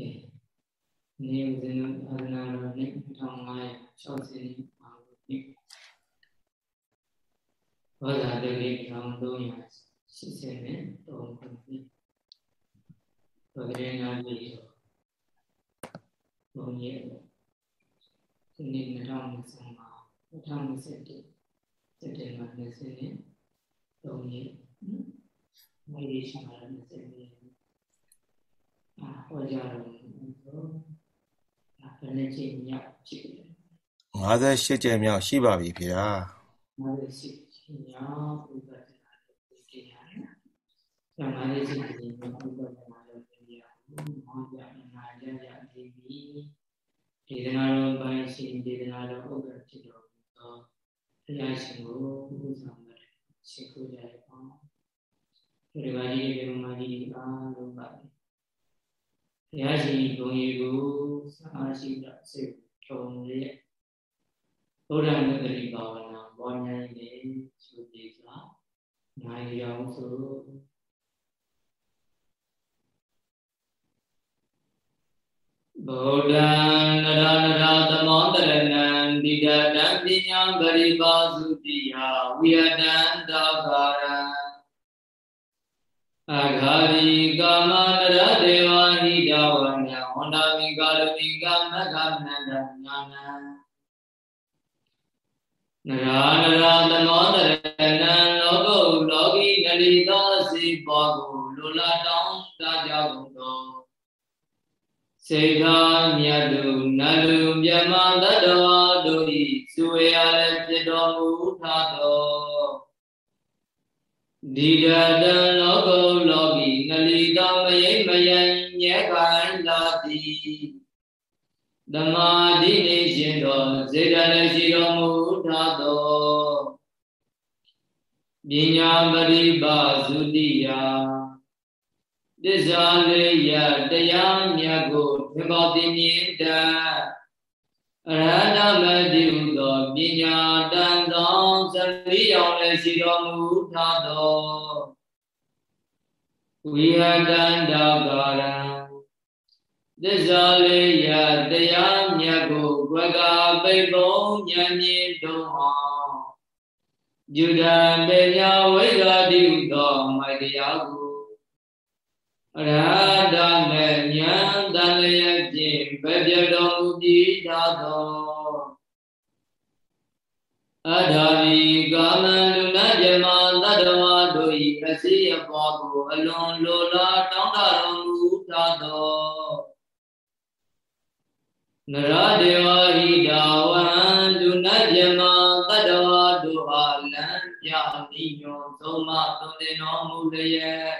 နေဦးဇင်းတို့အာနာတော်နှစ်2560ပါလို့ဒီဘောဓာတတိ1380နဲ့3ခုနှစ်ဘုရားနာပြီဘုံရဲ့ဒီနေ့2025 2021စက်တင်ဘာ20နဲ့3ရက်မိုးရေးရှိမှာ20ရ က်အာဟောကြတော့ဘယ်နှချိန်မြောက်ဖြစ်လဲ58ကျယ်မြောက်ရှိပါပြီဗျာ58ချိန်မြောက်ဥပဒနာလို့ပြောရတယ်။58ချိန်မြောက်ဥပဒနာလို့ပြောရဘူး။မောကြနာကြရဒီပြီ။ဒေသနာတော်ပိုင်းရှင်ဒေသနာတော်ဥပ္ပဖြစ်တော်မူသောဘုရားရှင်ကိုဥပ္ပဆောင်တဲ့ရှိခိုးကြရအောင်။ဒီမှာဒီဒီမှာဒီအားလုံးပါ ဘုရားရှင်ဂုဏ်ရည်ကိုစာရှိတာစိတ်ထုံရဲ့ဘုရားမြတ်တိဘာဝနာဘောညာနေသူပြေစွာနိုင်ရောင်ဆိုဗုဒ္ဓံနရနရသမောတရဏံဒီဒတံပညာပရိပါစုတိယဝိယတံသာကာရံ အခါရိကာမနရဒေဝဟိတဝံယဝန္တာမိကာလမိကမက္ခမန္တညာနံနရာနရာသမောတရဏံလောကုလောကီနရိသောစီပောကိုလူလာတောင်းတကြကုန်သောစေထာမြတ်သူနလူမြမတတ္တဝါတို့ဤစွေရလည်းဖြစ်တော်မူထသောဒီဒတံလောကုလောကီ တိဓမ္မာတိနေရှင်တော်စေတလည်းရှိတော်မူထသောပညာပရိပါစုတိယတစ္ဆာလေးရတရားမြတ်ကိုသင်္ဘောသိမြင်တတ်အရဟတမတိဟုသောပညာတန်သောသတိရောက်လည်းရှိတော်မူထသောဝိဟတန္တကာရံ သစ္စာလေးရတရားမြတ်ကိုဘဂပိပုံဉာဏ်မြင်တော်အောင်ယူဒံပေညာဝိဇာတိဟုသောမိုက်တရားကိုအရဟတမေဉာဏ်တန်လျက်ဖြင့်ဘယ်ပြတော်မူပြီးသာသောအထာဝီကာမလူနဇမသတ္တဝါတို့၏အစီအပွားကိုအလွန်လိုလားတောင်းတတော်မူသာသော နရဒေဝဟိတာဝံလူနဇမသတ္တဝါတို့အားလံပြနိညောသုံးမသွန်သင်တော်မူလျက်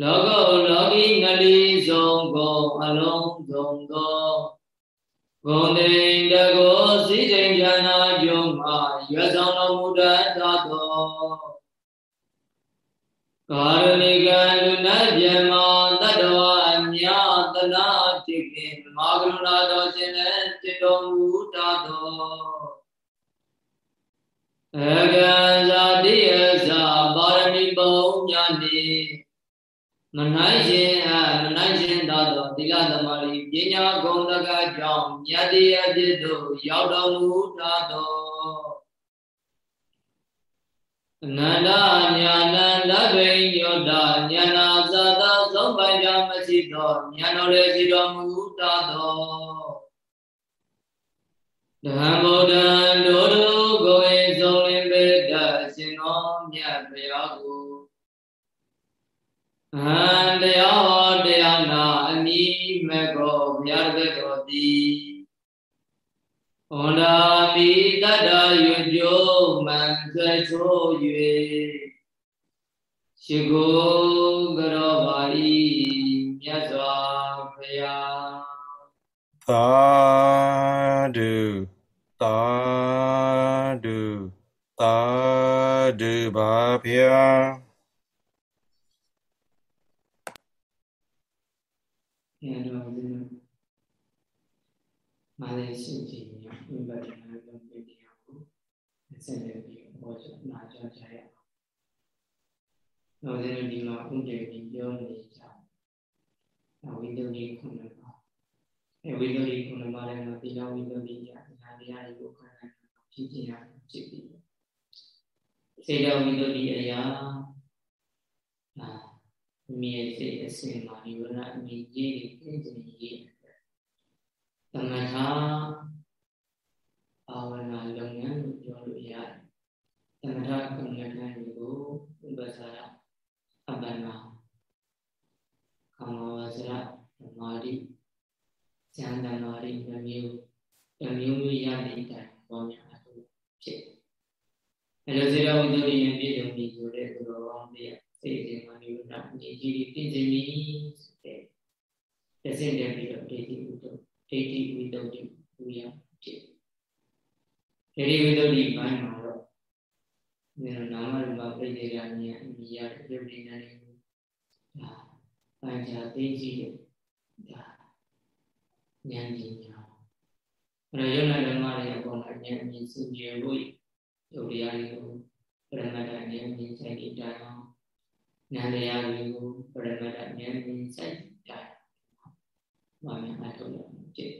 လောကုလောကီနလီဆုံးကုန်အလုံးစုံသောဂုံတိန်တကောစိစိန်ဉာဏကျုံမှာရွယ်ဆောင်တော်မူတတ်သောကာရဏိကလူနာပြမတတ္တဝအမြတနာတိကိ မာဂရုဏာတော်ရှင်နဲ့တည်တော်မူတတ်တော်အကံဇာတိအစပါရမီပုံညာတိမနိုင်ရှင်အမနိုင်ရှင်တတ်တော်သီလသမารီပညာဂုဏ်တကကြောင့်မြတ်တရားပြည့်တို့ရောက်တော်မူတတ်တော်အနန္တညာနန္ဒဗိညောတညာနာသတ္တ သုံးပိုင်ကြမရှိသောဉာဏ်တော်လည်းရှိတော်မူတတ်သောဓမ္မဗုဒ္ဓံဒုဒုကိုယ်ဆုံးလင်ပေတရှင်တော်မြတ်ဘုရားကိုအဟံတရားဟောတရားနာအနိမကောဘုရားတပည့်တော်သည်ဟောနာမိတတ္တယွကျိုးမှန်ဆွဲချိုး၍ ရှိကိုကရောပါဤမြတ်စွာဘုရားသာဓုသာဓုသာဓုပါဗျာမာလေးရှိကြည်ညဝိပဿနာလုပ်ပြတရားကိုဆက်လက်ပြီးဟောကြားနာကြားကြရ အောင်။နောက်ဆုံးဒီမှာဥပ္ပေပြီးပြောနေကြဝိတ္တုခုနှစ်ပါးအဲဝိတ္တုခုနှစ်ပါးလည်းမတိယဝိတ္တုရညာတရားတွေကိုခန္ဓာဖြစ်ခြင်းရဖြစ်ပြီးစေတဝိတ္တုအရာအာမြေစိတ်အစင်မှာဒီဝရအမြင့်ကြီးတွေပြည့်စုံရေးသမထအာဝနာလုပ်ငန်းလို့ပြောလို့ရတယ်သမထကံကံတွေကိုဥပ္ပစာရအပ္ပနာကာ မဝဇ္ဇဓမ္မာတိဉာဏ်တမာတိနှမျိုးတမျိုးမျိုးရတဲ့အတိုင်းပေါ်များအခုဖြစ်အဲလိုစေတဝိတ္တိရင်ပြည့်စုံပြီဆိုတဲ့သူတော်ကောင်းတရားစိတ်စဉ်မှာနိဗ္ဗာန်အကြီးကြီးပြည့်စုံပြီဆိုတဲ့တစ်စင်းတည်းပြီးတော့ဒိဋ္ဌိဥဒ္ဒဒိဋ္ဌိဝိတ္တုဝိယဖြစ်ဒိဋ္ဌိဝိတ္တုဘိုင်းမှာတော့ဒီနာမရူပပြိဋိဒာဉာဏ်အမြင်ရတဲ့ပြုတ်နေတယ်ဒါ ပัญจသိရှိတဲ့ဒါဉာဏ်ပညာအဲ့တော့ယုံနာဓမ္မတွေအပေါ်မှာဉာဏ်အမြင်စုကြည်ဖို့ယုတ်တရားတွေကိုပရမတ္တဉာဏ်အမြင်စိုက်ကြအောင်ဉာဏ်တရားတွေကိုပရမတ္တဉာဏ်အမြင်စိုက်ကြဘာမှအထောက်အကူဖြစ်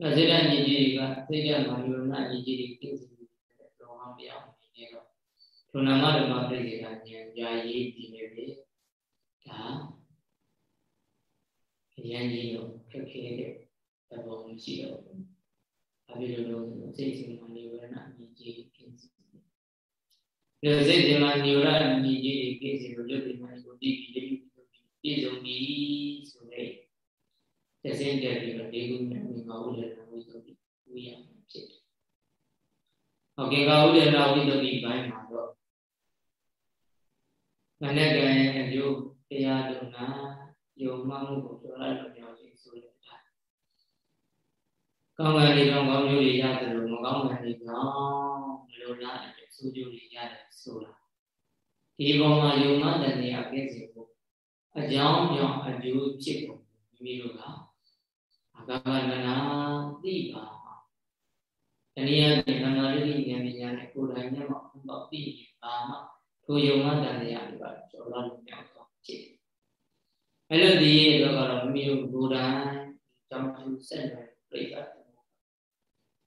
ဒါစေတဉာဏ်ကြီးတွေကစေတမာယုံနာဉာဏ်ကြီးတွေသိစီတဲ့လောကပြောင်းနေတော့ထုနာမဓမ္မပြိစေတာဉာဏ်ကြာရေးတည်နေပြီ ဒါအရင်ကြီးတော့ခက်ခဲတဲ့သဘောမရှိတော့ဘူး။ဘာဖြစ်လို့လဲဆိုစိတ်စဉ်မှာနေဝရဏအမြင့်ကြီးကင်းစီ။ဒီစိတ်စဉ်မှာနေဝရဏအမြင့်ကြီးကင်းစီလို့လွတ်ပြီးမှကိုတည်ပြီးတည်ပြီးပြည့်စုံပြီဆိုတဲ့သစင်းတက်ပြီးတော့ဒီကုနဲ့ငါဥဒ္ဒနာဝိသုဒ္ဓိဝိယဖြစ်တယ်။ဟုတ်ကဲ့ငါဥဒ္ဒနာဝိသုဒ္ဓိဘိုင်းမှာတော့မနေ့ကရဲ့အကျိုး တရားတို့နာယုံမှမှုကိုပြောရလို့ပြောခြင်းဆိုတဲ့အတိုင်းကောင်းကံတွေတော့ကောင်းကျိုးတွေရတယ်လို့မကောင်းကံတွေတော့မလိုလားတဲ့ဆိုးကျိုးတွေရတယ်ဆိုတာဒီပေါ်မှာယုံမှတဲ့နေရာကင်းစေဖို့အကြောင်းကြောင့်အကျိုးဖြစ်ဖို့မိမိတို့ကအကကနနာသိပါမှာတနည်းအားဖြင့်သမာဓိဉာဏ်ဉာဏ်နဲ့ကိုယ်တိုင်နဲ့မှပေါ့သိပါမှာထိုယုံမှတဲ့နေရာတွေကကျော်လာလို့မြောက်တော့ဖြစ် အဲ့လိုဒီရဲ့တော့ကတော့မိမိတို့ကိုယ်တိုင်ကြောင့်သူဆက်နေပြိတ္တာ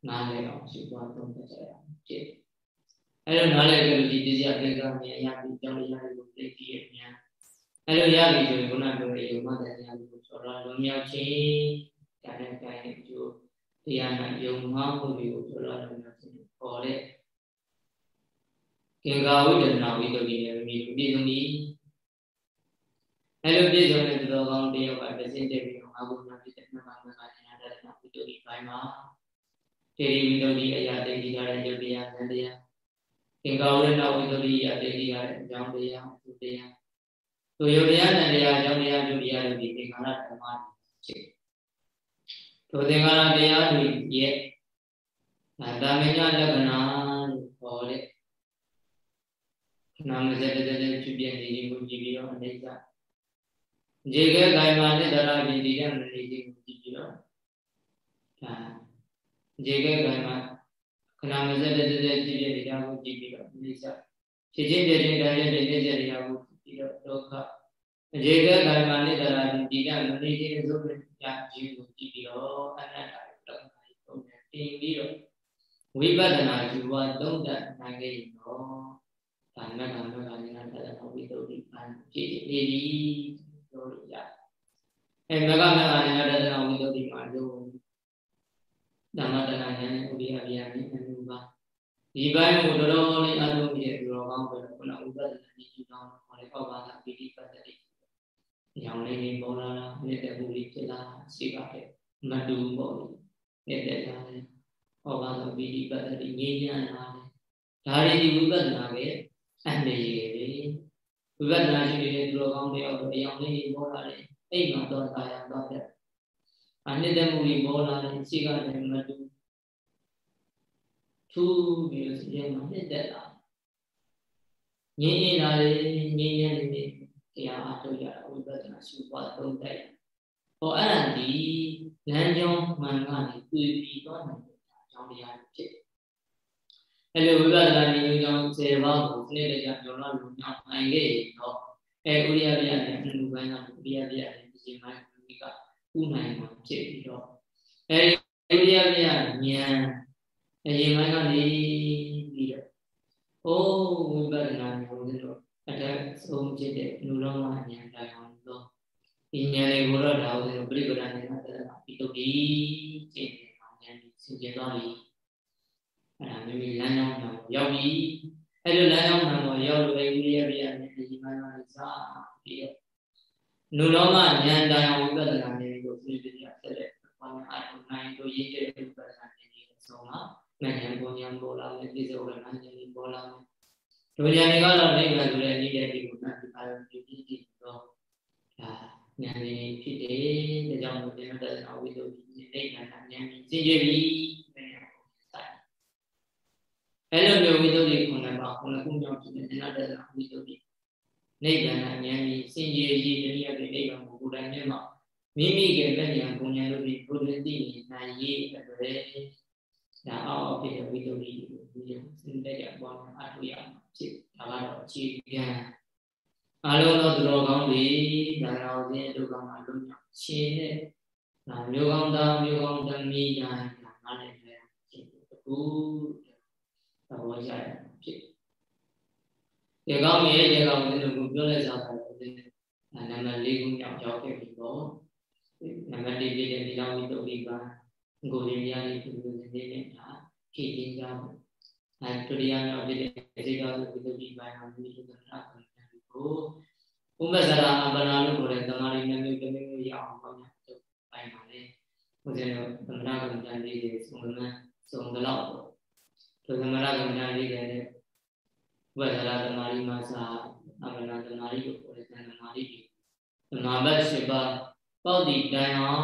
နားလည်အောင်ရှိသွားသုံးသပ်ကြရအောင်ဖြစ်အဲ့လိုနားလည်ကြလို့ဒီတရားပြိတ္တာမြင်အရာပြီးကြောင်းရည်ကိုသိကြည့်ရမြန်အဲ့လိုရပြီဆိုရင်ခုနပြောတဲ့ယုံမှတဲ့နေရာကိုကျော်လာလို့မြောက်ခြင်းတန်တဲ့တိုင်းအကျိုးတရားနဲ့ယုံမှမှုတွေကိုကျော်လာလို့မြောက်ခြင်းပေါ်တဲ့ကင်္ကာဝိဒနာဝိတ္တိနဲ့မိမိပြည့်စုံပြီ အဲလိုပြည့်စုံတဲ့သူတော်ကောင်းတယောက်ကတစ်စင်းတည်းပြီးတော့ငါဘုရားဖြစ်တဲ့မြတ်ဘာသာကဉာဏ်တရဏဝိတ္တိပိုင်းမှာတေရီဝိတ္တိအရာတေဒီရတဲ့ယုတ်တရားနန္တရားကင်္ကာဝိဒနာဝိတ္တိအ ရာတေဒီရတဲ့အကြောင်းတရားသူတရားသူယုတ်တရားနန္တရားအကြောင်းတရားယုတ်တရားတွေဒီသင်္ခါရဓမ္မတွေဖြစ်ထိုသင်္ခါရတရားတွေရဲ့တာမညာလက္ခဏာလို့ခေါ်တဲ့နာမစက်တဲ့တဲ့ဖြစ်ပြနေခြင်းကိုကြည့်ပြီးတော့အနေစာခြေခဲခိုင်မာနဲ့တရားပြင်တည်တဲ့နေခြင်းကိုကြည့်ပြီးတော့ဒါခြေခဲခိုင်မာခဏမစက်တဲ့တဲ့ဖြစ်ပြနေတာကိုကြည့်ပြီးတော့အနေစာဖြစ်ချင်းပြချင်းတိုင်းတဲ့နေကြတရားကိုကြည့်တော့ဒုက္ခအခြေခဲခိုင်မာနဲ့တရားပြင်တည်တဲ့နေခြင်းဆိုတဲ့ညာခြင်းကိုကြည့်ပြီးတော့အနတ္တကိုတော့ပုံနဲ့တင်ပြီးတော့ဝိပဿနာယူဝသုံးတတ်နိုင်ခဲ့ရင်တော့ဒါနကမ္မကဉာဏ်တရဏဝိတုဒ္ဓိပန်ကြည့်နေပြီ ပြောလို့ရတယ်။အဲမကမကဉာဏ်တရဏဝိတုဒ္ဓိမှာလို့ဓမ္မတဏဉာဏ်နဲ့ဥဒိယဗျာနဲ့အနုပါဒီပိုင်းကိုတော်တော်လေးအလုံးပြည့်ပြီးတော့ကောင်းတယ်ခုနဥပဒနာဉာဏ်ကြီးကောင်းခေါ်တဲ့ဩဘာသာပိဋိပတ်တိ။ရောင်လေးလေးပေါ်လာတာမြတ်တဲ့ဘူလေးဖြစ်လာရှိပါတယ်မတူပေါ့မြတ်တဲ့သားလေးဩဘာသာပိဋိပတ်တိငြိမ်းချမ်းလာတယ်။ဒါရီဒီဝိပဿနာပဲအန္တရာယ်ပဲ ဝိပဿနာရှိနေတဲ့သူတော်ကောင်းတယောက်တော့အယောင်လေးပေါ်လာတယ်အိမ်မှာတော့တာယာတော့ပြအနှစ်သက်မှုကြီးပေါ်လာတယ်ရှိကလည်းမတူထူးပြီးတော့စီရင်မှာနှစ်သက်လာငြင်းရင်လာတယ်ငြင်းရင်လည်းတရားအားထုတ်ရတာဝိပဿနာရှုပွားသုံးသပ်ရဟောအဲ့ဒါဒီလမ်းကြောင်းမှန်ကနေတွေ့ပြီးတော့နိုင်တဲ့အကြောင်းတရားဖြစ်တယ် အဲ့လိုဝိပဿနာဉာဏ်ကြောင့်10ပါးကိုစနစ်တကျပြောလို့လုံအောင်နိုင်ခဲ့ရင်တော့အဲဥရိယပြနဲ့အနုပိုင်းကဥရိယပြနဲ့ဒီချိန်မှာဒီကဥနိုင်မှာဖြစ်ပြီးတော့အဲဒီဥရိယပြဉာဏ်အရင်ပိုင်းကနေပြီးတော့အိုးဝိပဿနာမျိုးလို့အတတ်ဆုံးဖြစ်တဲ့အနုလောမဉာဏ်တိုင်းအောင်လို့ဒီဉာဏ်လေးကိုတော့ဒါဦးဇင်းတို့ပြိပဒနဲ့တက်တာပြီးတော့ဒီကျင့်နေအောင်ဉာဏ်ကြီးစဉ်းကျင်သွားပြီ အဲ့ဒါမိမိလမ်းကြောင်းမှာရောက်ပြီအဲ့လိုလမ်းကြောင်းမှာရောက်လို့အဲဒီရပြရနဲ့ဒီမှာမှာစားပြီးတော့နုလောမဉာဏ်တိုင်းအောင်ဝိပဿနာဉာဏ်ကိုသိသိရဆက်တဲ့ဘာမှအထုနိုင်တို့ရင်းတဲ့ဝိပဿနာဉာဏ်ကိုဆုံးမှာဉာဏ်ပုံဉာဏ်ပေါ်လာမယ်ပြည့်စုံတဲ့ဉာဏ်ကြီးပေါ်လာမယ်ဒုဉာဏ်တွေကတော့နိဗ္ဗာန်ဆိုတဲ့နေ့တဲ့ဒီကိုနတ်ဒီအာရုံပြုပြီးပြီးတော့ဒါဉာဏ်ကြီးဖြစ်တယ်ဒါကြောင့်မို့ဒီမတ္တနာဝိသုဒ္ဓိနိဗ္ဗာန်ဉာဏ်ကြီးသိကြပြီ အဲ့လိုမျိုးဝိသုဒ္ဓိခုနှစ်ပါးခုနှစ်ခုမြောက်ဖြစ်တဲ့ဉာဏ်တ္တနာဝိသုဒ္ဓိနိဗ္ဗာန်ဉာဏ်ကြီးစင်ကြယ်ကြီးတနည်းအားဖြင့်နိဗ္ဗာန်ကိုကိုယ်တိုင်မျက်မှောက်မိမိကမဲ့ဉာဏ်ပုံဉာဏ်တို့ဒီဘုဒ္ဓတိနိုင်ရေးအတွက်ဒါအောက်ဖြစ်တဲ့ဝိသုဒ္ဓိကိုဒီလိုစဉ်းတဲ့ကြပေါ်မှာအထုရမှာဖြစ်ဒါကတော့အခြေခံအလုံးသောသူတော်ကောင်းတွေဒါတော်ခြင်းဒုက္ခမှာလုံးမြောက်ရှင်တဲ့ဒါမျိုးကောင်းသားမျိုးကောင်းသမီးတိုင်းဒါနားလည်တယ်ဖြစ်တကူ သဘောကျရဖြစ်ဒီကောင်းရဲ့ဒီကောင်းတဲ့ကိုပြောလိုက်စားတာလည်းနံပါတ်၄ခုမြောက်ရောက်ခဲ့ပြီပေါ့နံပါတ်၄ပြည့်တဲ့ဒီလောက်ဝိတုဒ္ဓိပါကိုရင်းရည်ဒီလိုနေနေတာဖြည့်ခြင်းကြောင့်အဲဒုတိယမြောက်ဖြစ်တဲ့စေတောဝိတုဒ္ဓိပါဟာမိသုဒ္ဓနာကိုဥပ္ပဇရာအပနာလို့ခေါ်တဲ့သမာဓိနဲ့မျိုးတစ်မျိုးရအောင်ပေါ့ညာပိုင်းပါလေဘုရားတို့သမဏကံတန်လေးတွေစုံလန်းစုံတော့ ပေါ့ဒီသမဏကံတန်လေးတွေနဲ့ဥပ္ပဇရာသမာဓိမှာစာအပနာသမာဓိလို့ခေါ်တဲ့သမာဓိတွေသမာဘတ်ရှိပါပေါတိတိုင်အောင်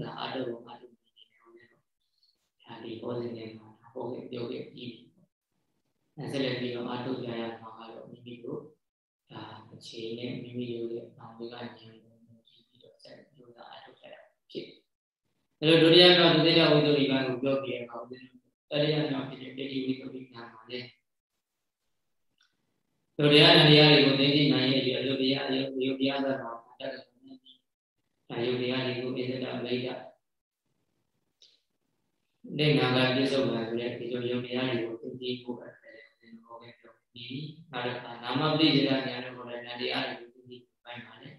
ဒါအတုအတုနေနေအောင်လေဒါဒီဟောစဉ်ထဲမှာဟောခဲ့ပြောခဲ့ပြီးအဲဆက်လက်ပြီးတော့အတုကြရမှာကတော့မိမိတို့ဒါအခြေနဲ့မိမိတို့ရဲ့အောင်းဝေကဉာဏ်ကိုကြည့်ပြီးတော့ဆက်ပြီးတော့အထုကြရဖြစ်အဲလိုဒုတိယမြောက်သတိယဝိသုဒ္ဓိကကိုပြောပြရအောင်ဒီ တတိယမြောက်ဖြစ်တဲ့ပိဋိဝိသုဒ္ဓိကမှာလေဒုတိယနေရာတွေကိုသိသိနိုင်ရဲ့ဒီအလုတရားအယုတ်ယုတ်တရားသာတော့တတ်တယ်ဒါယုတ်တရားတွေကိုဣဇဒအမိတ်နေနာကပြစ္ဆုတ်ပါဆိုတဲ့ဒီလိုယုတ်တရားတွေကိုသိသိဖို့အဲ့ဒါကိုဟောခဲ့ပြောပြီးနောက်တစ်ခါနာမပဋိစ္ဆေဒဉာဏ်လို့ခေါ်တဲ့ဉာဏ်တရားတွေကိုသိသိပိုင်းပါလေ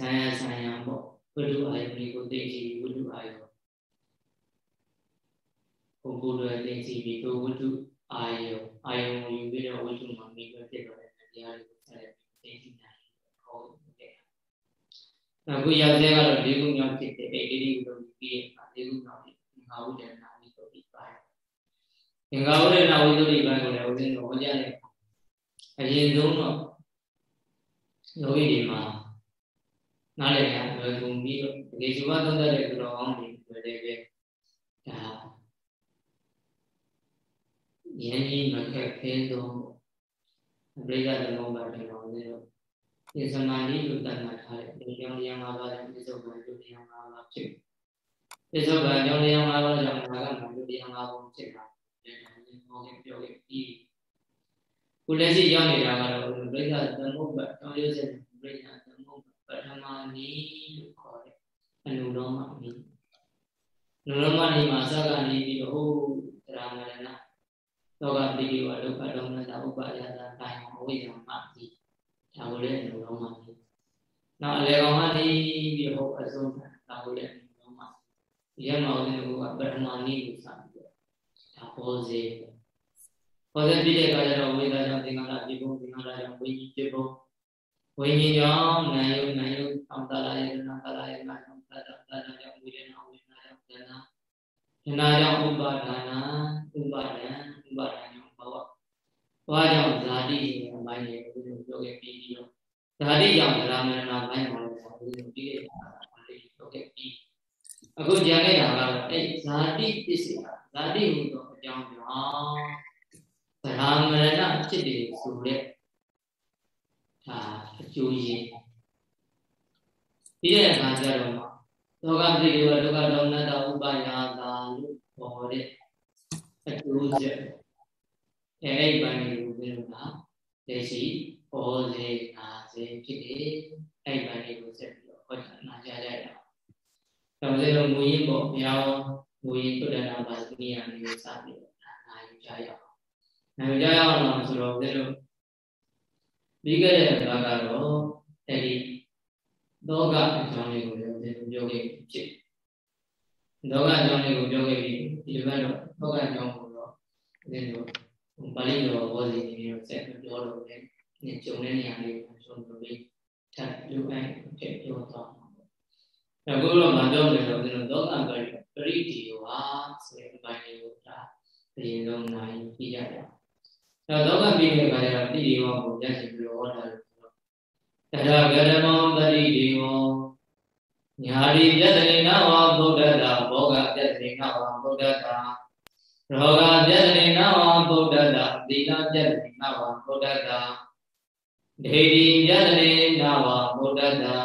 ဆံရဆံရပေါ့ဝိတုအာယုန်ကိုသိသိဝိတုအာယု န်ဘုံဘုရားသိသိပြီးကိုဝိတုအာယုန်အာယုန်ကိုယူပြီးတော့ဝိတုမှာမိပဲဖြစ်တော့တဲ့တရားတွေကိုဆက်လက်ပြီးသိသိနိုင်ဟောတဲ့အခုရောက်တဲ့ကတော့ဒီခုမြောက်ဖြစ်တဲ့အဲဒီဒီကိုပြီးရင်ဒီခုမြောက်ဖြစ်ငါဝိတ္တနာဝိတုဒီပိုင်းသင်္ဃဝိတ္တနာဝိတုဒီပိုင်းကိုလည်းဦးဇင်းတော်ဟောကြားတယ်အရင်ဆုံးတော့ယောဂီတွေမှာနားလည်ရလွယ်ကူပြီးတော့ဒီဇီဝသုံးတဲ့သူတော်ကောင်းတွေတွေ့တယ်ပဲဒါ ယဉ်ကြီးမခက်ခဲဆုံးအပိဓာသမုပ္ပါဒ်တော်လေးတော့ဒီစမာဓိလို့တတ်မှတ်ထားတဲ့ဒီကြောင့်တရား၅ပါးနဲ့ပြစ္ဆုတ်ကံဒုတိယ၅ပါးဖြစ်ပြစ္ဆုတ်ကံကြောင့်တရား၅ပါးကြောင့်ငါကမှဒုတိယ၅ပါးဖြစ်တာဒီဟောခဲ့ပြောခဲ့ပြီးခုလက်ရှိရောက်နေတာကတော့ပြိဿသမုပ္ပါတောင်းရစေပြိဿသမုပ္ပါပထမနီလို့ခေါ်တဲ့အနုလောမနီအနုလောမနီမှာစကနေပြီးတော့ဟိုတရားမရဏ လောကတိဝဒုက္ခဒေါမနတာဥပါယတာတိုင်အဝိဇ္ဇာမတိဒါကိုလည်းအနုလောမနီနောက်အလေကောင်ကနေပြီးဟိုအဆုံးဒါကိုလည်းအနုလောမဒီရမောင်တဲ့ကပထမနီကိုစပြီးတော့ဒါဘောဇေဟောတဲ့ပြည့်တဲ့အခါကျတော့ဝိဒါကြောင့်သင်္ခါရပြဖို့သင်္ခါရကြောင့်ဝိညာဉ်ပြဖို့ဝိညာဉ်ကြောင့်နာယုနာယုအောင်တလာယနာတလာယနာကြောင့်တတတတကြောင့်ဝိညာဉ်ဝိညာဉ်ကြောင့်ဒနာဒနာကြောင့်ဥပါဒနာဥပါဒံ ဥပါဒံကြောင့်ဘဝဘဝကြောင့်ဇာတိရဲ့အပိုင်းရဲ့ဘုရားပြောခဲ့ပြီးပြီးတော့ဇာတိကြောင့်ဗလာမရဏဘိုင်းမှာလည်းဘုရားပြီးခဲ့တာပြောခဲ့ပြီးအခုကြံခဲ့တာကတော့အဲဇာတိပစ္စည်းဇာတိဟူသောအကြောင်းကြောင့်ဗလာမရဏဖြစ်တယ်ဆိုတဲ့ဒါအကျိုးရင်းပြီးတဲ့အခါကျတော့လောကပိရိဝဒုက္ခဒေါမနတဥပါယတာလို့ခေါ်တဲ့အကျိုးချက် အဲအဲ့ဒီပိုင်းကိုပြောတာလက်ရှိဘောစေနာစေဖြစ်တယ်အဲ့ဘာတွေကိုဆက်ပြီးတော့ဟောကြားနာကြားကြရအောင်။ဒါဆိုတော့မူရင်းပေါ့မြောင်းမူရင်းသုဒ္ဓနာပါစနိယမျိုးစပြီးတော့နာယူကြရအောင်။နာယူကြရအောင်ဆိုတော့ဒီလိုပြီးခဲ့တဲ့ဘာကတော့အဲ့ဒီလောကအကြောင်းလေးကိုလည်းဒီလိုပြောခဲ့ဖြစ်။လောကအကြောင်းလေးကိုပြောခဲ့ပြီးဒီလိုကတော့လောကအကြောင်းကိုတော့ဒီလို ပါဠိတော်ဘောဇီနေမျိုးဆက်ပြောလို့လည်းကြုံတဲ့နေရာလေးကိုဆုံးလို့ပြီးထပ်ပြောအဲ့ထည့်ပြောတော့မှာပေါ့။အခုတော့မပြောနေတော့ဒီလိုလောကပရိပရိဒီယောဟာဆိုတဲ့အပိုင်းလေးကိုဒါအရင်ဆုံးနိုင်ပြရအောင်။အဲလောကပြီးတဲ့အခါကျတော့တိဒီယောကိုရရှိပြီးတော့ဟောတာလို့ဆိုတော့တထာဂရမောပရိဒီယောညာတိပြတ္တိနဝဗုဒ္ဓတာဘောဂပြတ္တိနဝဗုဒ္ဓတာ ရောဂပြတ္တိနဝဗုဒ္ဓတာသီလပြတ္တိနဝဗုဒ္ဓတာဒေဒီပြတ္တိနဝဗုဒ္ဓတာ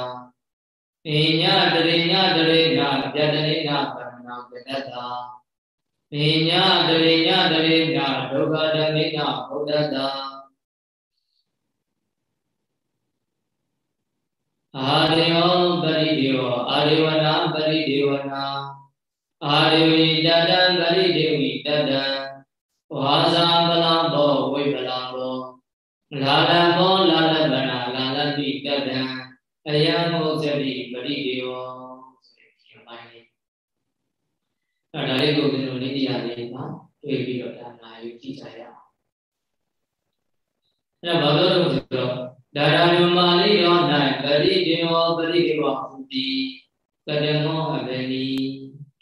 အညတရိညတရိညပြတ္တိနပရဏပတ္တာအညတရိညတရိညဒုက္ခဓမိနဗုဒ္ဓတာအာရယောပရိဒေဝအာရဝနာပရိဒေဝနာ အာရဝိတတံပရိဒေဝိတတံဝါဇာပလံဘောဝိပလံဘောလာလဘောလာလဗနာလာလတိတတံအယံမောဇတိပရိဒေဝဆိုတဲ့ဒီပိုင်းလေးအဲဒါလေးကိုကျွန်တော်နေတရားလေးမှာတွေ့ပြီးတော့ဒါနာယူကြည့်ကြရအောင်အဲဒါဘာလို့လဲဆိုတော့ဒါရဏုမာလိယော၌ပရိဒေဝပရိဒေဝဟူတိကတမောအဘယ်နီ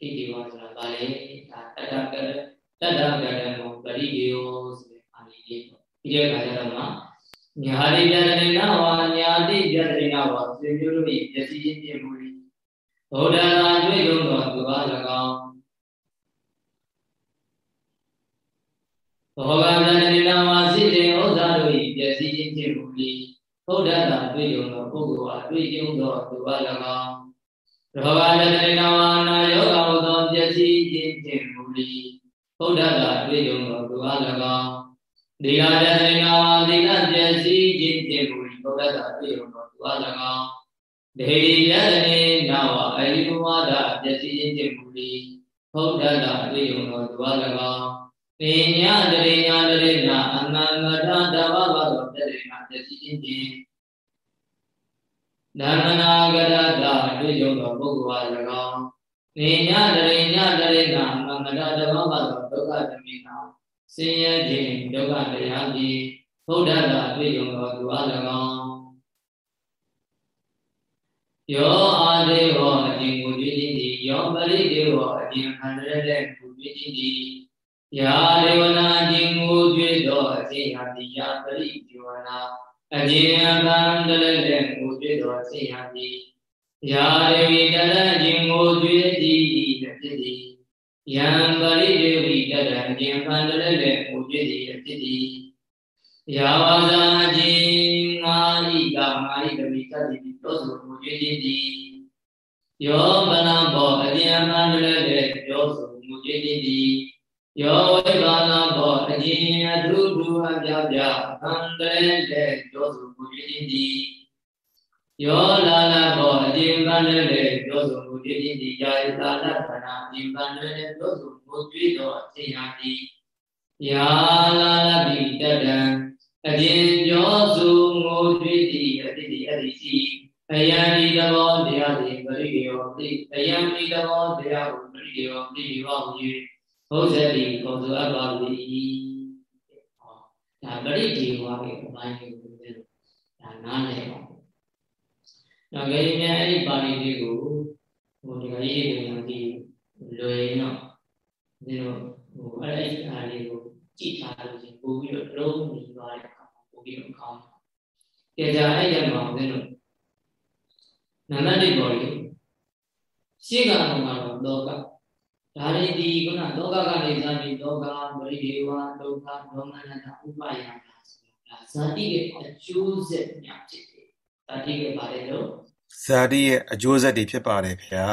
တိတိဝဆိုတာဗာလေဒါတတကတတတကတမောပရိဒေဝဆိုတဲ့အာလိလေးပေါ့ဒီတဲ့ခါကျတော့မှညာတိပြတနေနဝါညာတိပြတနေနဝါစေမျိုးတို့၏ပစ္စည်းချင်းပြမှု၏ဗုဒ္ဓသာတွေ့ယုံတော်သူပါ၎င်းဘောဂဗန္ဒနေနဝါစိတေဩဇာတို့၏ပစ္စည်းချင်းပြမှု၏ဘုဒ္ဓတာတွေ့ယုံသောပုဂ္ဂိုလ်အားတွေ့ယုံသောသူပါ၎င်း ရောဂလတ္တနာဝနာယောဂဝသောပျက်စီးခြင်းဖြင့်မူလီဘုဒ္ဓတာတွေ့ယုံသောသူပါ၎င်းဒီလာတ္တနာဝဒီလပျက်စီးခြင်းဖြင့်မူလီဘုဒ္ဓတာတွေ့ယုံသောသူပါ၎င်းဒေဒီယတနေနာဝအရိဘဝဒပျက်စီးခြင်းဖြင့်မူလီဘုဒ္ဓတာတွေ့ယုံသောသူပါ၎င်းပညာတရိညာတရိနာအနန္တတဘဘသောတရိနာပျက်စီးခြင်းဖြင့် ဓမ္မနာဂရတအတွေ့အကြုံသောပုဂ္ဂိုလ်အား၎င်းနေညတရိညတရိနာမမတတဘဘသောဒုက္ခသမိနာဆင်းရဲခြင်းဒုက္ခတရားပြီးဘုဒ္ဓတာအတွေ့အကြုံသောသူအား၎င်းယောအာဒေဝအခြင်းကိုကြည်ခြင်းသည်ယောပရိဒေဝအခြင်းခံရတဲ့ကိုကြည်ခြင်းသည်ယာဒေဝနာခြင်းကိုကြွေသောအခြင်းဟာတိယပရိဒေဝနာ အခြင်းအကံတလည်းလည်းကိုကြွေသောအခြင်းဟာတိယာဒေဝီတလည်းခြင်းကိုကြွေသည်ဖြစ်သည်ယံပရိဒေဝီတလည်းအခြင်းအကံတလည်းလည်းကိုကြွေသည်ဖြစ်သည်ယာဝဇာခြင်းငါဤကငါဤတမိတတိတောဆိုကိုကြွေသည်ယောမနဘောအခြင်းအကံတလည်းလည်းပြောဆိုကိုကြွေသည် ယောဝိဘာနာဘောအခြင်းအထုထုအပြပြအံတရေလေပြောဆိုကိုရည်သည်ယောလာလာဘောအခြင်းကလည်းလေပြောဆိုကိုရည်သည်ယာယတာလခဏအခြင်းကလည်းလေပြောဆိုကိုကြွေးတော်အခြင်းဟာသည်ယာလာလပိတတံအခြင်းပြောဆိုငိုကြွေးသည်အတိတိအတိရှိအယံဒီသဘောတရားသည်ပရိယောတိအယံဒီသဘောတရားကိုပရိယောတိဟော၍ ဘုဇ္ဇတိပုံစအပ်ပါလိဟောဒါပရိဒီဝါရဲ့အပိုင်းကိုပြောတယ်ဒါနားလည်ပါနောက်ကြရင်အဲ့ဒီပါဠိလေးကိုဟိုဒီကရေးတယ်ဒီလွယ်တော့ဒီလိုဟိုအဲ့ဒီအားလေးကိုကြည့်ထားလို့ရှင်ပို့ပြီးတော့လုံးမြည်သွားတဲ့အခါပို့ပြီးတော့ကောင်းတယ်ကြကြအဲ့ရမှာဦးဇင်းတို့နန္ဒတိပေါ်လေးရှေ့ကတော့ကတော့လောက ဒါရီဒီခုနလောကကနေဇာတိလောကပရိဒေဝဒုက္ခဒေါမနတဥပယံတာဆိုတာဇာတိရဲ့အကျိုးဆက်များဖြစ်တယ်ဇာတိရဲ့ပါတယ်လို့ဇာတိရဲ့အကျိုးဆက်တွေဖြစ်ပါတယ်ဗျာ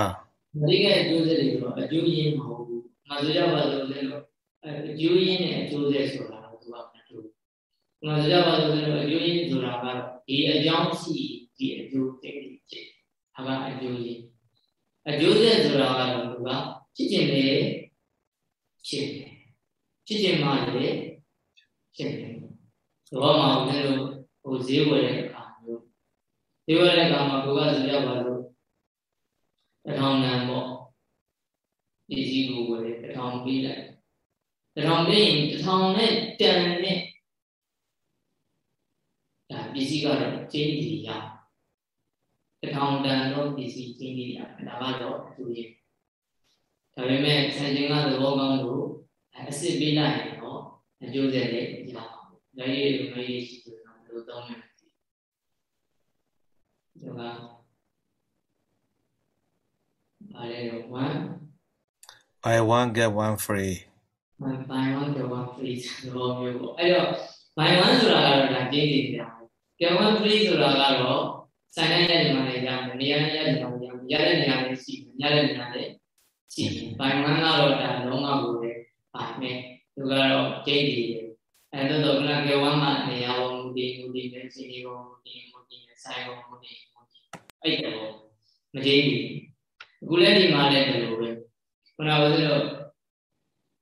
ဇာတိရဲ့အကျိုးဆက်တွေဆိုတော့အကျိုးရင်းမဟုတ်ဘူးငါဆိုကြပါလို့လဲလို့အကျိုးရင်းနဲ့အကျိုးဆက်ဆိုတာကသူကမတူဒီမှာကြပါလို့ဆိုတော့အကျိုးရင်းဆိုတာကတော့ဒီအကြောင်းရှိဒီအကျိုးသိဖြစ်ဒါကအကျိုးရင်းအကျိုးဆက်ဆိုတာကတော့သူက ဖြစ်ခြင်းလေဖြစ်တယ်ဖြစ်ခြင်းမှလည်းဖြစ်တယ်ဘောမှာဦးဇင်းတို့ဟိုဈေးဝယ်တဲ့အခါမျိုးဈေးဝယ်တဲ့အခါမှာကိုကဆိုရပါလို့တထောင်နံပေါ့ဒီစည်းကိုဝယ်တထောင်ပြီးလိုက်တထောင်ပြီးရင်တထောင်နဲ့တန်နဲ့ဒါပစ္စည်းကတော့ကျင်းစီရတထောင်တန်တော့ပစ္စည်းကျင်းစီရဒါကတော့အတူကြီး ဒါပေမဲ့ဆန်ကျင်ကသဘောကောင်းလို့အစ်စ်ပေးလိုက်ရင်တော့အကျိုးဆက်လေးရပါဘူးဒါရေးမရေးရှိတယ်တော့ဘယ်လိုသုံးမလဲဒါကအားလည်းတော့ one buy one get one free one buy one get one free သဘောမျိုးပေါ့အဲ့တော့ buy one ဆိုတာကတော့ဒါကျင်းနေကြတယ် get one free ဆိုတာကတော့ဆိုင်တိုင်းရဲ့နေရာနဲ့ကြားနေရာနဲ့ကြားနေရာရတဲ့နေရာနဲ့ရှိရတဲ့နေရာ နဲ့ရှိ buy one ကတော့ဒါလုံးဝကိုပဲပါမယ်သူကတော့ကျင်းနေတယ်အဲ့တော့တော့က get one မှာနေရာပေါ်မူတည်မူတည်နဲ့စီနေပေါ်မူတည်မူတည်နဲ့ဆိုင်ပေါ်မူတည်မူတည်အဲ့တော့မကျင်းဘူးအခုလည်းဒီမှာလည်းဒီလိုပဲခုနကဆိုတော့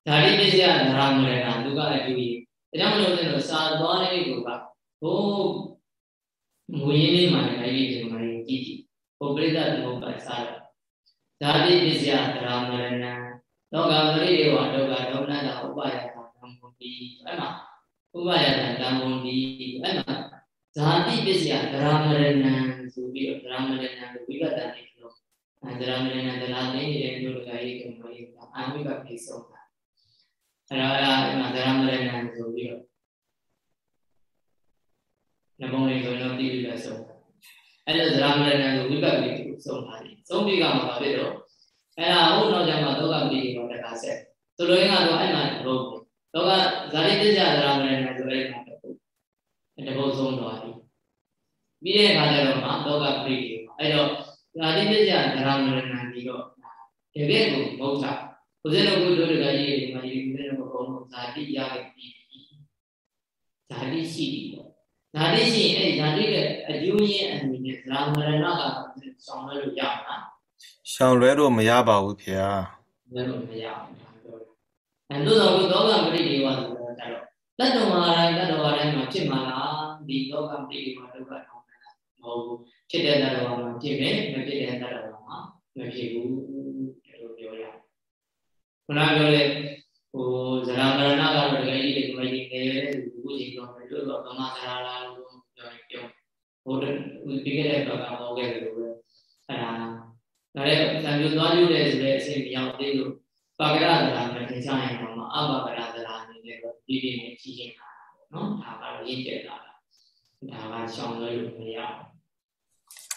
ဓာတိပစ္စယဓာရမရဏဒုက္ခအကျိုးကြီးဒါကြောင့်မလို့ဆိုတော့စာသွားတဲ့ကိုကဟိုငွေရင်းလေးမှလည်းအဲ့ဒီဒီမှာကြည့်ကြည့်ဟိုပြိဿသမုပ္ပါစာ ဓာတိပစ္စယဓာရမရဏလောကပရိဒေဝဒုက္ခဒေါမနတာဥပါယတာဓမ္မုန်ဒီအဲ့မှာဥပါယတာဓမ္မုန်ဒီအဲ့မှာဇာတိပစ္စယဓာရမရဏဆိုပြီးတော့ဓာရမရဏကိုဝိပဿနာနေလို့အဲဓာရမရဏဒလာနေနေတဲ့တို့ကရေးကမလေးအာမိကပြေဆုံးတာအဲ့တော့အဲ့မှာဓာရမရဏဆိုပြီးတော့နမုံလေးဆိုတော့တိတိကျဆုံးအဲ့ဒါဓာရမရဏကိုဝိပဿနာကို ဆုံးတာလေဆုံးပြီးကမှပါပြီတော့အဲ့ဒါဟုတ်တော့ကျမှဒုက္ခပတိကိုတခါဆက်သူတို့ရင်ကတော့အဲ့မှာတော့ဒုက္ခဇာတိတ္တဓာရမရဏဆိုတဲ့မှာတော့တပုတ်ဆုံးတော့ပြီပြီးတဲ့အခါကျတော့မှဒုက္ခပတိကိုအဲ့တော့ဇာတိတ္တဓာရမရဏပြီးတော့တကယ်ကိုမဟုတ်တာကိုယ်စလုံးကိုတို့တကကြီးတွေမှာဒီလိုမျိုးဘုံဇာတိရခဲ့ပြီဇာတိရှိပြီပေါ့ ဇာတိရှိရင်အဲ့ဇာတိရဲ့အကျိုးရင်းအနေနဲ့ဇာမရဏကဆောင်ရွက်လို့ရမှာရှောင်လွဲလို့မရပါဘူးဖေဟာလွဲလို့မရဘူးပြောတယ်အဲတို့တော့သောကပရိဒီဝါဆိုတော့တတ္တဝါတိုင်းတတ္တဝါတိုင်းမှာဖြစ်မှာလားဒီသောကပရိဒီဝါဒုက္ခထောင်းတာမဟုတ်ဘူးဖြစ်တဲ့တတ္တဝါမှာဖြစ်မယ်မဖြစ်တဲ့တတ္တဝါမှာမဖြစ်ဘူးလို့ပြောရခုနပြောတဲ့ ဟိုဇရာမရဏကတော့တကယ်ကြီးဒီမကြီးနေတယ်သူကိုကြည့်တော့တယ်လို့တော့ဗမာဇရာလာလို့ပြောရင်ပြောဟိုဒီကနေ့တော့ဟောခဲ့တယ်လို့ပဲအဲ့ဒါဒါလည်းသံပြုသွားကျိုးတယ်ဆိုတဲ့အစီအမရောက်သေးလို့ပါကရသရာနဲ့သင်္ချာရင်တော့အပါကရသရာအနေနဲ့တော့ဒီဒီနဲ့ကြီးရင်တာပေါ့နော်ဒါကတော့ရင့်ကျက်တာဒါကရှောင်လို့မရဘူး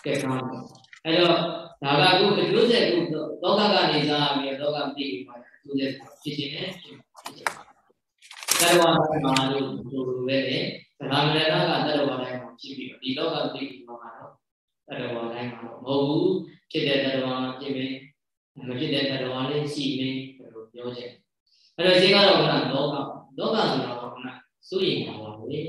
ကဲကောင်းအဲ့တော့ဒါကအခုအကျိုးဆက်ခုလောကကနေစားပြီးတော့လောကပြည်ပြီး ပါအကျိုးဆက်ဖြစ်ခြင်းနဲ့ဖြစ်ခြင်းတရဝါမှာလို့ပြောလို့ပဲလေသရမရဏကတရဝါတိုင်းမှာဖြစ်ပြီးတော့ဒီလောကပြည်ပြီးပါတော့တရဝါတိုင်းမှာတော့မဟုတ်ဘူးဖြစ်တဲ့တရဝါမှာဖြစ်မယ်မဖြစ်တဲ့တရဝါလေးရှိမယ်လို့ပြောချင်အဲ့တော့ဒီကတော့ကလောကလောကဆိုတာကကစိုးရိမ်တာပါပဲ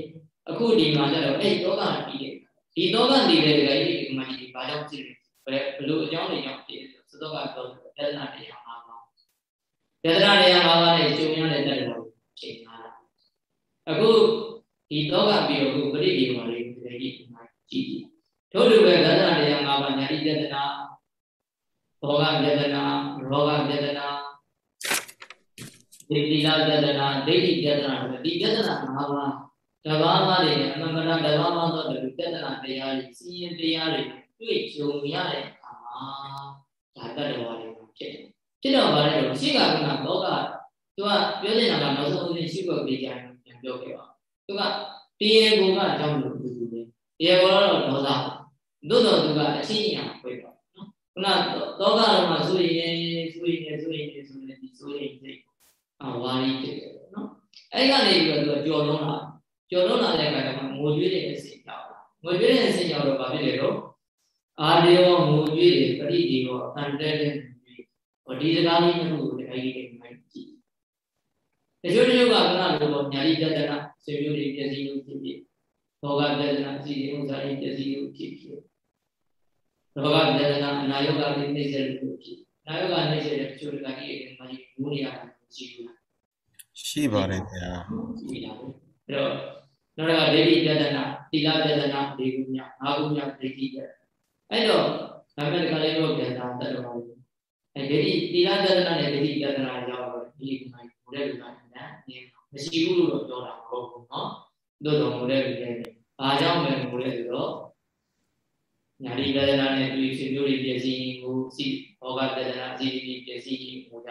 အခုဒီမှာကျတော့အဲ့လောကတည်တယ်ဒီလောကတည်တဲ့ကြိဒီမှာဒီဘာကြောင့်ဖြစ်လဲဘယ်ဘလို့အကြောင်းတွေကြောင့်ဖြစ်လဲဆိုတော့ကတော့ပြဿနာတရား ၅ပါးပြဿနာတရား၅ပါးနဲ့ကျုံရတဲ့တက်တော်ချိန်လာတာအခုဒီလောကပြီးတော့ခုပရိဒီမာလေးဒီကြီးဒီမှာကြည့်ကြည့်တို့လိုပဲပြဿနာတရား၅ပါးညာတိပြဿနာဘောဂပြဿနာရောဂပြဿနာဒီတိလာပြဿနာဒိဋ္ဌိပြဿနာဒီပြဿနာ၅ပါးတဘာဝတွေအမှန်တရားတဘာဝသောပြဿနာတရားတွေစီရင်တရားတွေတွေ့ကြုံရတဲ့အခါမှာဒါတတ္တဝါတွေဖြစ်တယ် ဖြစ်တော့ဗါလဲတော့ရှိကကလောကသူကပြောနေတာကနောက်ဆုံးဦးဇင်းရှိခွက်ပေးကြတယ်ပြန်ပြောခဲ့ပါသူကတရားကိုကအကြောင်းလို့ပြောသူတယ်တရားကတော့ဒေါသသို့တော်သူကအချင်းညာဖွင့်တော့နော်ခုနသောကတော်မှာဆိုရင်ဆိုရင်ဆိုရင်ဆိုရင်ဒီဆိုရင်စိတ်အဝါရီဖြစ်တယ်နော်အဲ့ကနေပြီးတော့သူကကြော်လုံးလာကြော်လုံးလာတဲ့အခါကျမှငိုကြွေးတဲ့အစိတ်ရောက်လာငိုကြွေးတဲ့အစိတ်ရောက်တော့ဗာဖြစ်လေတော့အာဒေဝငိုကြွေးတယ်ပရိဒီဝအန္တတဲ့ ဟောဒီစကားလေးတစ်ခုကိုတခါကြီးနေမှကြည့်တချို့တချို့ကခုနလိုပေါ့ညာတိပြဿနာဆွေမျိုးတွေပြည့်စည်လို့ဖြစ်ဖြစ်ဘောဂပြဿနာစီရင်ဥစ္စာတွေပြည့်စည်လို့ဖြစ်ဖြစ်ဘောဂပြဿနာအနာယောဂတွေနှိမ့်ဆက်လို့ဖြစ်နာယောဂနှိမ့်ဆက်တဲ့တချို့တွေကဒီအရင်မှဒီဘူးနေရတာရှိဘူးလားရှိပါတယ်ဗျာရှိတာပဲအဲ့တော့နောက်ကဒိဋ္ဌိပြဿနာတိလပြဿနာဒီခုညငါးခုညဒိဋ္ဌိပြအဲ့တော့ဒါမဲ့ကလေးတို့ပြန်တာတတ်တော်ပါဘူး အဲ့ဒိဋ္ဌိတိလပြဿနာနဲ့ဒိဋ္ဌိပြဿနာရောက်တော့ဒီခုမှဘုရားလူကနဲ့မရှိဘူးလို့တော့ပြောတာမဟုတ်ဘူးเนาะတို့တော်မူတဲ့လူတွေဘာကြောင့်လဲမူလဲဆိုတော့ညာတိပြဒနာနဲ့ဒီဆွေမျိုးတွေပြည့်စည်ကိုစီဘောဂပြဒနာအစီအစီပြည့်စည်ကိုကြ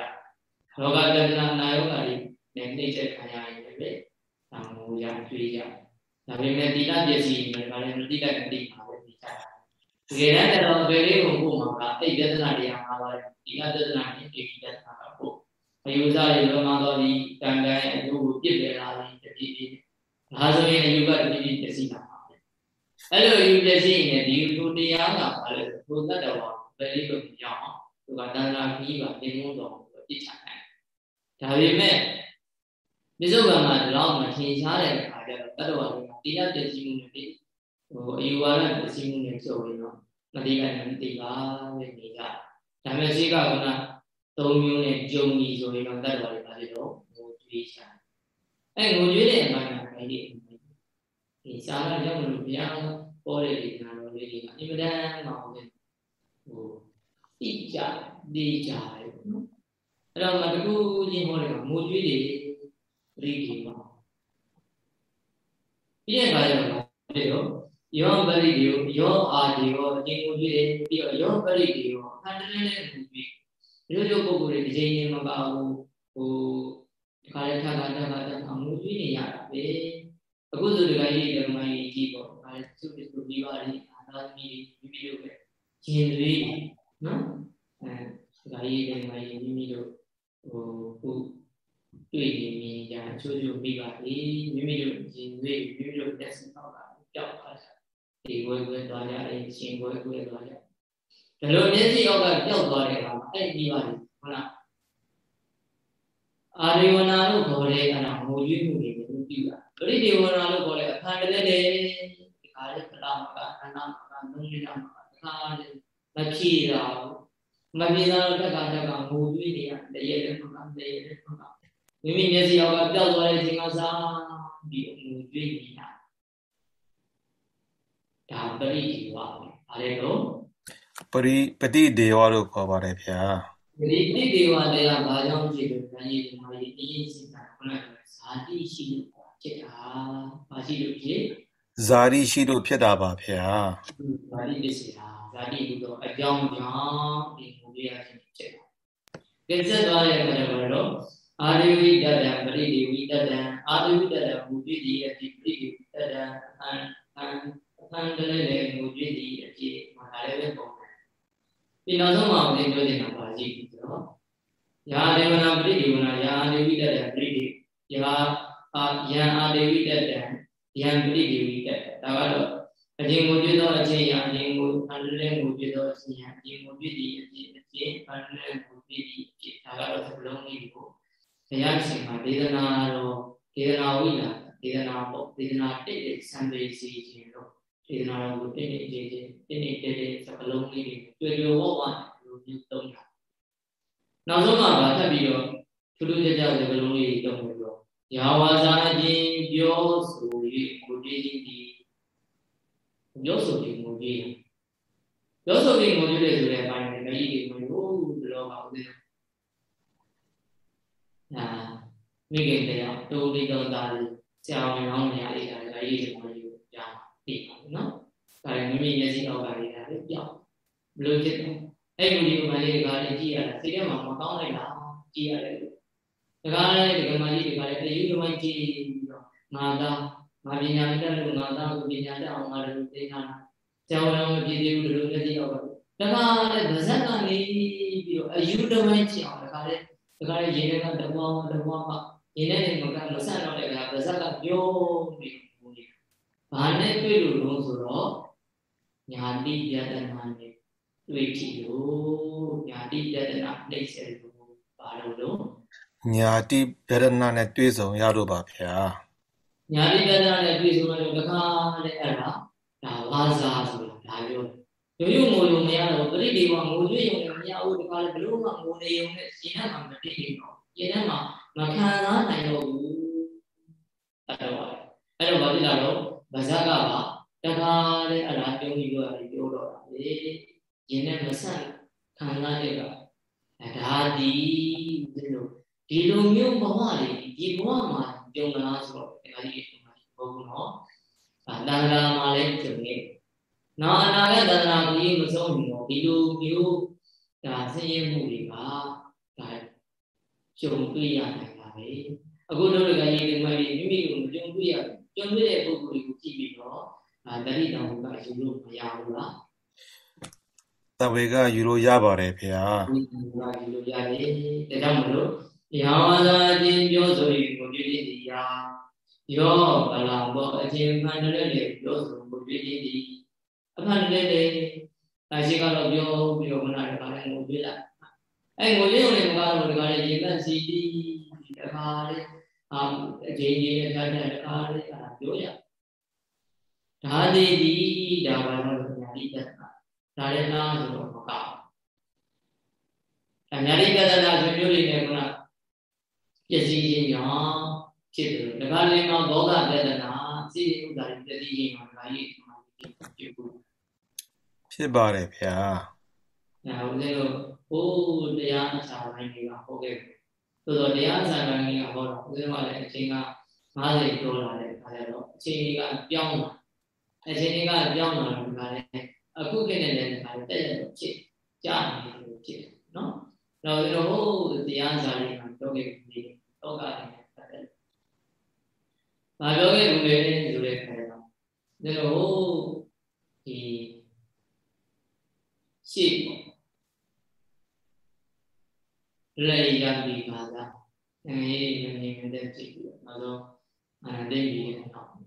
ဘောဂပြဒနာနာယောဂါတွေနဲ့နှိမ့်ချက်ခံရရင်လည်းတောင်းလို့ရတွေ့ရဒါပေမဲ့တိလပြည့်စည်မယ်ဒါလည်းမတိလိုက်မတိပါဘူးဒီချက် တကယ်တမ်းတော့ဘယ်လေးကိုပို့မှာကအဲ့ပြဒနာတွေကမှာပါတယ်ဒီလပြဒနာနဲ့ဒီပြဒနာကပို့အယူဆတွေလုံးဝတော့ဒီကံကံအကျိုးကိုပြစ်ပယ်လာပြီးတတိတိဒါဆိုရင်အယူကတတိတိပျက်စီးတာပါပဲအဲ့လိုအယူပျက်စီးရင်ဒီလိုတရားကဘာလဲဆိုတတ်တော်ပါဘယ်လေးလို့ပြောင်းသူကတန်လာပြီးပါတင်မိုးတော်ကိုပြစ်ချနိုင်ဒါပေမဲ့မြစ္ဆုတ်ကံမှာတော့မထင်ရှားတဲ့အခါကျတော့တတ်တော်ကတရားပျက်စီးမှုနဲ့ ဟိုအယူဝါဒပျက်စီးမှုနဲ့ဆိုရင်တော့မတိကလည်းမတိပါပဲနေကြဒါပေမဲ့ရှိကကသုံးမျိုးနဲ့ကြုံပြီဆိုရင်တော့တတ်တော်တွေပါလေတော့ငိုကြွေးချာအဲငိုကြွေးတဲ့အပိုင်းကအဲ့ဒီဒီစာရရောက်လို့ဘုရားပေါ်တဲ့ဒီနာတော်လေးတွေကအင်မတန်တော့ဟိုတိကျတိကျတယ်နော်အဲ့တော့မတကူချင်းဟောတယ်ကငိုကြွေးတွေပြိတိပါပြီးတဲ့အခါကျတော့ဒီတော့ ယောပရိဒီယောအာဒီယောအချင်းငိုကြွေးတယ်ပြီးတော့ယောပရိဒီယောအန္တလည်းလည်းငိုကြွေးရိုးရိုးပုဂ္ဂိုလ်တွေဒီချိန်ချင်းမပါဘူးဟိုဒီခါလေးထပ်ခါထပ်ခါထပ်ခါမူကြည့်နေရတာပဲအခုဆိုဒီကကြီးဓမ္မကြီးကြည့်ပေါ့ဒါလည်းသူ့သူပြီးပါလိအာသာသမီးမိမိတို့ပဲရှင်တွေနော်အဲဒီကကြီးဓမ္မကြီးမိမိတို့ဟိုခုတွေ့နေမြင်ကြအချိုးချိုးပြီးပါလိမိမိတို့ရှင်တွေမိမိတို့တက်စီတော့တာကြောက်သွားကြ ဒီဝဲဝဲသွားကြတယ်ရှင်ဝဲဝဲသွားကြဒါလိုမျက်စိအောက်ကပျောက်သွားတဲ့အခါမှာအဲ့ဒီပါလေဟုတ်လားအာရိဝနာလို့ခေါ်တဲ့အဲ့ဒါငိုကြည့်မှုတွေကိုပြုတာပရိဒေဝနာလို့ခေါ်တဲ့အခန္ဓာလေးတွေဒီခါလေးဖလာမကခန္ဓာမကလုံးရတာမကခါလေးမဖြေတာမပြေတာတော့တက်ကတက်ကငိုကြည့်နေရတရေလည်းမကတရေလည်းမကမိမိမျက်စိအောက်ကပျောက်သွားတဲ့အချိန်ကစားပြီးငိုကြည့်နေတာ ဒါပရိဒေဝပဲဘာလဲတော့ပရိပတိဒေဝလို့ခေါ်ပါတယ်ဗျာပရိပတိဒေဝတရားဘာကြောင့်ဖြစ်လို့ဉာဏ်ရည်ဒီမှာဒီအရေးစိတ်ကခုနကဇာတိရှိလို့ဖြစ်တာဘာရှိလို့ဖြစ်ဇာတိရှိလို့ဖြစ်တာပါဗျာဇာတိဖြစ်စီတာဇာတိလို့တော့အကြောင်းကြောင့်ဒီမူရခြင်းဖြစ်တာကဲဆက်သွားတဲ့အခါကျတော့အာရိဝိတတံပရိဒေဝိတတံအာရိဝိတတံမူပြည့်ဒီအဖြစ်ပရိဒေဝိတတံအံအံ အံတလည်းလည်းမူပြည့်ဒီအဖြစ်မှာလည်းပဲပုံဒီနောက်ဆုံးမှာဦးဇင်းပြောနေတာပါရှိပြီဆိုတော့ယာဒေဝနာပရိဒေဝနာယာဒေဝိတတံပရိဒေယာအာယံအာဒေဝိတတံယံပရိဒေဝိတတဒါကတော့အခြင်းကိုပြသောအခြင်းယအခြင်းကိုအန္တလည်းကိုပြသောအခြင်းယအခြင်းကိုပြသည်အခြင်းအခြင်းအန္တလည်းကိုပြသည်အခြင်းဒါကတော့သလုံးလေးကိုဘုရားရှင်မှာဒေသနာတော်ဒေသနာဝိလာဒေသနာပေါ့ဒေသနာတိတ်တဲ့စံပေစီခြင်းလို့ စေတနာတော်ကိုတင်းတင်းကြည်ကြည်တင်းတင်းကြည်ကြည်စကလုံးလေးတွေတွေ့တွေ့ဝဝလိုမျိုးသုံးတာနောက်ဆုံးမှာဗာထပ်ပြီးတော့ထူးထူးခြားခြားစကလုံးလေးသုံးပြီးတော့ယာဝါစာအချင်းပြောဆို၍ကိုတည်ခြင်းဒီပြောဆိုပြီးငိုကြည့်ပြောဆိုပြီးငိုကြည့်တယ်ဆိုတဲ့အပိုင်းနဲ့ကြီးတွေမျိုးဘလောပါဦးသေးတယ်အာမိခင်တရားတိုးလေးတော့သားလေးဆရာဝန်ဟောင်းနေရာလေးဒါကြီးတွေမျိုးသိပါဘူးနော်။ ဒါလည်းမိမိမျက်စိအောက်ကလေးဒါလည်းပြောက်ဘလို့ဖြစ်တယ်။အဲ့ဒီဒီကမလေးကလည်းကြည့်ရတာစိတ်ထဲမှာမကောင်းလိုက်တာကြည့်ရတယ်လို့။ဒါကလည်းဒီကမလေးတွေကလည်းအယူကမိုင်းကြည့်ပြီးတော့ငါသားငါပညာမတတ်လို့ငါသားကိုပညာတတ်အောင်ငါလည်းသိတာ။ကျောင်းတော်မပြည့်သေးဘူးလို့မျက်စိအောက်ကဒါကလည်းဗဇက်ကနေပြီးတော့အယူတမိုင်းကြည့်အောင်ဒါကလည်းဒါကလည်းရေထဲကတပွားတပွားကရေထဲနေမကမဆန့်တော့တဲ့ကဗဇက်ကပြောပြီးဘာနဲ့တွေ့လို့လို့ဆိုတော့ ညာတိယတနာနဲ့တွေ့ကြည့်လို့ညာတိယတနာနှိမ့်ဆက်လို့ဘာလို့လို့ညာတိဗရဏနဲ့တွေ့ဆုံရလို့ပါဗျာညာတိပြဿနာနဲ့တွေ့ဆုံလို့တခါနဲ့အဲ့ဒါဒါဝါစာဆိုတာဒါပြောတယ်ရိုးရိုးငိုလို့မရတော့ပရိဒီဝငိုကြွရုံနဲ့မရဘူးတခါလေဘလို့မှငိုနေုံနဲ့ရှင်ထဲမှာမတည်နေတော့ရှင်ထဲမှာမခံစားနိုင်တော့ဘူးအဲ့တော့အဲ့တော့ဘာဖြစ်လာတော့ဗဇက်ကပါ တခါလေအဲ့ဒါပြုံးပြီးတော့ပြောတော့တာလေရှင်နဲ့မဆက်ခံစားရတာဒါဒီဒီလိုဒီလိုမျိုးဘဝတွေဒီဘဝမှာကြုံလာဆိုတော့ဒါကြီးဒီမှာဘုံတော့အဲတန်ခါမှာလည်းကြုံနေနောက်အနာဂတ်တန်ခါကြီးမဆုံးဘူးတော့ဒီလိုမျိုးဒါဆင်းရဲမှုတွေကဒါကြုံတွေ့ရနိုင်ပါပဲအခုတို့တွေကရေဒီမိုင်းမိမိကိုမကြုံတွေ့ရကြုံတွေ့တဲ့ပုဂ္ဂိုလ်တွေကိုကြည့်ပြီးတော့ ဒါတတိတောင်ကယူလို့မရဘူးလားတဝေကယူလို့ရပါတယ်ဗျာဒီကယူလို့ရတယ်ဒါကြောင့်မလို့ယောသာချင်းပြောဆိုရင်ကိုပြည့်ပြည့်ဒီယာယောဗလာဘောအချင်းဖန်တဲ့လေပြောဆိုကိုပြည့်ပြည့်ဒီအဖန်တဲ့လေအရှိကတော့ပြောပြီးတော့ခဏတခါလည်းငိုပြလိုက်အဲငိုရင်းုံနဲ့မကားတော့တခါလေရေပတ်စီတီတခါလေအာအချင်းကြီးနဲ့ထားတဲ့တခါလေအဲ့ဒါပြောရ ဒါလေးဒီဒါပါတော့ညာတိတက်တာဒါလည်းလားဆိုတော့မကောက်အများကြီးပြဿနာဆွေမျိုးတွေနဲ့ကပျက်စီးခြင်းကြောင့်ဖြစ်တယ်။ဒါကလည်းမဘောဂပြဿနာစိတ်ဥဒ္ဒါရီပျက်စီးခြင်းကြောင့်ဒါကြီးဖြစ်ဘူးဖြစ်ပါတယ်ဗျာ။ဒါဦးဇင်းတို့ဟိုးတရားအစာပိုင်းတွေကဟောခဲ့တယ်။သို့တော့တရားအစာပိုင်းတွေကဟောတော့ဦးဇင်းကလည်းအချိန်က90ကျော်လာတဲ့အခါကျတော့အချိန်ကြီးကပြောင်းလာ။ အချိန်ကြီးကပြောင်းလာတော့ဒါလည်းအခုကိနေလည်းဒါလည်းတက်ရတော့ဖြစ်ကြားနေလို့ဖြစ်တယ်နော်။တော့ဒီလိုဟိုးတရားစာတွေမှာပြောခဲ့ပြီးတော့ကလည်းပတ်တယ်။ဘာပြောခဲ့ဘူးလဲဆိုတဲ့ခါကျတော့ဒီလိုဒီရှေ့ပေါ့လေရပြီပါလား။အဲမနေမတဲ့ဖြစ်ပြီးတော့နောက်ဆုံးအာနတိပြီးတဲ့နောက်ဒီ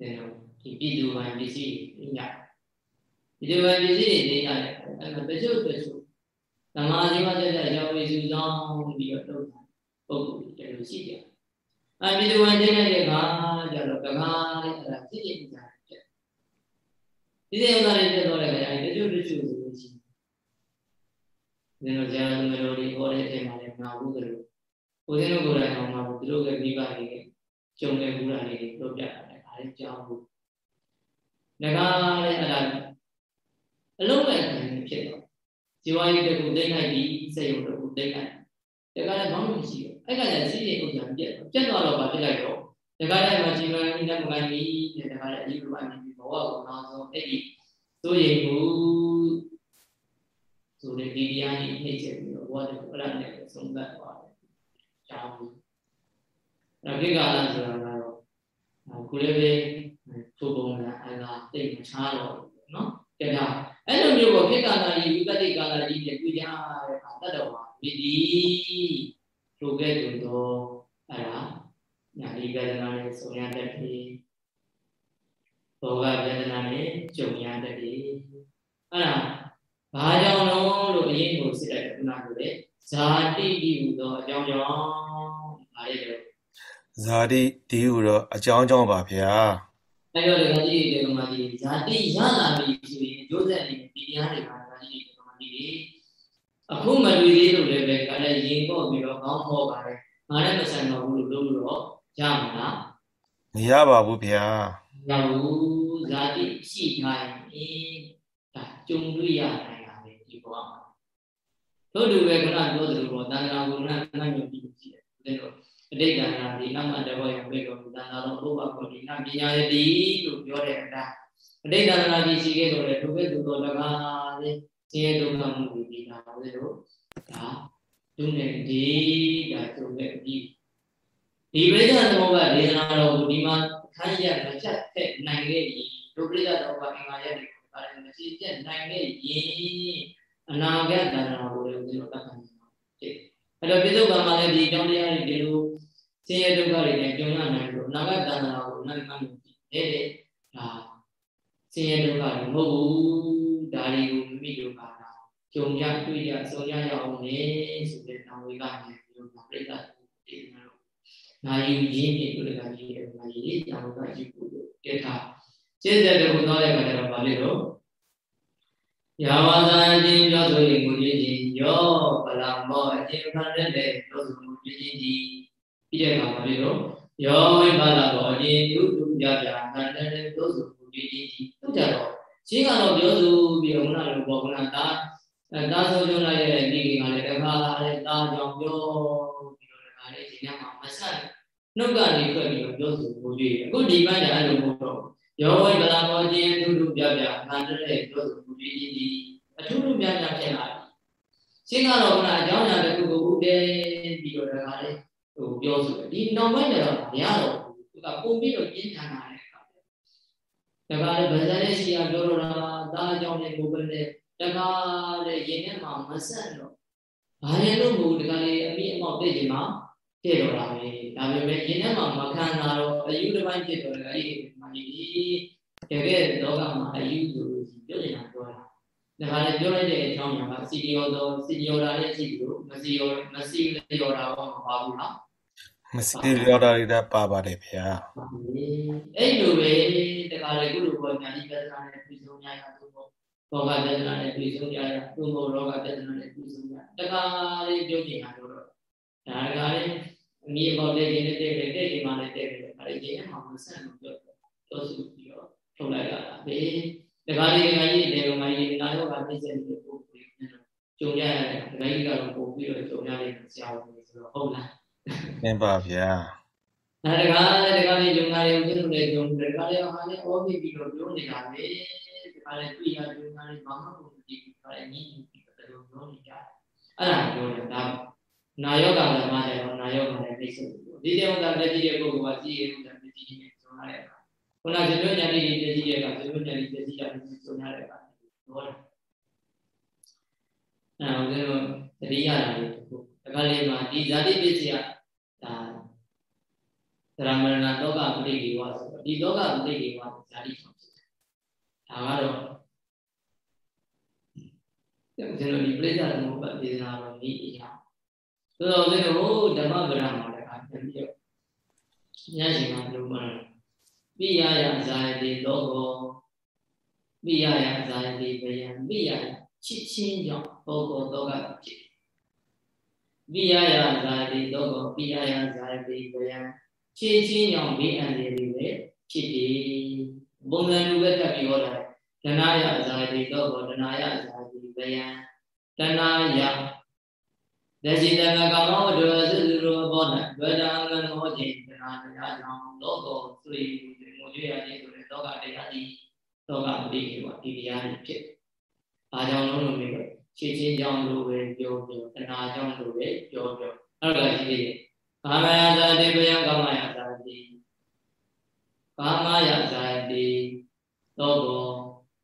လို ဒီပြည်သူပိုင်းပစ္စည်းတွေညပြည်သူပိုင်းပစ္စည်းတွေညရတယ်အဲဒါတချို့တချို့သမာဓိမှတက်တဲ့ရောက်ပြီးစုဆောင်ပြီးတော့တုတ်တာပုဂ္ဂိုလ်တွေတလူရှိတယ်။အဲဒီလိုဝင်တဲ့တဲ့ကကြတော့ကကားလေးအဲ့ဒါဖြစ်ဖြစ်ကြတယ်။ဒီတဲ့ဥစ္စာတွေပြတော့လည်းအဲဒီတချို့တချို့ဆိုလို့ရှိရင်ဒီလိုကြာလူမျိုးတွေဟောတဲ့အချိန်မှာလည်းငါဘူးတယ်လို့ကိုယ်စင်းတို့ကိုယ်တိုင်အောင်မှာသူတို့ကမိဘတွေကြုံခဲ့ဘူးတာတွေပြောပြတာလည်းဒါလည်းကြောင်းဘူး။ ငကားလည်းအဲ့ဒါအလုံးမဲ့ဖြစ်တော့ဇီဝရေးတစ်ခုသိမ့်လိုက်ပြီးစေယုံတစ်ခုသိမ့်လိုက်တခါလည်းဘာမှမရှိဘူးအဲ့ကလည်းစီးရင်ဥစ္စာပြက်ပြက်သွားတော့ဗာဖြစ်လိုက်တော့တခါလည်းမကြည်မန်းနဲ့မကိုင်းပြီးတခါလည်းအယူလိုအပ်ပြီးဘဝကိုနောက်ဆုံးအဲ့ဒီစိုးရိမ်မှုဆိုတဲ့ဒီတရားကြီးနှိမ့်ချက်ပြီးတော့ဘဝတစ်ခုအဲ့ဒါနဲ့ဆုံးသက်သွားတယ်။ကြောင်းဘူး။အဲ့ဒီကလာဆိုတာကတော့ခုလည်းပဲ ထိုးပုံကအဲ့ဒါတိတ်မချားတော့ဘူးနော်။ကြည့်တာအဲ့လိုမျိုးကိုခေတ္တနာကြီးဝိပဿနာကာလကြီးတွေတွေ့ကြတဲ့အခါတတ်တော်မှာမိဒီထိုကဲ့သို့သောအဲ့ဒါညာဒီဝေဒနာနဲ့ဆုံရတတ်ပြီဘောဂဝေဒနာနဲ့ကြုံရတတ်ပြီအဲ့ဒါဘာကြောင့်လို့လို့အရင်ကိုစစ်တဲ့ခုနကလေဇာတိတိဟူသောအကြောင်းကြောင့်ဘာလဲလို့ဇာတိဒီဟုတော့အကြောင်းကြောင်းပါဗျာ အဲ့တော့ဒီကကြီးဒီကမာကြီးဇာတိရလာပြီဆိုရင်ကျိုးဆက်နေဒီတရားတွေကဇာတိဒီကမာကြီးတွေအခုမတွေ့သေးလို့လည်းပဲကလည်းရင်ပေါ့ပြီးတော့ကောင်းဟောပါတယ်ငါလည်းမဆိုင်တော့ဘူးလို့လို့တော့ရမှာလားမရပါဘူးဗျာမရဘူးဇာတိရှိနိုင်ရင်ဒါကြုံတွေ့ရနိုင်တာပဲဒီဘဝမှာတို့တူပဲခုနပြောသလိုပေါ့တန်ခါကုဏနာညွတ်ပြီးရှိတယ်ဒါတော့ အတိတ်ကံနာဒီအမှတဘောရဘေကောတန်ခါတော့ဘုရားကိုဒီနာပညာရည်ဒီလို့ပြောတဲ့အတိုင်းအတိတ်ကံနာဒီရှိခဲ့တော့လေဒုက္ခဒုက္ခလကားလေဆင်းရဲဒုက္ခမှုတွေဒီတာလေတို့ဒါဒုနဲ့ဒီဒါကျုံတဲ့ဒီဒီဝိဇ္ဇာသမုပ္ပါဒေသနာတော်ကိုဒီမှာခိုင်းရမချက်ဖက်နိုင်ခဲ့ပြီဒုပရိသတော်ကအင်္ဂါရက်တွေကိုဒါလည်းမရှိချက်နိုင်ခဲ့ရင်အနာဂတ်တဏ္ဍာကိုလည်းဦးဇင်းတို့တတ်ခံနေပါဖြစ် အဲ့တော့ပြစ္ဆုတ်ကံမှာလည်းဒီအကြောင်းတရားတွေဒီလိုဆင်းရဲဒုက္ခတွေနဲ့ကြုံရနိုင်လို့အနာဂတ်တဏ္ဍာကိုနိုင်မှန်းလို့ဒီတဲ့ဒါဆင်းရဲဒုက္ခတွေမဟုတ်ဘူးဒါတွေကိုမိမိတို့ကကြုံရတွေ့ရဆုံးရရအောင်လေဆိုတဲ့တောင်းဝေကနေပြီးတော့ပြိဿတေနာတော့နာယူရင်းပြတွေ့တာကြီးရဲ့နာယူရင်းတောင်းကယူဖို့တက်တာကျေတဲ့တခုတော့တဲ့ခါကျတော့ဗာလေတော့ ယာဝဇာအချင်းပြောဆိုရင်ကိုကြီးကြီးယောပလံမောအချင်းခံတဲ့ပြောဆိုမှုကြီးကြီးဒီပြီးတဲ့အခါဗာလေတော့ယောဝိပါဒဘောအချင်းသူသူပြပြခံတဲ့ပြောဆိုမှုကြီးကြီးဒီသူကြတော့ရှင်းကတော့ပြောဆိုပြီးတော့ခုနကဘောကနာတာအဲတာဆုံးကျုံလိုက်တဲ့ဒီကလည်းတခါလည်းတာကြောင့်ပြောပြီးတော့တခါလည်းဒီနေ့မှာမဆက်နှုတ်ကနေထွက်ပြီးတော့ပြောဆိုဖို့ကြည့်အခုဒီဘက်ကအဲ့လိုမဟုတ်တော့ယောဝိဗလာမောခြင်းသူတို့ပြပြခံတဲ့ပြောဆို ဖို့ကြည့်ဒီအထူးထူးများများဖြစ်လာပြီရှင်းကတော့ခုနအကြောင်းအရာတစ်ခုကိုဥတည်ပြီးတော့တခါလည်းဟိုပြောဆိုတယ်ဒီနောက်ပိုင်းကျတော့မရတော့ဘူးသူကပုံပြီးတော့ပြင်းထန်လာတယ်ခါတခါလည်းဗဇာနဲ့ရှိရပြောတော့တာဒါအကြောင်းနဲ့ကိုယ်ပဲနဲ့တခါလေရင်ထဲမှာမဆက်တော့ဘာရင်လို့မို့တခါလေအမိအမောက်ပြည့်ချင်မှာပြည့်တော့တာပဲဒါပေမဲ့ရင်ထဲမှာမခံတာတော့အယူတစ်ပိုင်းပြည့်တော့လေအဲ့ဒီမှာဒီတကယ်လောကမှာအယူဆိုလို့ပြောနေတာပြောတာ ဒါကလည်းပြောလိုက်တဲ့အကြောင်းညာကစီဒီယိုတော့စီဒီယိုတာလည်းရှိလို့မစီယိုမစီလျော်တာတော့မပါဘူးလားမစီလျော်တာတွေတော့ပါပါတယ်ဗျာအဲ့လိုပဲတခါလေခုလိုပေါ်ညာတိပြဿနာနဲ့ပြည်စုံညာတာဘောဂတဒနာနဲ့တွေ့ဆုံကြရသူ့ဘောရောဂတဒနာနဲ့တွေ့ဆုံကြတခါလေးပြောချင်တာတော့ဒါတခါလေးအမိဘောတဲ့ခြင်းနဲ့တဲ့တဲ့ခြင်းမှလည်းတဲ့တယ်ဒါလေးခြင်းမှမဆက်လို့ပြောပြောဆိုပြီးတော့ထုတ်လိုက်ရတာပဲ တခါလေးတခါကြီးတဲ့ကောင်မကြီးနာယောဂသိစေတဲ့ပုဂ္ဂိုလ်တွေကြုံရရတယ်တခါကြီးကတော့ပို့ပြီးတော့ကြုံရတဲ့ဆရာဝန်တွေဆိုတော့ဟုတ်လားသင်ပါဗျာအဲတခါတခါလေးကြုံရတယ်ဦးဇင်းတို့လည်းကြုံတယ်တခါလေးဟာလည်းအောပြီးပြီးတော့ပြောနေတာလေခါလေတွေ့ရတွေ့နာလေးဘာမှမဟုတ်ဘူးခါလေညီညီပြီးတော့ပြောပြောနေကြတယ်အဲ့ဒါပြောတယ်ဒါနာယောဂဓမ္မကျတော့နာယောဂနဲ့သိစုဒီတေဝတာတတိယပုဂ္ဂိုလ်ကကြည့်ရလို့တတိယနဲ့ဆုံးရတဲ့အ ခါခုနဇေယောညာတိတတိယကဇေယောညာတိတတိယနဲ့ဆုံးရတဲ့အခါဟောတယ်အဲဦးဇင်းတို့တတိယရာလေးတစ်ခုဒါကလေးမှာဒီဇာတိပစ္စယဒါသရမရဏတောကပရိဒီဝဆိုတော့ဒီတောကပရိဒီဝဇာတိဆောင်ဒါကတော့ကျွန်တော်ဒီပြိဿဓမ္မပဒေသနာတော်ဤအရာဆိုတော့ဒီလိုဓမ္မဗရမှာလည်းအပြန်ပြီးတော့ညရှင်ကဘယ်လိုမှ ပိယယဇာတိလောကောပိယယဇာတိဘယံပိယချစ်ချင်းကြောင့်ဘောကောတောကဖြစ်ပိယယဇာတိလောကောပိယယဇာတိဘယံချစ်ချင်းကြောင့်ဘေးအန္တရာယ်တွေလည်းဖြစ်တယ်ပုံစံလိုပဲတက်ပြီးဟောတာတဏှာယဇာတိတော့ဘောတဏှာယဇာတိဗယံတဏှာယဒေစီတံကာမောဒုရစုစုရောဘောနဝေဒံငနောခြင်းတဏှာတရားကြောင့်လောကောဆွေ ငိုကြရခြင်းဆိုတဲ့လောကတရားဒီလောကပဋိကေဝဒီတရားတွေဖြစ်။အားကြောင့်လုံးလုံးမျိုးချစ်ချင်းကြောင့်လို့ပဲပြောပြောတဏှာကြောင့်လို့ပဲပြောပြောအဲ့ဒါကြီးလေးကာမယဇာတိဗယံကာမယဇာတိကာမယဇာတိသောဘော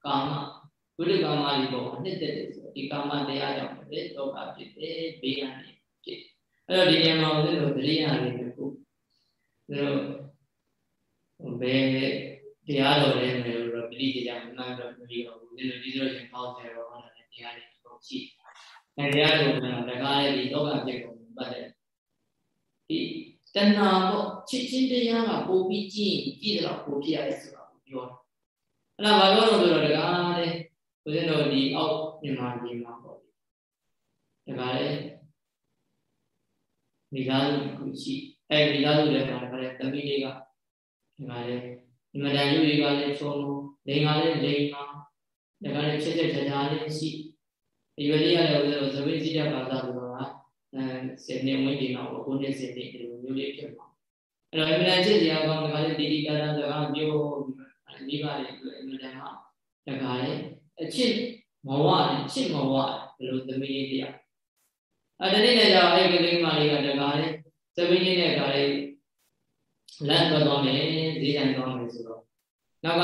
ကာမဝိရိကာမဒီဘောအနှစ်သက်တယ်ဆိုဒီကာမတရားကြောင့်ပဲဒုက္ခဖြစ်တယ်ဘေးရန်ဖြစ်အဲ့တော့ဒီနေရာမှာဦးဇင်းတို့တတိယလေးတစ်ခုတို့ ဘယ်တရားတော်လဲမယ်လို့တော့ပြိတိကြမှာမှန်တော့မပြီးတော့ဘူးဦးဇင်းတို့ဒီလိုချင်းပေါင်းတယ်တော့ဟောတာတရားလေးတစ်ခုရှိတယ်တရားတော်ကတကားလေးဒီဒုက္ခဖြစ်ကုန်ပတ်တယ်ဒီတဏှာပေါ့ချစ်ချင်းတရားကပိုပြီးကြည့်ကြည့်တော့ပိုဖြစ်ရတယ်ဆိုတာကိုပြောတယ်အဲ့ဒါဘာပြောလို့ဆိုတော့တကားလေဦးဇင်းတို့ဒီအောက်မြန်မာပြည်မှာပေါ့တကားလေမိသားစုခုရှိအဲ့မိသားစုလည်းမှာတကားလေသမီးလေးက တကားလေဒီမတန်ယူတွေကလည်းချုံလို့လိန်ကလည်းလိန်မှာတကားလေချက်ချက်ချာချာလေးရှိဒီဝလေးရတယ်ဦးဇင်းတို့သပိစိတ္တဘာသာဆိုတော့အဲဆယ်နှစ်ဝန်းကျင်တော့ကိုနှစ်ဆယ်နှစ်ဒီလိုမျိုးလေးဖြစ်မှာအဲ့တော့အမှန်တန်ချစ်စရာကောင်းတကားလေတီတီကာတာစကားပြောမိဘတွေအမှန်တန်ကတကားလေအချစ်မဝနဲ့ချစ်မဝဘယ်လိုသမီးလေးတရားအဲ့ဒီနေ့ကျတော့အဲ့ကလေးမလေးကတကားလေသမီးလေးနဲ့ကားလေ လမ်းသွားသွားမယ်ဈေးဆိုင်သွားမယ်ဆိုတော့နောက်က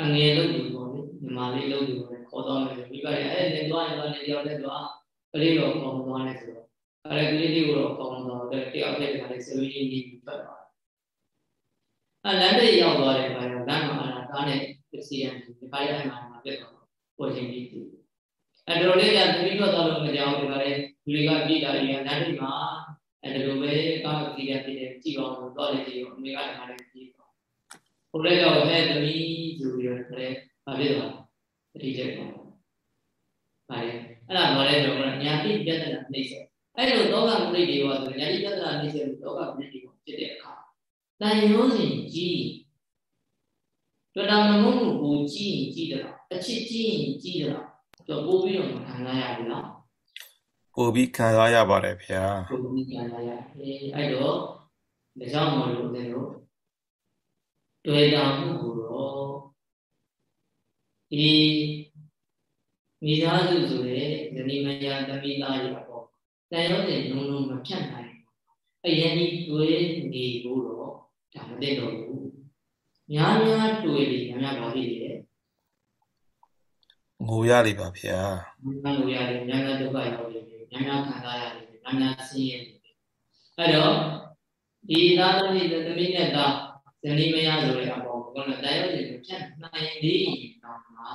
အငယ်လို့ဒီပေါ့လေညီမလေးလို့ဒီပေါ့လေခေါ်သွားမယ်မိဘတွေအဲ့နေသွားရင်သွားနေတယောက်နဲ့သွားကလေးတော့ခေါ်သွားတယ်ဆိုတော့အဲ့ကလေးလေးကိုတော့ခေါ်သွားတော့တယောက်တည်းကလည်းသမီးလေးကြီးပတ်သွားအဲလမ်းတွေရောက်သွားတယ်ခါတော့လမ်းမှာအားကားနဲ့ပစ္စည်းရံဒီခါရအမှန်မှာပြတ်သွားတော့ပေါ်ချင်းပြီးအဲတော်လေးကသမီးတော့တော့လို့မကြောက်ဘူးဒါလည်းလူတွေကပြည်တာတွေကနားတိမှာ အဲဒါလိုပဲကာမကိရိယာဖြစ်တဲ့ကြည့်အောင်လို့တော့လေကြည့်အောင်အမေကတခါလေးကြည့်ပါဘုရားကြောင့်အဲသမီးဆိုပြီးတော့လည်းဘာဖြစ်သွားတတိချက်ပါပါလေအဲ့ဒါတော့လည်းတော့ညာတိပြဿနာနှိမ့်ဆက်အဲ့လိုသောကမုဒိတွေရောဆိုညာတိပြဿနာနှိမ့်ဆက်လို့သောကမုဒိတွေဖြစ်တဲ့အခါတန်ရုံးစဉ်ကြီးတော်တော်မမုန်းမှုကိုကြီးရင်ကြီးတယ်အချစ်ကြီးရင်ကြီးတယ်တော့ပို့ပြီးတော့မခံရရဘူးလား ပို့ပြီးခံစားရပါတယ်ဗျာပို့ပြီးခံစားရအေးအဲ့တော့ဒါကြောင့်မလို့လည်းတော့တွေ့တာမှုကိုတော့ဒီမိသားစုဆိုတဲ့ဇနီးမယားသမီးသားတွေပေါ့တန်ရုံးတဲ့လုံးလုံးမဖြတ်နိုင်အရင်ဒီတွေ့နေလို့တော့ဒါမသိတော့ဘူးများများတွေ့ပြီးများများပါလိမ့်တယ်ငိုရလိပါဗျာများငိုရတယ်များများဒုက္ခရောက်တယ် များများခံစားရတယ်များများဆင်းရဲတယ်အဲ့တော့ဒီသားသမီးသမီးနဲ့သားဇနီးမယားဆိုတဲ့အပေါ်ကလည်းတရားရည်ကိုဖြတ်နိုင်သေးတော့မှာ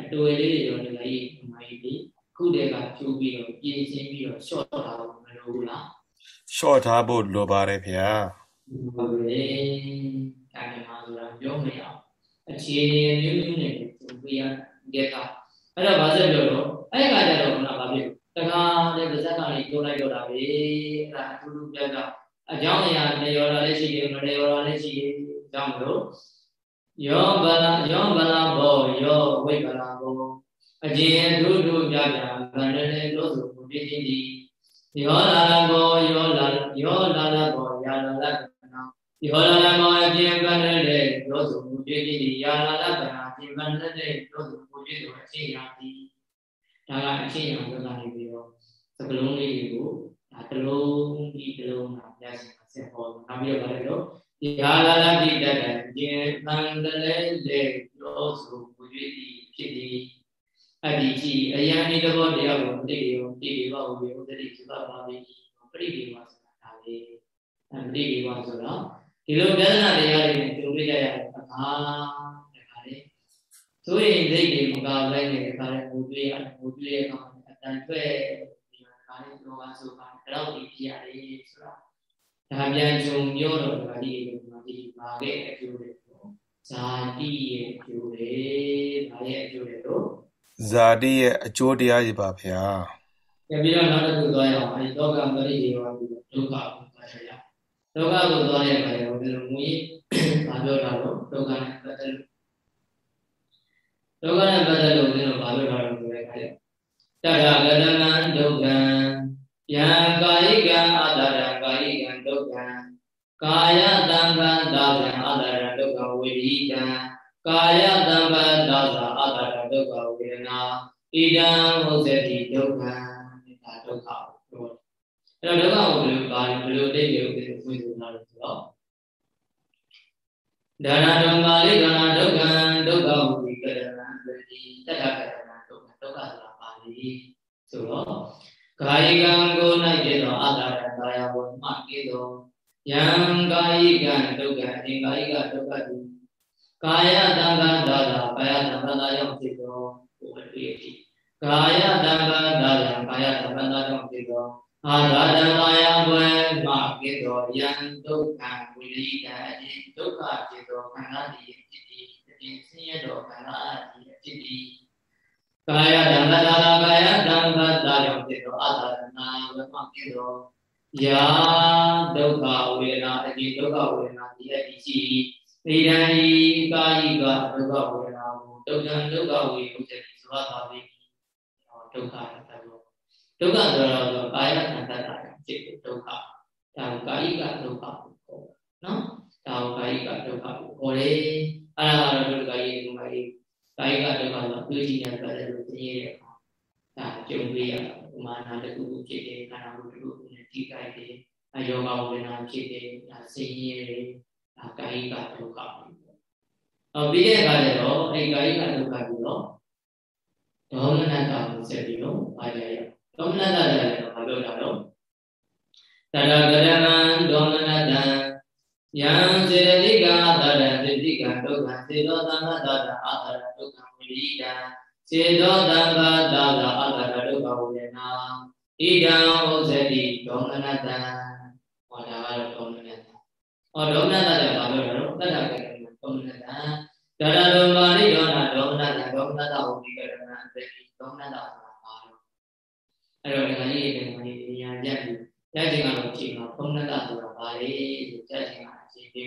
အတွေ့လေးတွေတော့ဒီလေးဒီမိုင်းဒီခုတည်းကကျိုးပြီးတော့ပြင်ဆင်ပြီးတော့ short ထားလို့မလိုဘူးလား short ထားဖို့လိုပါတယ်ဗျာဟုတ်ကဲ့ဒါကမှဆိုတာပြောမရအောင်အခြေအနေမျိုးမျိုးနဲ့ကျုံပြရတဲ့ကအဲ့တော့ဗာဆက်ပြောတော့အဲ့ကကြတော့ခုနကဗာပြ တခါတဲ့ဗဇက်ကနေပြောလိုက်တော့တာပဲအဲ့ဒါအထူးထူးပြတ်ကအကြောင်းအရာနေရောတာလည်းရှိတယ်မနေရောတာလည်းရှိတယ်ကြောင့်မလို့ယောဗလာယောဗလာဘောယောဝိဗလာဘောအကျဉ်ဒုဒုပြပြဗန္ဒနေတို့ဆိုဘုရားရှင်ဒီယောလာလဘောယောလာယောလာလဘောယာလာလကနာယောလာလဘောအကျဉ်ဗန္ဒနေတို့ဆိုဘုရားရှင်ဒီယာလာလကနာအကျဉ်ဗန္ဒနေတို့ဆိုဘုရားရှင်အကျဉ်ရာဒီဒါကအကျဉ်ရာဘက်ကနေပြီးတော့ စကလုံးလေးတွေကိုဒါတလုံးဒီတလုံးကပြရှင်ဆက်ဟောနောက်ပြီးတော့ဗါတယ်လို့ယာလာလတိတတံကျေတန်တလဲလေရောစုဝိတိဖြစ်သည်အတ္တိကြီးအယံဒီတဘောတရားကိုတိတိရောတိတိဘောဝေဥဒတိသဘာဝတိပရိဒီဝဆိုတာဒါလေအပရိဒီဝဆိုတော့ဒီလိုပြဿနာတရားတွေနဲ့ကြုံတွေ့ကြရတဲ့အခါတခါလေဆိုရင်စိတ်တွေမကောင်းလိုက်တဲ့အခါလေငိုတွေ့ရငိုတွေ့ရအောင်အတန်ထွက် ဒီမှာခါလေးလောကဆိုတာတော့ဒီပြရတယ်ဆိုတော့ဒါပြန်ကြုံပြောတော့ဒါဒီမှာဒီပါခဲ့အကျိုးတွေပေါ့ဇာတိရဲ့အကျိုးတွေဒါရဲ့အကျိုးတွေတော့ဇာတိရဲ့အကျိုးတရားကြီးပါဗျာ။ပြန်ပြီးတော့နောက်တစ်ခုသွားရအောင်အဲဒီဒုက္ခပရိဒေဝဒုက္ခကိုသွားရအောင်။ဒုက္ခကိုသွားရပါရောဒီလိုငွေဘာပြောတာတော့ဒုက္ခနဲ့ပတ်သက်လို့ဒုက္ခနဲ့ပတ်သက်လို့ဒီလိုဘာပြောတာလို့ပြောရခါရ။တထာဂတမံဒုက္ခံ ယံကာယကံအာဒရကာယကံဒုက္ခံကာယတံကံသာဇံအာဒရဒုက္ခဝိရိကံကာယတံပဒါသအာတာဒုက္ခဝေဒနာဣဒံဝုဇ္ဇတိဒုက္ခံဒါဒုက္ခကိုပြောအဲ့တော့ဒုက္ခကိုဘယ်လိုပါလဲဘယ်လိုသိကြလို့ဒီကိုဆိုလာလို့ဆိုတော့ဒါနဒုက္ခလိဒါနဒုက္ခံဒုက္ခဝိကရဏပတိတတ္တကရဏဒုက္ခဒုက္ခဆိုတာပါဠိဆိုတော့ ကာယကံကို၌ဖြစ်သောအာတာရကာယဝမှကိသောယံကာယကံဒုက္ခအင်္ကာယကဒုက္ခတိကာယတံ္ဃဒါသာကာယတံ္ဃဒါကြောင့်ဖြစ်သောဘုရားတိကာယတံ္ဃဒါသာကာယတံ္ဃဒါကြောင့်ဖြစ်သောအာသာတံကာယဝေမကိသောယံဒုက္ခဝိရိဒအတိဒုက္ခဖြစ်သောခန္ဓာတည်းဖြစ်သည်အပြင်ဆင်းရဲသောခန္ဓာတည်းဖြစ်သည် ကာယတံ္ဃဒါသာကာယတံ္ဃဒါကြောင့်ဖြစ်သောအာသာတနာဝေမကိသောယာဒုက္ခဝေဒနာအတိဒုက္ခဝေဒနာတည်းအတိရှိသေရန်ဤကာယိကဒုက္ခဝေဒနာကိုဒုက္ခဒုက္ခဝေဒုက္ခသဘာဝတိဒုက္ခတတ်လို့ဒုက္ခဆိုတော့ကာယခန္ဓာတာဖြစ်တဲ့ဒုက္ခဒါကိုကာယိကဒုက္ခကိုခေါ်နော်ဒါကိုကာယိကဒုက္ခကိုခေါ်တယ်အဲ့ဒါကတော့ဒုက္ခရဲ့ဒီမှာလေး ကာယိကဒုက္ခဆိုတွေ့ကြည့်တဲ့ပတ်သက်လို့သိရတဲ့အခါဒါကြုံတွေ့ရတာဥမာနာတစ်ခုခုဖြစ်တယ်ခန္ဓာကိုယ်တစ်ခုခုနဲ့ထိခိုက်တယ်အယောဂဝေဒနာဖြစ်တယ်ဒါဆင်းရဲတယ်ဒါကာယကဒုက္ခပဲ။အော်ပြီးတဲ့အခါကျတော့အဲကာယကဒုက္ခပြီးတော့ဒေါမနတကိုဆက်ပြီးတော့ပါကြရ။ဒေါမနတလည်းတော့မပြောတာတော့တရဂရမံဒေါမနတံ ယံစေတိကာတရတိတိကဒုက္ခစေတောသမတတအာတရဒုက္ခဝိရိဒံစေတောတံဃာတာသာအတ္တဒုက္ခဝေဒနာဣဒံဥစ္စတိဒေါမနတံဟောဒါကတော့ဒေါမနတံဟောဒေါမနတံကဘာလို့လဲတော့တတ္တကေဒေါမနတံဒါရလောမာရိယောနာဒေါမနတံဒေါမနတဝိကရဏံသေဒေါမနတဆိုတာဘာလို့အဲ့တော့ဒီကနေ့ဒီကနေ့ဉာဏ်ရက်ပြီးရ က်ချင်းကတော့ကြည့်တော့ဒေါမနတဆိုတာဘာလဲဆိုရက်ချင်းကအရှင်းပြ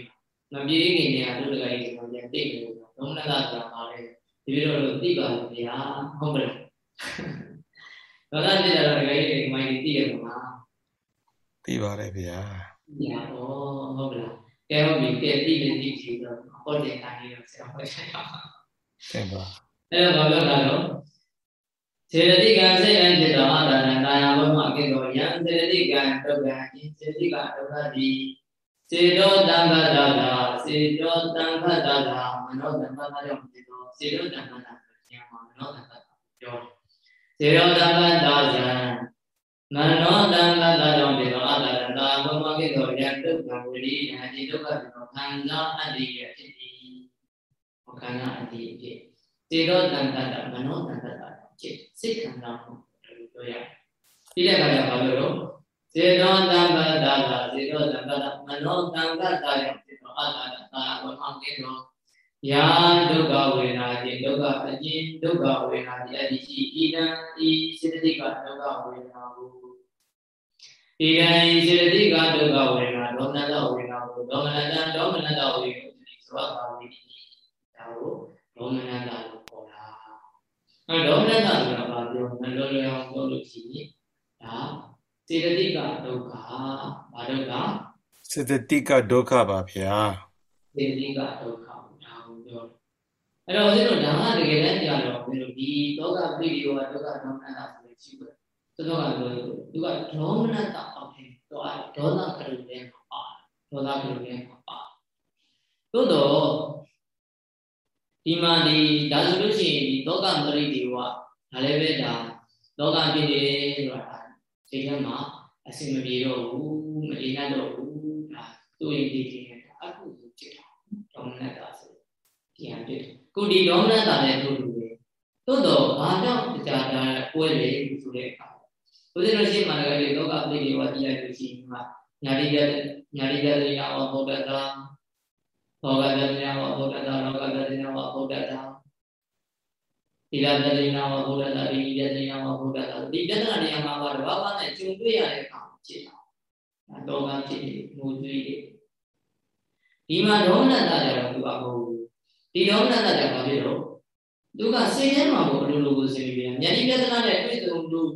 မပြေးခင်နေရာတို့တကယ်ကြီးဆိုရင်သိတယ်လို့ဒေါမနတဆိုတာဘာလဲဒီလိုလိုသိပါလို့ဗျာဟုတ်ကဲ့ဘာသာပြတာတော့တကယ်ကြီးဒီမိုင်းသိရမှာသိပါတယ်ဗျာညာတော့ဟုတ်ကဲ့ကဲဟုတ်ပြီကဲသိနေသိချင်တော့ဟောတဲ့တိုင်းရောဆရာဟောချင်တာသင်ပါအဲ့တော့ဘာပြောတာတော့ စေတသိကံစိတ်အဖြစ်သောအာရဏကာယဘုမကိသောယံစေတသိကံဒုက္ခအင်းစေတသိကဒုက္ခတိစေတောတံခတတာစေတောတံခတတာမနောတံခတတာကြောင့်ဖြစ်သောစေတောတံခတတာဉာဏ်မှာမနောတံခတတာပြောစေတောတံခတတာယံမနောတံခတတာကြောင့်ဖြစ်သောအာရဏကာယဘုမကိသောယံဒုက္ခဝိရိယအတိဒုက္ခဖြစ်သောခံစားအတ္တိရဲ့ဖြစ်သည်ခန္ဓာအတ္တိဖြစ်စေတောတံခတတာမနောတံခတတာ จิตစိတ်ခန္ဓာကိုပြောရပြီးတဲ့အခါကျဘာလို့လဲစေတောတံပတ္တာစေတောတံပတ္တာမနောတံပတ္တာကြောင့်စေတောအတ္တတာဘောအောင်ကေရောယာဒုက္ခဝေဒနာတိဒုက္ခအကျဉ်ဒုက္ခဝေဒနာတိအတ္တိရှိဣဒံဤစေတသိကဒုက္ခဝေဒနာကိုဣဒံဤစေတသိကဒုက္ခဝေဒနာဒေါမနတဝေဒနာကိုဒေါမနတံဒေါမနတဝေဒနာဆိုတော့ဝေဒနာဒါကိုဒေါမနတလို့ခေါ်တာ အဲဒေါမနတဆိုတာဘာပြောမလို့လျောင်းပြောလို့ရှိရင်ဒါစေတသိကဒုက္ခဘာဒုက္ခစေတသိကဒုက္ခပါဗျာစေတသိကဒုက္ခဒါကိုပြောတယ်အဲ့တော့ဦးဇင်းတို့ဒါကတကယ်တမ်းကြာတော့ဦးဇင်းတို့ဒီဒေါကပိရိယောဒုက္ခဒေါမနတဆိုလို့ရှိတယ်သတော်ကပြောလို့သူကဒေါမနတအောက်ထဲတော့ဒေါသကရုနဲ့ပါဒေါသကရုနဲ့ပါသို့တော့ ဒီမှာဒီဒါဆိုလို့ရှိရင်ဒီဒေါကမရိဒီဝဒါလည်းပဲဒါဒေါကဖြစ်နေဆိုတာဒါစိတ်ထဲမှာအစင်မပြေတော့ဘူးမကျေနပ်တော့ဘူးဒါသူ့ရင်ဒီဒီနေတာအကုသိုလ်ဖြစ်တာဒေါမနတဆိုဒီဟာဖြစ်တယ်ကိုဒီဒေါမနတလည်းတို့လူပဲသို့တော့ဘာကြောင့်ကြာကြာပွဲလေဆိုတဲ့အခါဘုရားရှင်မှာလည်းလောကပရိဒီဝတိရလို့ရှိရင်မှာညာတိရညာတိရရိယဝဘုဒ္ဓတာ ဘောဂတတိယဝဘုဒ္ဓတာလောကတတိယဝဘုဒ္ဓတာသီလတတိယဝဘုဒ္ဓတာဒီတတိယဝဘုဒ္ဓတာဒီတဏှာတရားမှာပါတော့ဘာမှနဲ့ကျုံတွေ့ရတဲ့အခါဖြစ်တာတော့ကဖြစ်နေငိုကြွေးတယ်ဒီမှာဒေါမနတကြတော့သူကမဟုတ်ဘူးဒီဒေါမနတကြဘာဖြစ်တော့သူကစိတ်ထဲမှာကိုအလိုလိုကိုစိတ်ပြီးညာတိပြဿနာနဲ့တွေ့ဆုံလို့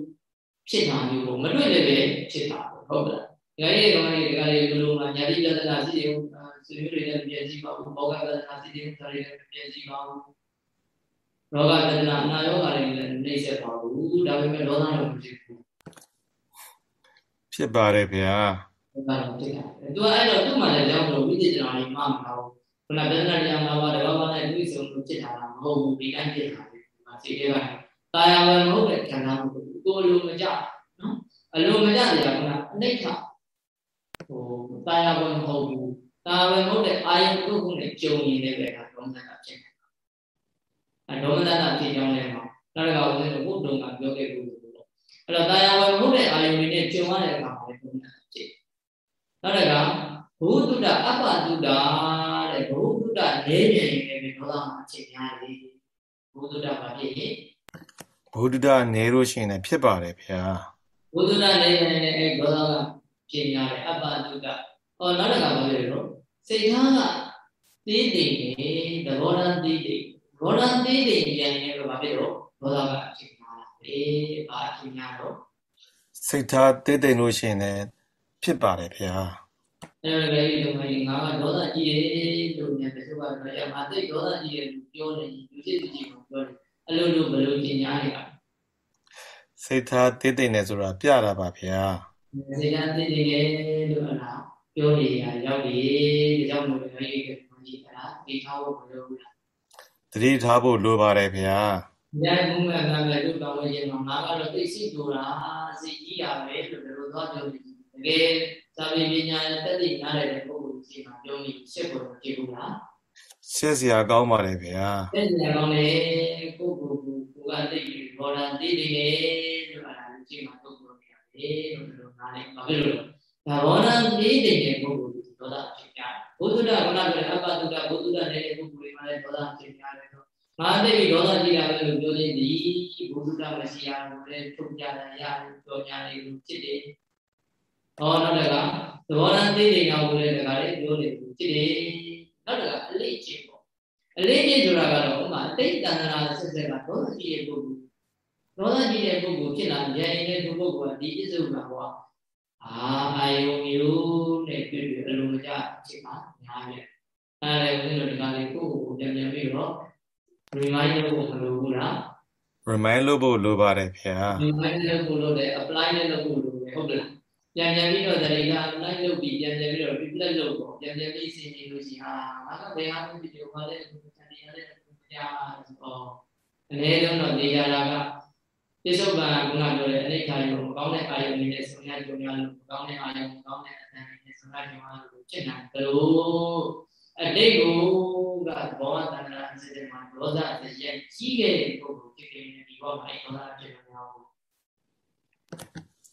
ဖြစ်တာမျိုးကိုမတွေ့လည်းပဲဖြစ်တာဟုတ်ကဲ့ငါရဲ့ကောင်လေးဒီကလေးဘလို့မှညာတိပြဿနာရှိတယ် ဆွေမျိုးတွေလည်းပြည့်စည်ပါဘူးဘောဂပြဿနာရှိတယ်ဒါတွေလည်းပြည့်စည်ပါဘူးရောဂပြဿနာအနာရောဂါတွေလည်းနှိမ့်ဆက်ပါဘူးဒါပေမဲ့ဒေါသတော့မဖြစ်ဘူးဖြစ်ပါတယ်ဗျာဘာလို့ဖြစ်တာလဲသူကအဲ့တော့သူ့မှာလည်းကြောင်းလို့ဝိသေသနာလေးမှမဟုတ်ခုနပြဿနာတရားမှာပါတဘာမှနဲ့တွေ့ဆုံလို့ဖြစ်တာမဟုတ်ဘူးဒီတိုင်းဖြစ်တာလေဒီမှာစိတ်ထဲကတာယာဝယ်မဟုတ်တဲ့ခန္ဓာမဟုတ်ဘူးကိုယ်လိုမကြနော်အလိုမကြတယ်ကခုနအနိဋ္ဌဟိုတာယာဝယ်မဟုတ်ဘူး တာဝယ်မဟုတ်တဲ့အာယုကုခုနဲ့ကြုံနေတဲ့ပဲကဒေါမနတာဖြစ်တယ်အဲဒေါမနတာဖြစ်ကြောင်းလဲမှာနောက်ကဦးဇင်းတို့ဘုဒ္ဓံကပြောခဲ့ဘူးလို့အဲ့တော့တာယာဝယ်မဟုတ်တဲ့အာယုတွေနဲ့ကြုံရတဲ့အခါမှာဒေါမနတာဖြစ်နောက်တစ်ခါဘုဒ္ဓအပ္ပတုဒ္ဒတဲ့ဘုဒ္ဓနေနေနေပဲဒေါသမှာအချိန်များတယ်ဘုဒ္ဓဘာဖြစ်ရင်ဘုဒ္ဓနေလို့ရှိရင်လည်းဖြစ်ပါတယ်ဗျာဘုဒ္ဓနေနေနေအဲဒေါသကပြင်များတယ်အပ္ပတုဒ္ဒ ဟောနောက်တစ်ခါဘာလဲတော့စိတ်ထားကသေးသေးနေသဘောတမ်းသေးသေးသဘောတမ်းသေးသေးပြန်နေတော့ဘာဖြစ်တော့ဒေါသကအချိန်များတာအေးဘာအချိန်များတော့စိတ်ထားတည်တည်လို့ရှိရင်လည်းဖြစ်ပါတယ်ဗျာအဲ့ဒါလည်းဒီလိုမျိုးငါကဒေါသကြီးတယ်လို့မြန်တယ်ဆိုတော့ရမသိဒေါသကြီးတယ်လို့ပြောနေလူရှိသူကြီးကပြောတယ်အဲ့လိုလိုဘယ်လိုပညာတွေကစိတ်ထားတည်တည်နေဆိုတာပြတာပါဗျာစေတသိနေတယ်လို့အလား ပြောနေရရောက်နေဒီကြောင့်မို့လို့ရေးတယ်ဘုန်းကြီးကလားဒီထားဖို့မလိုဘူးလားတတိထားဖို့လိုပါတယ်ဗျာဉာဏ်မှုမဲ့ကလည်းတို့တော်ဝင်ရင်တော့ငါကတော့သိစိတ်တူတာစိတ်ကြီးရပဲလို့ဒီလိုသွားပြောနေတကယ်သာဝေပညာတက်သိနားရတဲ့ပုဂ္ဂိုလ်ကြီးမှာပြောနေရှက်ဖို့မဖြစ်ဘူးလားဆက်စရာကောင်းပါတယ်ဗျာအဲ့ဒီကောင်လေကိုကိုကိုကိုကသိပြီးဘောလာသိတယ်လို့အဲ့ဒါကိုကြည့်မှတော့ပြောပြရတယ်လို့ပြောနားလေဘာဖြစ်လို့လဲဒါ ဘောလာသိတယ်တဲ့ပုဂ္ဂိုလ်ကိုဒေါသဖြစ်ကြတယ်ဘုဒ္ဓကခုနကပြောအပ္ပတုဒဘုဒ္ဓနဲ့ပုဂ္ဂိုလ်တွေမှာလည်းဒေါသဖြစ်ကြတယ်တော့ငါသိပြီးဒေါသကြည့်တာပဲလို့ပြောနေသည်ဘုဒ္ဓမရှိရဘူးလေထုတ်ကြတယ်ရတယ်ပြောကြတယ်လို့ဖြစ်တယ်ဟောနောက်တကသဘောတမ်းသိတယ်ကောင်ကိုလည်းတခါလေပြောနေဘူးဖြစ်တယ်နောက်တကအလေးကျင့်အလေးကြီးဆိုတာကတော့ဥမာအတိတ်တဏ္ဍာဆက်ဆက်ကဒေါသကြီးတဲ့ပုဂ္ဂိုလ်ဒေါသကြီးတဲ့ပုဂ္ဂိုလ်ဖြစ်လာရင်ရင်တဲ့သူပုဂ္ဂိုလ်ကဒီအစ္ဆုတ်ကဟော အာအာယုံမျိုးနဲ့တွေ့ပြီးအလုံးမကျဖြစ်မှာများတယ်အဲဒါလည်းဦးဇင်းတို့ဒီကနေ့ကိုယ့်ကိုယ်ပြန်ပြန်ပြီးတော့ remind လုပ်ဖို့မလိုဘူးလား remind လုပ်ဖို့လိုပါတယ်ဗျာ remind လုပ်ဖို့လိုတယ် apply လည်းလုပ်ဖို့လိုတယ်ဟုတ်ကဲ့ပြန်ပြန်ပြီးတော့တရိက apply လုပ်ပြီးပြန်ပြန်ပြီးတော့ reflect လုပ်ပေါ့ပြန်ပြန်ပြီးစဉ်းနေလို့ရှိဟာငါကဘယ်ဟာမှဒီလိုပါလဲဒီတရားလေးတရားအော်အနည်းဆုံးတော့နေရာက ပြစ္ဆုတ်ကံကခုနပြောတဲ့အနိဋ္ဌာယုံမကောင်းတဲ့အာယုံတွေနဲ့ဆုံရကြုံရလို့မကောင်းတဲ့အာယုံမကောင်းတဲ့အတန်တွေနဲ့ဆုံရကြုံရလို့ဖြစ်နိုင်တယ်လို့အတိတ်ကိုကဘောဓတန္တရာအစစ်တဲ့မှာဒေါသအစစ်ရဲ့ကြီးခဲ့တဲ့ပုဂ္ဂိုလ်ဖြစ်ခဲ့တဲ့ဒီဘောမှာဒေါသအဖြစ်မများဘူး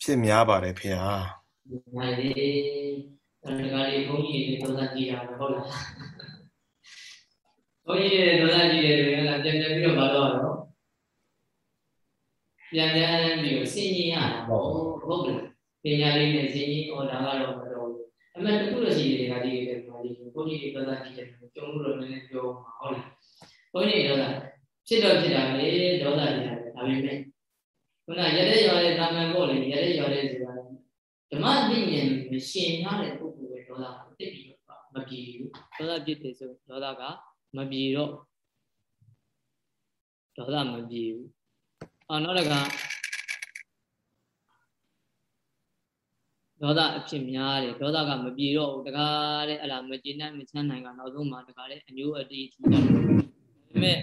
ဖြစ်များပါတယ်ဗျာ။နိုင်လေ။အဲဒါကလေးဘုန်းကြီးတွေဒေါသကြီးတာပဲဟုတ်လား။ဘုန်းကြီးတွေဒေါသကြီးတယ်တွေကပြန်ပြန်ပြီးတော့မတော့တော့ ပြန်ပြန်ပြီးတော့စဉ်းကျင်ရတာပေါ့ဟုတ်ကဲ့ပညာလေးနဲ့စဉ်းကျင်ဩဒါကတော့မတော့ဘူးအမှန်တခုလို့ရှိရင်ဒါဒီတွေဒီမှာဒီဘုန်းကြီးတွေဒေါသကြီးတယ်ကျုံလို့တော့နည်းနည်းပြောမှာဟုတ်လားဘုန်းကြီးဒေါသဖြစ်တော့ဖြစ်တာလေဒေါသကြီးတာဒါပေမဲ့ခုနရတဲ့ရွာတဲ့တာမန်ပေါ့လေရတဲ့ရွာတဲ့ဆိုတာဓမ္မသိဉာဏ်မရှင်ထားတဲ့ပုဂ္ဂိုလ်ရဲ့ဒေါသကိုသိပြီးတော့မပြေဘူးဒေါသဖြစ်တယ်ဆိုဒေါသကမပြေတော့ဒေါသမပြေဘူး အော်နောက်တကဒေါသအဖြစ်များတယ်ဒေါသကမပြေတော့ဘူးတကားတဲ့အဲ့လားမကျေနပ်မချမ်းနိုင်ကနောက်ဆုံးမှတကားတဲ့အညိုးအတီးထီတာဒါပေမဲ့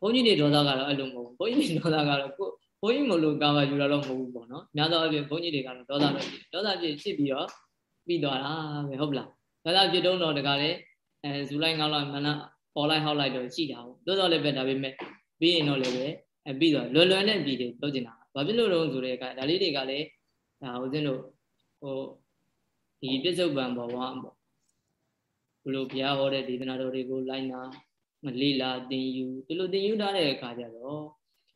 ဘုန်းကြီးတွေဒေါသကတော့အဲ့လိုမဟုတ်ဘူးဘုန်းကြီးတွေဒေါသကတော့ကိုဘုန်းကြီးမလို့ကာမယူတာတော့မဟုတ်ဘူးပေါ့နော်။များသောအားဖြင့်ဘုန်းကြီးတွေကတော့ဒေါသပဲဖြစ်ဒေါသဖြစ်ဖြစ်ပြီးတော့ပြီးသွားတာပဲဟုတ်ပလား။ဒေါသဖြစ်တော့တော့တကားလေအဲဇူလိုက်ငေါလိုက်မနပေါ်လိုက်ဟောက်လိုက်တော့ရှိတာဟုတ်။သို့တော်လည်းပဲဒါပေမဲ့ပြီးရင်တော့လည်းပဲ အဲပြီးတော့လွယ်လွယ်နဲ့ပြီးတယ်ပြောချင်တာ။ဘာဖြစ်လို့လဲဆိုတဲ့အခါဒါလေးတွေကလည်းဒါဦးဇင်းတို့ဟိုဒီပြစ္ဆုတ်ပံဘောဝပေါ့ဘလို့ဘုရားဟောတဲ့ဒေသနာတော်တွေကိုလိုက်နာမလေးလာသင်ယူဒီလိုသင်ယူထားတဲ့အခါကျတော့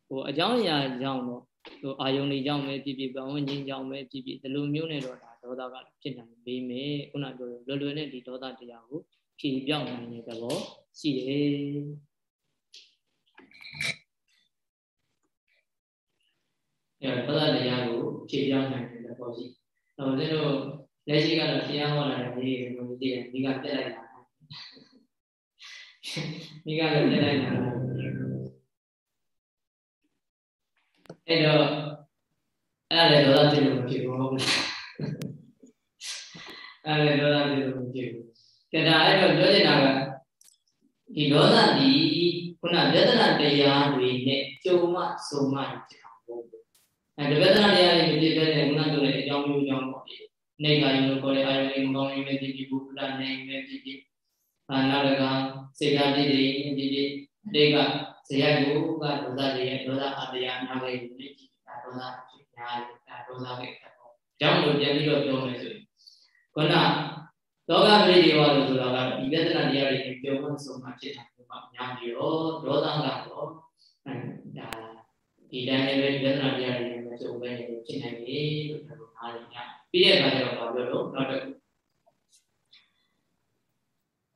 ဟိုအကြောင်းအရာကြောင့်တော့ဟိုအာယုန်တွေကြောင့်ပဲဖြစ်ဖြစ်ပဝန်းကျင်ကြောင့်ပဲဖြစ်ဖြစ်ဒီလိုမျိုးနဲ့တော့ဒါဒေါသကဖြစ်နိုင်ပေမဲ့ခုနပြောလွယ်လွယ်နဲ့ဒီဒေါသတရားကိုဖြေပြောင်းနိုင်တဲ့သဘောရှိတယ် အဲဒေါသတရားကိုဖြေပြောင်းနိုင်တဲ့သဘောရှိတော့ဦးဇင်းတို့လက်ရှိကတော့တရားဟောလာတဲ့နေ့ကိုသိတယ်ဒီကပြက်လိုက်တာဒီကလည်းပြက်လိုက်တာအဲ့တော့အဲ့ဒါလည်းဒေါသဖြစ်လို့မဖြစ်ဘူးဟုတ်လားအဲ့ဒါလည်းဒေါသဖြစ်လို့မဖြစ်ဘူးကဲဒါအဲ့တော့ပြောချင်တာကဒီဒေါသဒီခုနပြဿနာတရားတွေနဲ့ကြုံမှစုံမှဖြစ် အောင်ဟုတ်အဲဒီပြဿနာတရားတွေမဖြစ်တဲ့ခုနပြောတဲ့အကြောင်းမျိုးကြောင့်ပေါ့ဒီနေကယုံလို့ခေါ်တဲ့အာယုံလေးမကောင်းလေးပဲဖြစ်ဖြစ်ဘုရားနေပဲဖြစ်ဖြစ်အာနာရကစေတသိက်တွေဖြစ်ဖြစ်အတိတ်ကဇယကိုကဒေါသတွေရဲ့ဒေါသအတရားများခဲ့လို့နေကြည့်တာဒေါသဖြစ်များတယ်ဒါဒေါသပဲပေါ့။ကြောင့်လို့ပြန်ပြီးတော့ပြောမယ်ဆိုရင်ခုနသောကပရိဒီဝါလို့ဆိုတာကဒီပြဿနာတရားတွေပြောဖို့ဆုံးမှဖြစ်တာပေါ့။များပြီးတော့ဒေါသကတော့အဲဒါဒီတိုင်းလည်းပဲပြဿနာတရားတွေ မကြုံပဲဖြစ်နိုင်တယ်လို့ပြောလို့အားရည။ပြီးတဲ့အခါကျတော့ပြောလို့နောက်တစ်ခု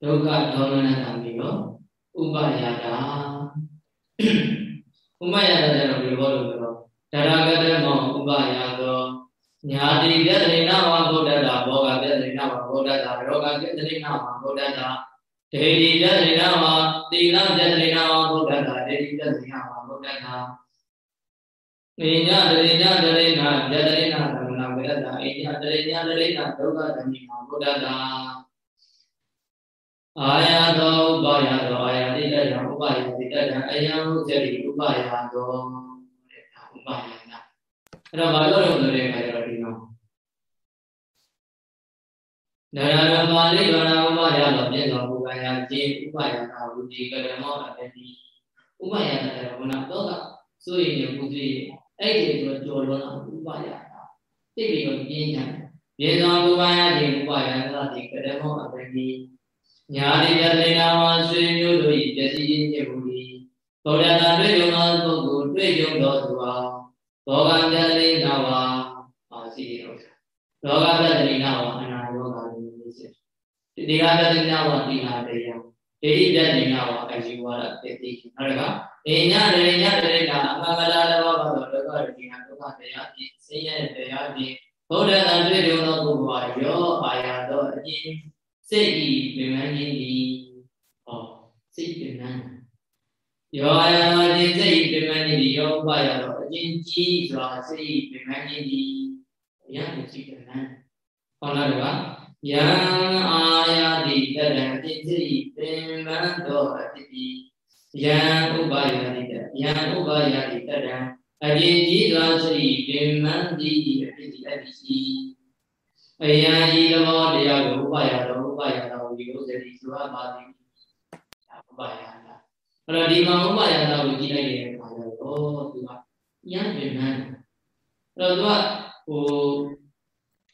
ဒုက္ခဒေါမနတာပြီးတော့ဥပယာတာဥပယာတာကျတော့ဒီဘောလို့ပြောတရဂတမောဥပယာသောညာတိပြတရိဏဝါဘုဒ္ဓတာဘောဂပြတရိဏဝါဘုဒ္ဓတာရောဂပြတရိဏဝါဘုဒ္ဓတာဒေဒီပြတရိဏဝါသီလပြတရိဏဝါဘုဒ္ဓတာဒေဒီပြတရိဏဝါဘုဒ္ဓတာ အိညာတရိညာတရိဏပြတရိဏသမဏဝေဒတာအိညာတရိညာတရိဏဒုက္ခဓမ္မိမာဘုဒ္ဓတာအာယသောဥပါယသောအာယတိတယံဥပါယတိတယံအယံဟုဇတိဥပါယသောတဲ့ဒါဥပါယနာအဲ့တော့ဘာလို့လဲဆိုတဲ့အခါကျတော့ဒီမှာနရရမလေးဘာနာဥပယတော်ပြည့်တော်ဘုရားယာခြင်းဥပယတာဝုတိကရမောအတတိဥပယတာကဘုနာတော့ကစိုးရင်ရပုသိ အဲ့ဒီတော့ကြော်လွန်တာဥပယတာသိပြီးတော့ပြင်းကြတယ်ပြေသောဘုရားယာခြင်းဥပယတာတိကရမောအတတိညာတိယသေနာဝဆွေမျိုးတို့၏ပစ္စည်းခြင်းဖြစ်မှု၏ဗုဒ္ဓတာတွေ့ကြုံသောပုဂ္ဂိုလ်တွေ့ကြုံသောသူအားဘောဂံပြတိနာဝါအာစီရောလောကပြတိနာဝါအနာယောဂာဒီကတတိယဝတိနာတရားဒိဋ္ဌိပြတိနာဝအယူဝါဒတတိနောက်ကအေ ညရေညရေတာအမကလာတော်ဘာတော်ဒုက္ခရိနာဒုက္ခတရားဖြင့်ဆင်းရဲတရားဖြင့်ဘုရားတန်တွေ့ကြုံသောပုဂ္ဂိုလ်ဟာရောပါရသောအကျဉ်စိတ်ဤပင်မခြင်းသည်ဟောစိတ်ပင်မယောအာယအကျဉ်စိတ်ပင်မခြင်းသည်ရောပါရသောအကျဉ်ကြီးစွာစိတ်ပင်မခြင်းသည်ယံစိတ်ပင်မဟောလားတော့ယံအာယတိတရံတိသိပင်မံတောအတိတိ ယံဥပယတိတယံဥပယတိတရံအရင်ကြီးသောစရိပင်မံတိအတိတိအတိရှိအယံဤသဘောတရားကိုဥပယတော်ဥပယတော်ဝိဥစ္စတိသုဟပါတိဥပယတာအဲ့တော့ဒီမှာဥပယတော်ကိုကြည့်လိုက်တဲ့အခါကျတော့သူကယံပင်မံအဲ့တော့သူကဟို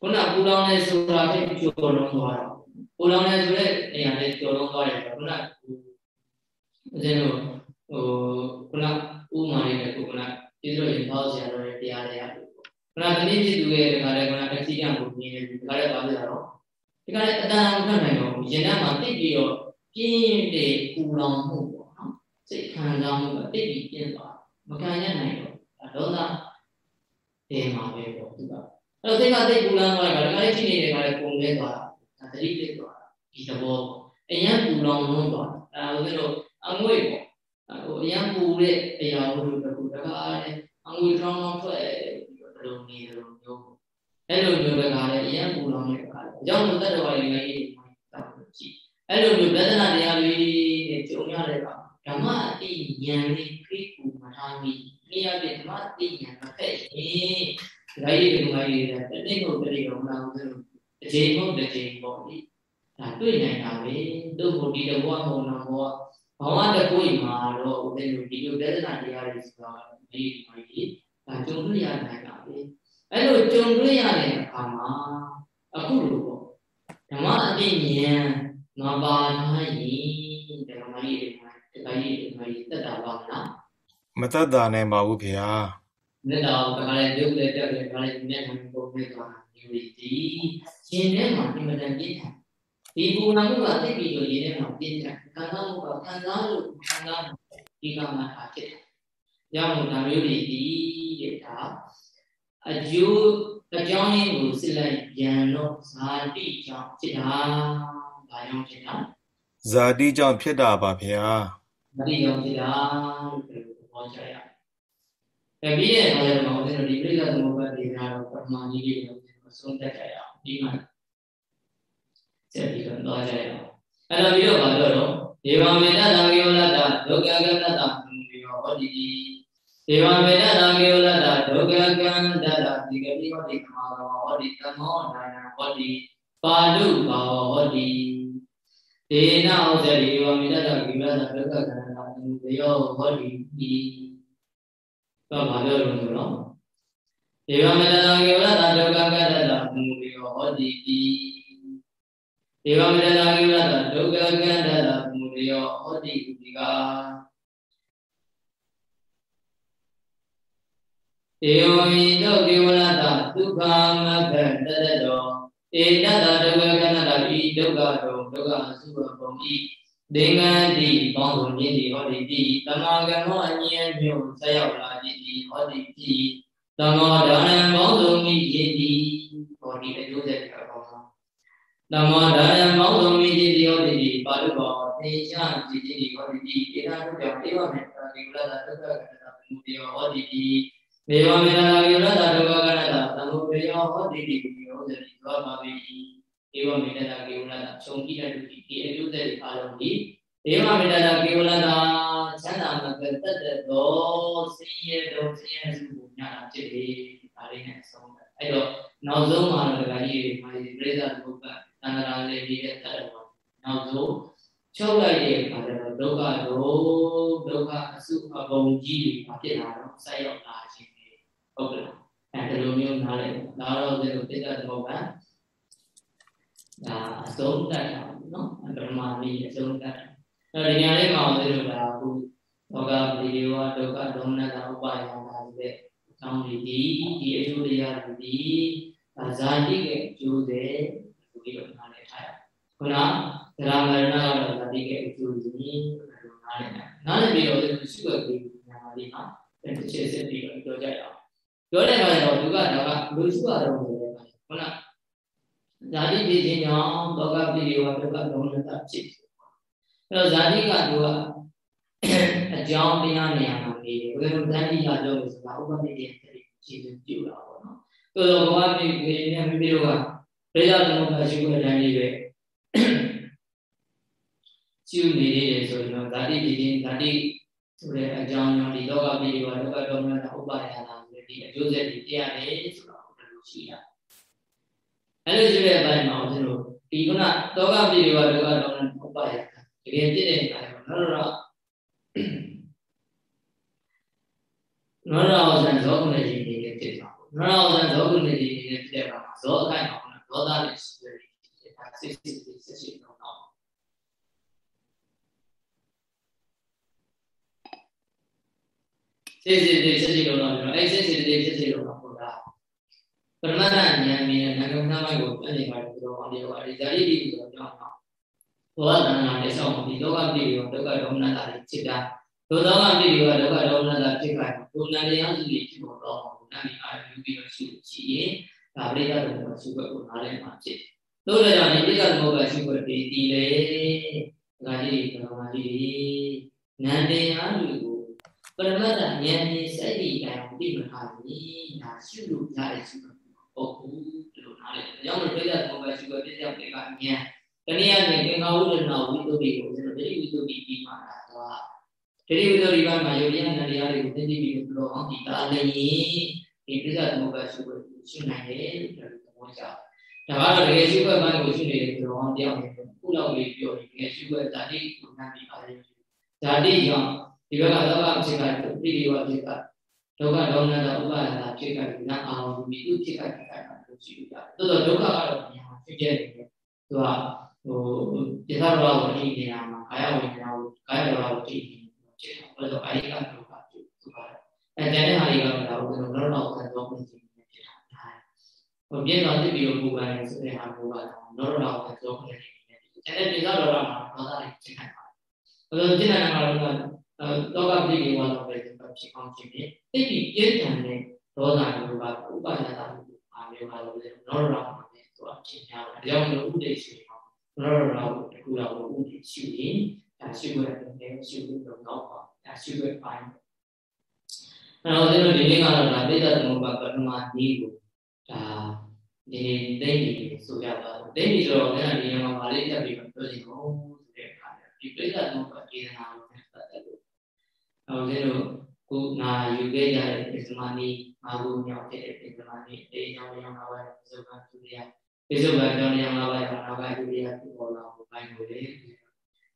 ခုနပူလောင်နေဆိုတာဖြစ်ကျော်လုံးသွားတာပူလောင်နေဆိုတဲ့နေရာလေးကျော်လုံးသွားတယ်ခုန ဦးဇင်းတို့ဟိုခုနဥမာလေးနဲ့ခုနကျေးဇူးရင်ပေါ့ဆရာတော်ရဲ့တရားတွေရတယ်ခုနဒီနေ့ပြည်သူရဲ့ဒါလည်းခုနတတိယကိုမြင်နေပြီဒါလည်းပါပြတာတော့ဒီကနေ့အတန်ဖတ်နိုင်တော့ရင်ထဲမှာတိတ်ပြီးတော့ပြင်းတဲ့ပူလောင်မှုပေါ့နော်စိတ်ခံစားမှုကတိတ်ပြီးပြင်းသွားမခံရနိုင်တော့ဒေါသတင်မှာပဲပေါ့သူကအဲ့တော့စိတ်ကသိပူလန်းသွားတယ်ဒါလည်းကြည့်နေတယ်ကလည်းပုံလဲသွားတာဒါသတိလစ်သွားတာဒီသဘောပေါ့အရန်ပူလောင်လုံးသွားတာအဲဦးဇင်းတို့ အငွေ့ပေါ့ဟိုအရန်ပူတဲ့အရာတို့တခုတကားလည်းအငွေ့ထောင်းထောင်းထွက်ပြီးတော့ဒီလိုနေတယ်လို့မျိုးပေါ့အဲ့လိုမျိုးတကားလည်းအရန်ပူလောင်တဲ့ကားအကြောင်းလို့တတ်တော်ရည်လေးတောင်းကြည့်အဲ့လိုမျိုးဗဒနာတရားလေးနဲ့ကြုံရတဲ့အခါဓမ္မအတိဉာဏ်လေးခိကူမထားမိနေရာပြဓမ္မအတိဉာဏ်မဖက်ရင်ဒါကြီးဒီမှာကြီးတဲ့တနေ့ကိုတနေ့တော့မနာဘူးလို့အချိန်မဟုတ်တစ်ချိန်ပေါ့လေဒါတွေ့နိုင်တာပဲသူ့ကိုဒီတဘောမုံနာဘော ဘဝတကူမှာတော့ဦးဇင်းတို့ဒီလိုဒေသနာတရားတွေဆိုတာဒီမှာကြီးဒါကြုံတွေ့ရနိုင်တာပဲအဲ့လိုကြုံတွေ့ရတဲ့အခါမှာအခုလိုပေါ့ဓမ္မအတိဉာဏ်မပါနိုင်ရင်ဓမ္မကြီးတွေမှာတခါကြီးဒီမှာတက်တာပါမလားမတက်တာနိုင်ပါဘူးခင်ဗျာမေတ္တာကိုဒါလည်းရုပ်လည်းတက်တယ်ဒါလည်းမျက်နှာပုံပြသွားတာမျိုးတွေဒီရှင်ထဲမှာအင်မတန်ပြည့်ထန် ဒီပူနာမှုကသိပြီးတော့ရင်ထဲမှာပြည့်ထန်ခံစားမှုကခံစားလို့ခံစားမှုဒီကမှထားဖြစ်တယ်။ကြောင့်ဒါမျိုးတွေဒီတဲ့ဒါအကျိုးအကြောင်းရင်းကိုစစ်လိုက်ပြန်တော့ဇာတိကြောင့်ဖြစ်တာ။ဘာကြောင့်ဖြစ်တာ။ဇာတိကြောင့်ဖြစ်တာပါဗျာ။ဇာတိကြောင့်ဖြစ်တာလို့ပြောပေါ်ကြရတယ်အဲပြီးတဲ့အခါကျတော့ဦးဇင်းတို့ဒီပြိဿသမုပ္ပါဒေနာတော့ပထမကြီးလေးကိုဆုံးသက်ကြရအောင်ဒီမှာ ဆက်ပြီးတော့သွားကြရအောင်အဲ့တော့ပြီးတော့ဗာတော့တော့ဒေဝမေတ္တာကေဝလတ္တဒုက္ခကတ္တသံဒီရောဟောဒီဒေဝမေတ္တာကေဝလတ္တဒုက္ခကံတတ္တဒီကတိဟောဒီခမာရောဟောဒီသမောဒါနဟောဒီပါဠုဘာဟောဒီဒေနဩဇရိဒေဝမေတ္တာကေဝလတ္တဒုက္ခကံတတ္တဒီရောဟောဒီဒီတော့ဘာပြောလို့ဆိုတော့ဧဝမေတ္တာကေဝလတာဒုက္ခကတ္တမူရိယောဟောတိတိ ဧဝမေတ္တာကေဝလတာဒုက္ခကတ္တမူရိယောဟောတိတိကာဧဝံသောကေဝလတာဒုက္ခမက္ခတတ္တောဧတတဒုက္ခကတ္တဤဒုက္ခတောဒုက္ခအစုဘပုံဤသင်္ကန်းတိပေါင်းစုံခြင်းဒီဟောဒီတိတမဂမောအញ្ញံမျိုးဆက်ရောက်လာခြင်းဒီဟောဒီတိတမောဒါနံပေါင်းစုံမိခြင်းဒီဟောဒီအကျိုးဆက်တွေအပေါင်းဆုံး တမောဒါနံပေါင်းစုံမိခြင်းဒီဟောဒီတိပါဠိတော်သင်္ချာခြင်းဒီဟောဒီတိဧနာတုကြောင့်ဧဝမေတ္တာဒီလတာဒုက္ခကတ္တသမုဒယောဟောဒီတိဒေဝမေတ္တာဒီလတာဒုက္ခကတ္တသမုဒယောဟောဒီတိဟောဒီတိသောပါပိဧဝမေတ္တာကေဝလတာခြုံကြည့်တဲ့ဒီဒီအကျိုးသက်အားလုံးဒီဧဝမေတ္တာကေဝလတာချမ်းသာမကတတ်တဲ့သောစည်ရသောစည်ရစုကိုညာတာဖြစ်လေဒါလေးနဲ့ဆုံးတယ်အဲ့တော့နောက်ဆုံးမှာတော့ဒကာကြီးတွေမာရီပြိဿဘုပ္ပ တဏှာလေးနေတဲ့တတ်တော်နောက်ဆုံးချုပ်လိုက်တဲ့အခါကျတော့ဒုက္ခတော့ဒုက္ခအစုအပုံကြီးတွေဖြစ်လာတော့ဆက်ရောက်လာခြင်းပဲဟုတ်ကဲ့အဲဒီလိုမျိုးနားလဲဒါတော့ဒီလိုတိကျသမုပ္ပါဒါအဆုံးတတ်တာနော်ပရမဏိအဆုံးတတ်တာအဲဒီညာလေးမှာအောင်လို့ဒါအခုဘောဂပရိယောဒုက္ခဒုမနတာဥပါယတာဆိုတဲ့အကြောင်းတွေဒီဒီအကျိုးတရားတွေဒီဇာတိရဲ့အကျိုးတွေ ဒီလိုနားလည်ထားရခုနသရမရဏကတော့ဇာတိရဲ့အကျိုးကြီးနားလည်တယ်နားလည်ပြီးတော့ဒီစုရပြီးညာလေးမှာတစ်ချက်ဆက်ပြီးတော့ပြောကြရအောင်ပြောတဲ့အခါကျတော့သူကဒါကလူစုရတော့တယ်ခုနဇာတိဖြစ်ခြင်းကြောင့်လောကပိရိဝဒုက္ခဒုမနတာဖြစ်အဲတော့ဇာတိကသူကအကြောင်းတရားနေရာမှာနေတယ်ဘယ်လိုတန်တိရကြောလို့ဆိုတာဥပမေတိတဲ့ခြေပြုတာပေါ့နော်သို့တော့ဘဝမိမိနဲ့မိမိတို့က ပြရသမုပ္ပါရှိခိုးတဲ့အတိုင်းလေးပဲရှုနေနေတယ်ဆိုရင်တော့ဓာတိဒီချင်းဓာတိဆိုတဲ့အကြောင်းကြောင့်ဒီလောကပိရိဝဒုက္ခဒုမနတာဥပါယတာဆိုတဲ့ဒီအကျိုးဆက်တွေတရားတယ်ဆိုတော့ဘယ်လိုရှိရအဲ့လိုရှိတဲ့အပိုင်းမှာကျွန်တော်ဒီခုနတောကပိရိဝဒုက္ခဒုမနတာဥပါယတာတကယ်ပြည့်တဲ့အခါကျတော့တော့နောရောဇန်ဇောကုနေကြီးနေဖြစ်တာပေါ့နောရောဇန်ဇောကုနေကြီးနေဖြစ်တဲ့အခါမှာဇောအခိုင်အောင်က ဒေါသနဲ့ရှိတယ်ဒါစစ်စစ်စစ်စစ်စစ်တော့တော့စစ်စစ်စစ်စစ်စစ်တော့တော့အဲ့စစ်စစ်စစ်စစ်စစ်တော့ပေါ့ဒါပရမတ္တဉာဏ်မြင်နိုင်ငံသားမိုက်ကိုပြန်နေပါတယ်ပြောအောင်ပြောအဲဒီဇာတိတိကိုပြောအောင်ဘောဓနာနဲ့ဆောင်းဒီဒုက္ခပြည်ရောဒုက္ခဒေါမနတာတွေဖြစ်တာဒုသောကပြည်ရောဒုက္ခဒေါမနတာဖြစ်ခိုင်ဒုနန္တရားစုတွေဖြစ်ပေါ်တော့နာမည်အာရုံပြီးတော့ရှိရှိရင် ဒါပရိသတ်တော်ကိုရှိခွက်ကိုနားလည်မှာဖြစ်။တို့လည်းကြောင့်ဒီပရိသတ်တော်ကရှိခွက်ဒီဒီလေဒါကြီးဒီဘာကြီးနန္တရားတွေကိုပရမတ္တဉာဏ်နဲ့စိတ်ဒီတိုင်းပြိမထားဘူး။ဒါရှိလို့ရတဲ့ရှိခွက်ဟုတ်ဘူးဒီလိုနားလည်။ဒါကြောင့်ပရိသတ်တော်ကရှိခွက်ပြည့်စုံတဲ့ကဉာဏ်တနည်းအားဖြင့်သင်္ခါဝုဒ္ဒနာဝိသုဒ္ဓိကိုကျွန်တော်ဒိဋ္ဌိဝိသုဒ္ဓိပြီးမှာတော့ဒိဋ္ဌိဝိသုဒ္ဓိပိုင်းမှာယုတ်ရဏတရားတွေကိုသိသိပြီးတော့အောင်ဒီတာလည်း ဒီပြစ္ဆာသမုပ္ပါရှိဖို့ရှိနိုင်တယ်လို့ပြောသဘောကျဒါကတော့တကယ်ရှိခွက်ပိုင်းကိုရှိနေတယ်ဆိုတော့တယောက်နေခုလောက်လေးပြောရင်တကယ်ရှိခွက်ဓာတိကိုနမ်းပြီးအားရဓာတိကြောင့်ဒီဘက်ကသောကဖြစ်တာပိရိဝဖြစ်တာဒုက္ခဒေါမနတာဥပါဒနာဖြစ်တာနာအောင်ဒီသူဖြစ်တာဖြစ်တာလို့ရှိကြတယ်တိုးတော့ဒုက္ခကတော့ညာဖြစ်ခဲ့တယ်သူကဟိုပိဿရောကိုထိနေတာမှာကာယဝိညာဉ်ကိုကာယရောကိုထိနေဖြစ်တာအဲ့တော့အဲဒီကဒုက္ခဖြစ်သူ ကအဲတဲ့ဟာတွေကတော့ဒါကိုကျွန်တော်တော့တော့တော့ပြင်နေဖြစ်တာဒါဟိုပြင်းတော့တိပြီးတော့ပူပန်နေဆိုတဲ့ဟာကိုကတော့တော့တော့တော့ပြင်နေတယ်တဲ့ဒီကတော့တော့မှာတော့တာဖြစ်နေတာဘယ်လိုဖြစ်နေတာလဲတော့တော့ကပြည်ကြီးကတော့ပဲဖြစ်အောင်ဖြစ်နေတိတ်ပြီးပြင်းထန်တဲ့ဒေါသမျိုးကဥပါဒနာမျိုးအားမျိုးကတော့လည်းတော့တော့မှာလည်းသူအဖြစ်များတယ်ဒါကြောင့်လို့ဥဒိရှိအောင်တော့တော့တကူတော့ဥဒိရှိရင်ဒါရှိခွင့်နဲ့ရှိခွင့်တော့တော့ပါဒါရှိခွင့်ပိုင်း အဲ့တော့ဒီလိုဒီနေ့ကတော့ဒါပိဋကသမုပ္ပါပထမနေ့ကိုဒါဒီနေ့သိနေဆိုရပါတော့သိနေဆိုတော့လည်းဒီမှာဗာလေးတက်ပြီးပြောချင်တော့ဆိုတဲ့အခါဒီပိဋကသမုပ္ပါဒေသနာကိုပတ်သက်လို့အဲ့ဒီလိုခုနာယူခဲ့ကြတဲ့ပစ္စမနီမာဟုမြောက်တဲ့ပစ္စမနီအေးကြောင့်ရောင်းလာတဲ့ပစ္စုပန်သူရပစ္စုပန်ကြောင့်ရောင်းလာတဲ့နာဂါသူရဖြစ်ပေါ်လာဖို့ပိုင်းကိုလေ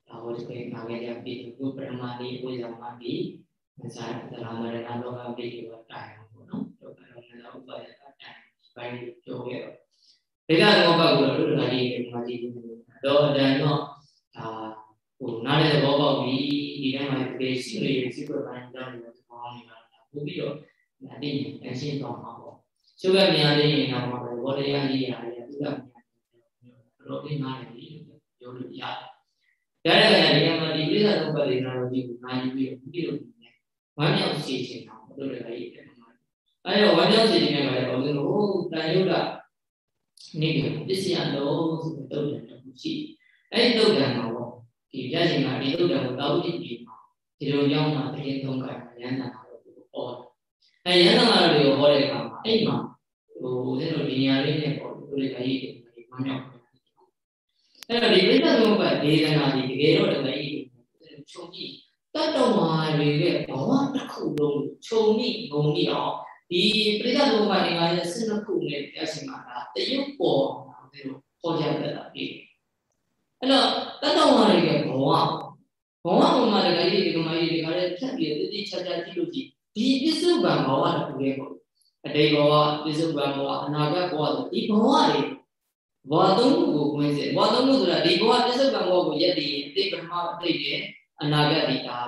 ဒါဝတ္တကေနာခဲ့ကြပြီးခုပရမဏီဝိဇာမတိမ စားတလာမရဏလောကပိတိဝတိုင်ပေါ့နော်လောကရောလည်းဥပါယကတိုင်ပိုင်းပြောခဲ့တော့ဒေဂသမုပ္ပါကိုတို့တခါကြီးဒီမှာကြည့်နေတော့အတန်တော့ဒါဟိုနားတဲ့သဘောပေါက်ပြီးဒီထဲမှာဒီရှိနေရစိတ်ပတ်ပိုင်းကြောင့်လည်းသဘောနေတာပို့ပြီးတော့အတိအရှင်းတော့မှာပေါ့ရှုပ်ကမြန်လေးရင်တော့မှာဘောတရားကြီးရတယ်သူကမြန်တော့ဒီနားလည်းပြောလို့ရတယ်ဒါလည်းဒီမှာဒီပြစ္ဆာသုပ္ပတိနာလို့ဒီကိုနိုင်ပြီးတော့ပြီးတော့ ဝမ်းမြောက်စေခြင်းတော့တို့လည်းရေးတယ်မှာအဲတော့ဝမ်းမြောက်စေခြင်းကလည်းဘာလို့လဲဟိုတန်ရုပ်ကနေပစ္စယလုံးဆိုတဲ့တုတ်တယ်တစ်ခုရှိအဲဒီတုတ်တယ်မှာပေါ့ဒီပြရှင်ကဒီတုတ်တယ်ကိုတောက်တိပြီးမှာဒီလိုကြောင်းမှာတရင်သုံးကရန်တာတော့ဟောတယ်အဲရန်တာတွေကိုဟောတဲ့အခါမှာအဲ့မှာဟိုဦးဇင်းတို့ဒီနေရာလေးနဲ့ပေါ့တို့လည်းရေးတယ်ဝမ်းမြောက်အဲ့တော့ဒီပြိဿသမုပ္ပါဒေသနာဒီတကယ်တော့တကယ်ကြီးခြုံကြည့် တတ္တဝါတွေရဲ့ဘဝတစ်ခုလုံးခြုံမိငုံမိအောင်ဒီပြိဿသမုပ္ပါအင်္ဂါရဲ့12ခုနဲ့ပြရှင်မှာဒါတရုပ်ပေါ်အောင်ဒီလိုဟောကြားတတ်တာပြီအဲ့တော့တတ္တဝါတွေရဲ့ဘဝဘဝပုံမှာတကယ်ကြီးဒီကမကြီးဒီကလည်းဖြတ်ပြီးတတိချာချာကြည့်လို့ကြည့်ဒီပစ္စုပန်ဘဝတစ်ခုလေးပေါ့အတိတ်ဘဝပစ္စုပန်ဘဝအနာဂတ်ဘဝဆိုဒီဘဝတွေဘဝသုံးခုကိုဝင်စေဘဝသုံးခုဆိုတာဒီဘဝပစ္စုပန်ဘဝကိုရက်တည်အတိတ်ပထမအတိတ်ရဲ့ အနာဂတ်ဒီဒါ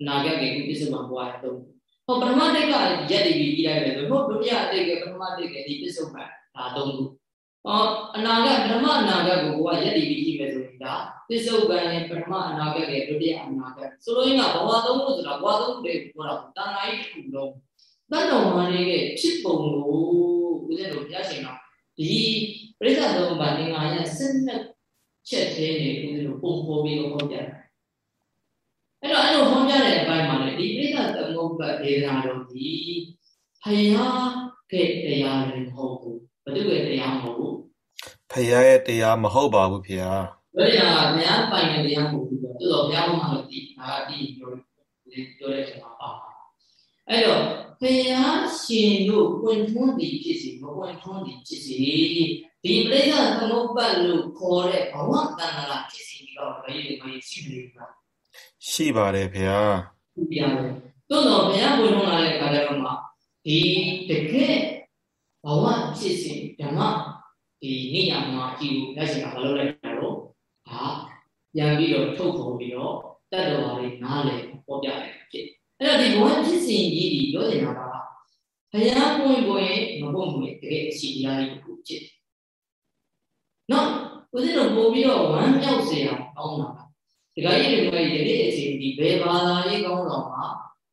အနာဂတ်ကိုပစ္စုပန်ဘဝရဲ့သုံးခုဟောပထမတိတ်ကရက်တည်ပြီးကြည့်လိုက်တယ်ဆိုတော့ဒုတိယအတိတ်ကပထမတိတ်ကဒီပစ္စုပန်ဒါသုံးခုဟောအနာဂတ်ပထမအနာဂတ်ကိုကိုကရက်တည်ပြီးကြည့်မယ်ဆိုရင်ဒါပစ္စုပန်ရဲ့ပထမအနာဂတ်ရဲ့ဒုတိယအနာဂတ်ဆိုလိုရင်းကဘဝသုံးခုဆိုတာဘဝသုံးခုတွေကိုပြောတာတဏှာကြီးတစ်ခုလုံးတဏ္ဍာမလေးရဲ့ဖြစ်ပုံလို့ဦးဇင်းတို့ပြရှင်တော့ဒီပရိသတ်သုံးပါးငင်္ဂါရဲ့စစ်နှစ်ချက်သေးနေဦးဇင်းတို့ပုံပေါ်ပြီးတော့ဟောပြတယ် အဲ့တော့အဲ့လိုဟောပြတဲ့အပိုင်းမှာလေဒီပရိသတ်သမုပ္ပါဒေသနာတော်ဒီဖယားကဲ့တရားတွေမဟုတ်ဘူးဘုသူရဲ့တရားမဟုတ်ဘူးဖယားရဲ့တရားမဟုတ်ပါဘူးဖေဟာဘယ်တရားကဘုရားပိုင်တဲ့တရားမဟုတ်ဘူးဆိုတော့ဘုရားဘုရားလို့ဒီဒါကဒီပြောပြောတဲ့အချိန်မှာပါအဲ့တော့ဘုရားရှင်တို့ပွင့်ထွန်းသည်ဖြစ်စီမပွင့်ထွန်းသည်ဖြစ်စီဒီပြိဿသမုပ္ပတ်လို့ခေါ်တဲ့ဘဝတဏ္ဍာဖြစ်စီပြီးတော့ဘယ်လိုမှရှိနေပါ ရှိပါတယ်ဗျာရှိပါတယ်သို့တော့ဘုရားပွင့်ထွန်းလာတဲ့အခါကျတော့မှဒီတကယ်ဘဝဖြစ်စီဓမ္မဒီနိယမအကြည့်ကိုလက်ရှိမှာမလုပ်လိုက်တာတော့ဒါပြန်ပြီးတော့ထုတ်ခေါ်ပြီးတော့တတ်တော်ပါလေးနားလည်ပေါ်ပြတယ်ဖြစ်အဲ့တော့ဒီဘဝဖြစ်စဉ်ကြီးဒီပြောနေတာကဘုရားပွင့်ပွင့်မပွင့်ပွင့်တကယ်အရှိတရားကြီးတစ်ခုဖြစ်တယ်။နော်ဦးဇင်းတို့ပို့ပြီးတော့ဝမ်းမြောက်စေအောင်ကောင်းတာ ဒီကကြီးဒီကကြီးဒီနေ့အချိန်ဒီဘယ်ဘာသာရေးကောင်းတော်မှာ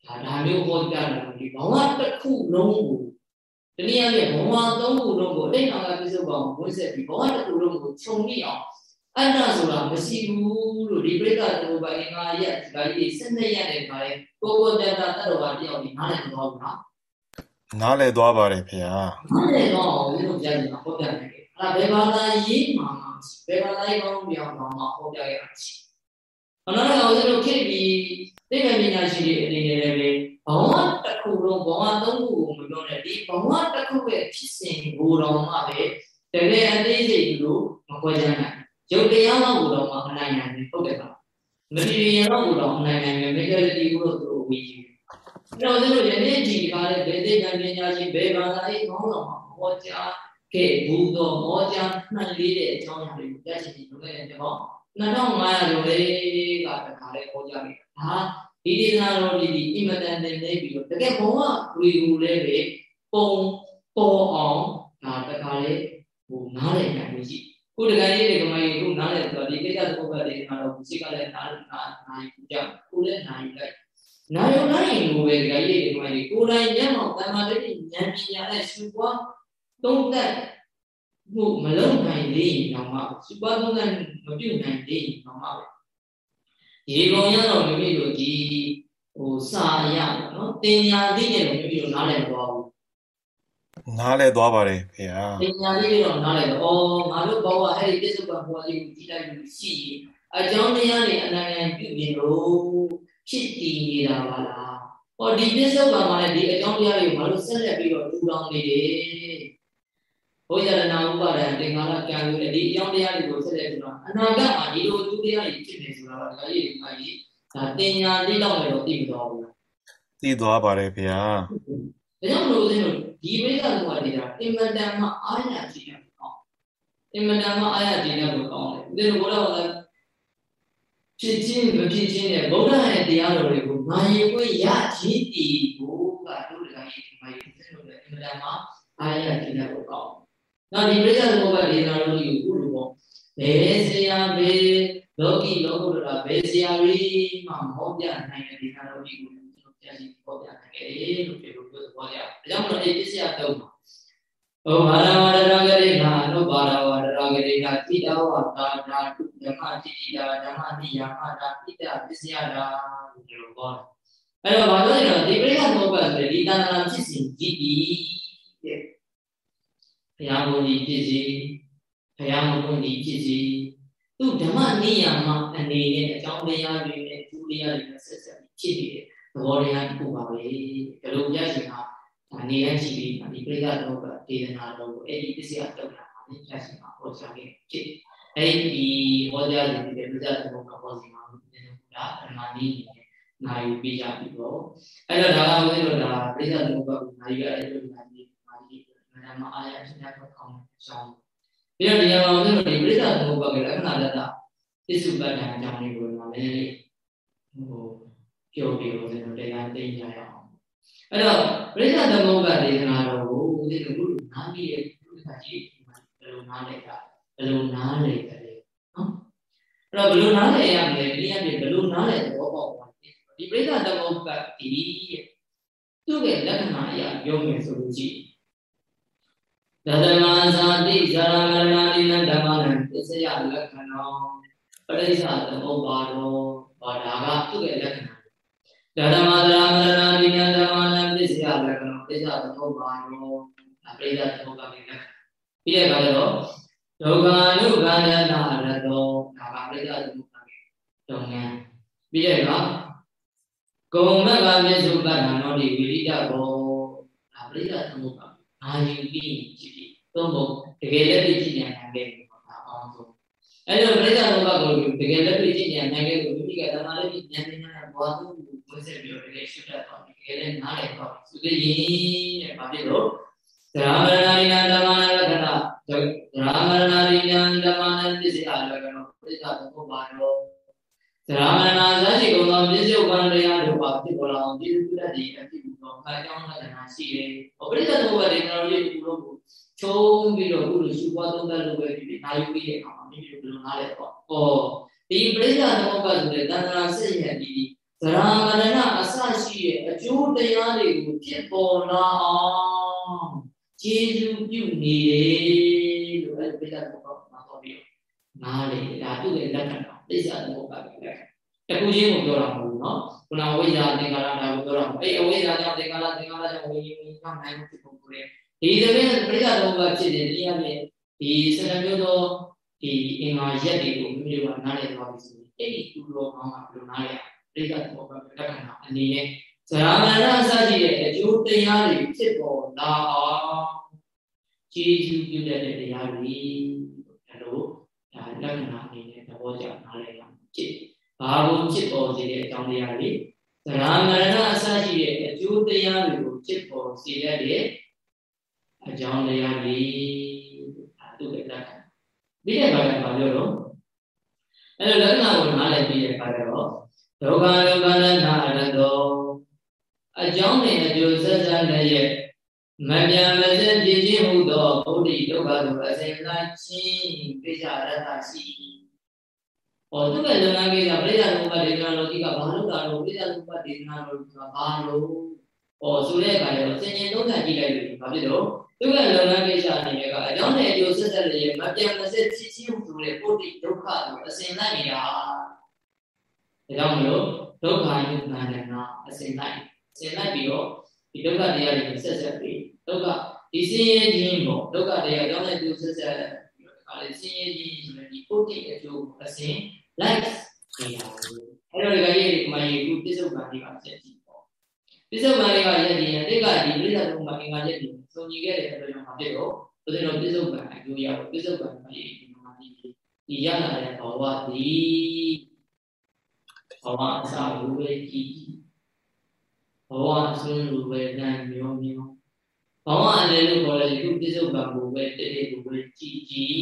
ဒါဒါမျိုးဟောကြားတာဒီဘဝတစ်ခုလုံးကိုတနည်းအားဖြင့်ဘဝသုံးခုလုံးကိုအတိတ်အကပြစ္ဆုတ်ကောင်ဝင်ဆက်ပြီးဘဝတစ်ခုလုံးကိုခြုံမိအောင်အဲ့ဒါဆိုတာမရှိဘူးလို့ဒီပြိဿတို့ဘာအင်္ဂါရက်ဒီကကြီး12ရက်နဲ့ခါရဲကိုကိုတတတတ်တော်ကတယောက်ဒီနားလည်တော့ဘူးနော်နားလည်သွားပါတယ်ဖေဟာနားလည်တော့ဘုရားကြားနေတာဟောပြတယ်အဲ့ဒါဘယ်ဘာသာရေးမှာဘယ်ဘာသာရေးကောင်းပြောင်းတော့မှဟောပြခဲ့တာရှိအ နာကဦးဇင်းတို့ခေပြီးသိပ္ပံပညာရှင်တွေအနေနဲ့လည်းဘဝတစ်ခုလုံးဘဝသုံးခုကိုမပြောနဲ့ဒီဘဝတစ်ခုရဲ့ဖြစ်စဉ်ကိုတော့မှပဲတကယ်အသေးစိတ်လို့မခွဲခြားနိုင်ရုပ်တရားတော့ကိုတော့မှအနိုင်နိုင်တယ်ဟုတ်တယ်ပါမတီရီယယ်တော့ကိုတော့အနိုင်နိုင်တယ် majority ကိုတော့သူတို့ဝေးကြည့်တော့သူတို့ယနေ့ဒီကားတဲ့ဗေဒိကပညာရှင်ဘယ်ဘာသာရေးခေါင်းတော်မှာဟောကြားခဲ့ဘူးတော့ဟောကြားနှံ့လေးတဲ့အကြောင်းအရာတွေကိုပြချင်ပြီးလုပ်ခဲ့တဲ့တော့ 2500ကျော်လေးကတခါလေးဟောကြားခဲ့တာဒါဒီဒေသနာတော်ဒီဒီအင်မတန်တင်နေပြီးတော့တကယ်ဘဝဝီကူလေးပဲပုံပေါ်အောင်ဒါတခါလေးဟိုနားလည်နိုင်လို့ရှိခုတကယ်ကြီးဒီကမိုင်းခုနားလည်ဆိုတော့ဒီကိစ္စသဘောပဲဒီမှာတော့စိတ်ကလည်းနားနားနိုင်ကြခုလည်းနိုင်လိုက်နာယုံနိုင်လို့ပဲဒီကကြီးဒီကမိုင်းကိုယ်တိုင်ညံ့အောင်တမ္မာတိဉာဏ်ပညာနဲ့ရှုပွားသုံးသက် မှုမလုံးနိုင်သေးရင်တော့မှရှုပွားသုံးသက်မပြုတ်နိုင်သေးရင်တော့မှပဲရေကုန်ရတော့မိမိတို့ဒီဟိုစာရပေါ့နော်တင်ညာသိတဲ့မိမိတို့နားလည်သွားဘူးနားလဲသွားပါတယ်ခင်ဗျာပညာလေးတော့နားလဲတော့ဩငါတို့ဘောကအဲ့ဒီပြစ္ဆုတ်ကဘောလေးကိုကြည့်လိုက်လို့ရှိရင်အကြောင်းတရားတွေအနန္တပြုမြင်လို့ဖြစ်တည်နေတာပါလားဟောဒီပြစ္ဆုတ်ကမှလည်းဒီအကြောင်းတရားတွေကိုငါတို့ဆက်လက်ပြီးတော့ထူထောင်နေတယ် ဘုရားရဏဥပါဒံသင်္ခါရကံလို့ဒီအကြောင်းတရားတွေကိုဆက်လက်ပြီးတော့အနာဂတ်မှာဒီလိုသူတရားတွေဖြစ်နေဆိုတာကဒါကြီးဒီမှာကြီးဒါတင်ညာလေးတော့လည်းသိမသွားဘူးသိသွားပါတယ်ဗျာဒါကြောင့်မလို့ဦးဇင်းတို့ဒီပိဋကလောကတွေကအင်မတန်မှအားရကြည့်ရအောင်အင်မတန်မှအားရကြည့်ရဖို့ကောင်းတယ်ဦးဇင်းတို့ဘုရားကဖြစ်ချင်းမဖြစ်ချင်းနဲ့ဗုဒ္ဓရဲ့တရားတော်တွေကိုငါရေခွင့်ရခြင်းတည်ဖို့ကတို့တကကြီးဒီမှာဦးဇင်းတို့လည်းအင်မတန်မှအားရကြည့်ရဖို့ကောင်း နောက်ဒီပိဋကလောကဒေသတော်ကြီးကိုခုလိုပေါ့ဘယ်ဆရာဘယ်လောကီလောကုတ္တရာဘယ်ဆရာကြီးမှမဟုတ်ပြနိုင်တဲ့ဒေသတော်ကြီးကိုပြန်ပြီးပေါ်ပြနိုင်တယ်လို့ပြောလို့ပြောသဘောကျ။ဒါကြောင့်မလို့ဒီပစ္စယတုံးမှာဩဘာရဝရရဂရိနာအနုဘာရဝရရဂရိနာတိတဝတာတာဓမ္မတိတိတာဓမ္မတိယမတာတိတပစ္စယတာလို့ပြောတော့အဲ့တော့ဘာလို့လဲတော့ဒီပရိက္ခမောပတ်ဆိုဒီတဏ္ဍာဖြစ်စဉ်ကြည့်ပြီးတဲ့ ဘုရားဘုန်းကြီးဖြစ်စီဘုရားမဘုန်းကြီးဖြစ်စီသူဓမ္မနိယမအနေနဲ့အကြောင်းတရားတွေနဲ့ကျူးတရားတွေနဲ့ဆက်ဆက်ဖြစ်နေတယ်သဘောတရားတစ်ခုပါပဲဒီလိုပြရှင်ကဒါနေရရှိပြီးဒီပြိဿတော့ဒေသနာတော့အဲ့ဒီပစ္စယတုတ်တာပါလေဖြတ်စီမှာဟောကြားခဲ့ဖြစ်အဲဒီဟောကြားတဲ့ပြိဿသမုပ္ပါဟောစီမှာဒီလိုဒါအမှန်နည်းနာယူပေးကြပြီပေါ့အဲ့တော့ဒါကဦးဇင်းတို့ဒါပြိဿသမုပ္ပါကိုနာယူရတဲ့လူနာကြီး မာကြီးနာမအားရဖြစ်တဲ့ကောင်းတဲ့အကြောင်းပြီးတော့ဒီမှာဦးဇင်းတို့ဒီပြိဿသမုပ္ပါကလက္ခဏာလက်တာသစ္စုပ္ပတ္တံအကြောင်းလေးကိုလည်းလည်းဟိုပြောပြီးဦးဇင်းတို့တရားသိကြရအောင်အဲ့တော့ပြိဿသမုပ္ပါဒေသနာတော်ကိုဦးဇင်းတို့နားပြီးရဲ့ဘုရားကြီးဘယ်လိုနားလဲတာဘယ်လိုနားလဲတယ်နော်အဲ့တော့ဘယ်လိုနားလဲရမလဲဒီအပြင်ဘယ်လိုနားလဲသဘောပေါက်ပါလဲဒီပြိဿသမုပ္ပါဒီသူ့ရဲ့လက္ခဏာအရာပြောမယ်ဆိုလို့ရှိရ င်သတ္တမဇာတိဇာရမရဏိနဓမ္မနံသစ္စယလက္ခဏောပရိစ္ဆသမုပ္ပါဒောဘာဒါကသူ့ရဲ့လက္ခဏာဓမ္မဇာမရဏိနဓမ္မနံသစ္စယလက္ခဏောပရိစ္ဆသမုပ္ပါဒောပရိစ္ဆသမုပ္ပါကိလက္ခဏာပြီးတဲ့အခါကျတော့ဒုက္ခ ानु ခန္ဓာနာရတောဒါကပရိစ္ဆသမုပ္ပါကိလုပ်ငန်းပြီးတဲ့အခါကုံမကမြတ်စုပ္ပန္နောဒီဝိရိယဘောဒါပရိစ္ဆသမုပ္ပါအာယူပြီးကြည့် ပြီးသုံးဖို့တကယ်လက်တွေ့ကြည့်နေနိုင်ခဲ့ပြီပေါ့ဒါအောင်ဆုံးအဲ့တော့ပြိဿဘုရားကိုတကယ်လက်တွေ့ကြည့်နေနိုင်ခဲ့ကိုမိမိကသမာဓိဉာဏ်ဉာဏ်နဲ့ဘဝသူဝိဆက်ပြီးတော့တကယ်ရှုတတ်တော့တကယ်လည်းနားလည်တော့သူကရင်းတဲ့ဘာဖြစ်လို့သရမရဏိနဓမ္မနာလက္ခဏာသရမရဏိနဓမ္မနာသစ္စာလက္ခဏာပြိဿဘုရားတော့သရမရဏဇာတိကုံသောပြစ္ဆုတ်ကံတရားတို့ပါဖြစ်ပေါ်လာအောင်ဒီလိုတတ်တဲ့အဖြစ်တော့ ခါကြောင်းလက္ခဏာရှိတယ်။ပရိသတ်ဘုရားဒီကတော်လေးဒီလိုကိုချုံပြီးတော့ခုလိုရှုပွားသုံးသပ်လို့ပဲဒီနာယူပြီးတဲ့အခါမှာမိမိတို့ဘယ်လိုနားလဲပေါ့။ဩဒီပရိသတ်သမုပ္ပါဆိုတဲ့တဏ္ဍာစိတ်ရဲ့ဒီသရမရဏအစရှိရဲ့အကျိုးတရားတွေကိုဖြစ်ပေါ်လာအောင်ကျေးဇူးပြုနေတယ်လို့အဲ့ဒီပရိသတ်သမုပ္ပါမှာဟောပြီးနားလေဒါသူ့ရဲ့လက္ခဏာပရိသတ်သမုပ္ပါရဲ့လက္ခဏာ တခုချင်းကိုပြောတာမဟုတ်ဘူးเนาะခုနဝိဇ္ဇာသင်္ကာရဒါကိုပြောတာအဲ့အဝိဇ္ဇာကြောင့်သင်္ကာရသင်္ကာရကြောင့်ဝိညာဉ်ကြောင့်နိုင်မှုဖြစ်ပုံကိုလေဒီသမင်းပရိသတ်ဘုရားဖြစ်တဲ့တရားနဲ့ဒီစနမျိုးသောဒီအင်္ဂါရက်တွေကိုမိမိတို့ကနားလည်သွားပြီဆိုရင်အဲ့ဒီသူတော်ကောင်းကဘယ်လိုနားလည်ပရိသတ်ဘုရားလက္ခဏာအနေနဲ့ဇရာမရအစရှိတဲ့အကျိုးတရားတွေဖြစ်ပေါ်လာအောင်ကြည်ကျူးပြုတဲ့တရားတွေဒါလို့ဒါလက္ခဏာအနေနဲ့သဘောကျနားလည်ရမှာဖြစ် ဘာကိုဖြစ်ပေါ်စေတဲ့အကြောင်းတရားတွေသရမရဏအစရှိတဲ့အကျိုးတရားတွေကိုဖြစ်ပေါ်စေတဲ့အကြောင်းတရားတွေအဲသူ့ရဲ့လက္ခဏာပြီးတဲ့အခါကျဘာပြောတော့အဲ့လိုလက္ခဏာကိုနားလည်ပြီးတဲ့အခါကျတော့ဒုက္ခဒုက္ခလက္ခဏာအရတောအကြောင်းနဲ့အကျိုးဆက်ဆက်နဲ့ရဲ့မပြန်မစင်ပြည့်ချင်းဟုသောဗုဒ္ဓဒုက္ခတို့အစဉ်လိုက်ချင်းပိစ္ဆရတ္တရှိ ဟောသူကလုံငန်းကိစ္စပြိဿဘုရားဒေသနာတော်ကြီးကဘာလို့တာလို့ပြိဿဘုရားဒေသနာတော်ကြီးကဘာလို့ဟောဆိုတဲ့အခါကျတော့စင်ရင်သုံးသပ်ကြည့်လိုက်လို့ဘာဖြစ်တော့သူကလုံငန်းကိစ္စအနေနဲ့ကအကြောင်းနဲ့အကျိုးဆက်ဆက်ရဲ့မပြန်မစင်ဖြစ်ချင်းဟုဆိုတဲ့ပုဒ်တိဒုက္ခတို့အစဉ်လိုက်နေတာဒါကြောင့်မလို့ဒုက္ခယုက္ခနဲ့နာအစဉ်လိုက်အစဉ်လိုက်ပြီးတော့ဒီဒုက္ခတရားတွေဆက်ဆက်ပြီးဒုက္ခဒီစင်းရဲခြင်းပေါ့ဒုက္ခတရားအကြောင်းနဲ့အကျိုးဆက်ဆက်ပြီးတော့ဒါလည်းစင်းရဲခြင်းဆို တဲ့ဒီပုဒ်တိအကျိုးအစဉ် like နေတာအဲ့တော့ဒီကကြီးဒီမှာရေခုပြစ္ဆုတ်ပံလေးကဆက်ကြည့်ပေါ့ပြစ္ဆုတ်ပံလေးကရက်ဒီတိကဒီပြစ္ဆုတ်ဘုံမှာအင်္ဂါရက်ဒီစုံညီခဲ့တဲ့အတွက်ကြောင့်မဖြစ်တော့ဘုရားတော်ပြစ္ဆုတ်ပံအကျိုးရတော့ပြစ္ဆုတ်ပံမှာရေဒီမှာဒီဒီရလာတဲ့ဘဝဒီဘဝအစလိုပဲကြည့်ဘဝအဆုံးလိုပဲတန်မျိုးမျိုး ဘဝအလည်းလို့ခေါ်တဲ့ဒီပြစ္ဆုတ်ပံကိုပဲတည့်တည့်ကိုပဲကြည့်ကြည့်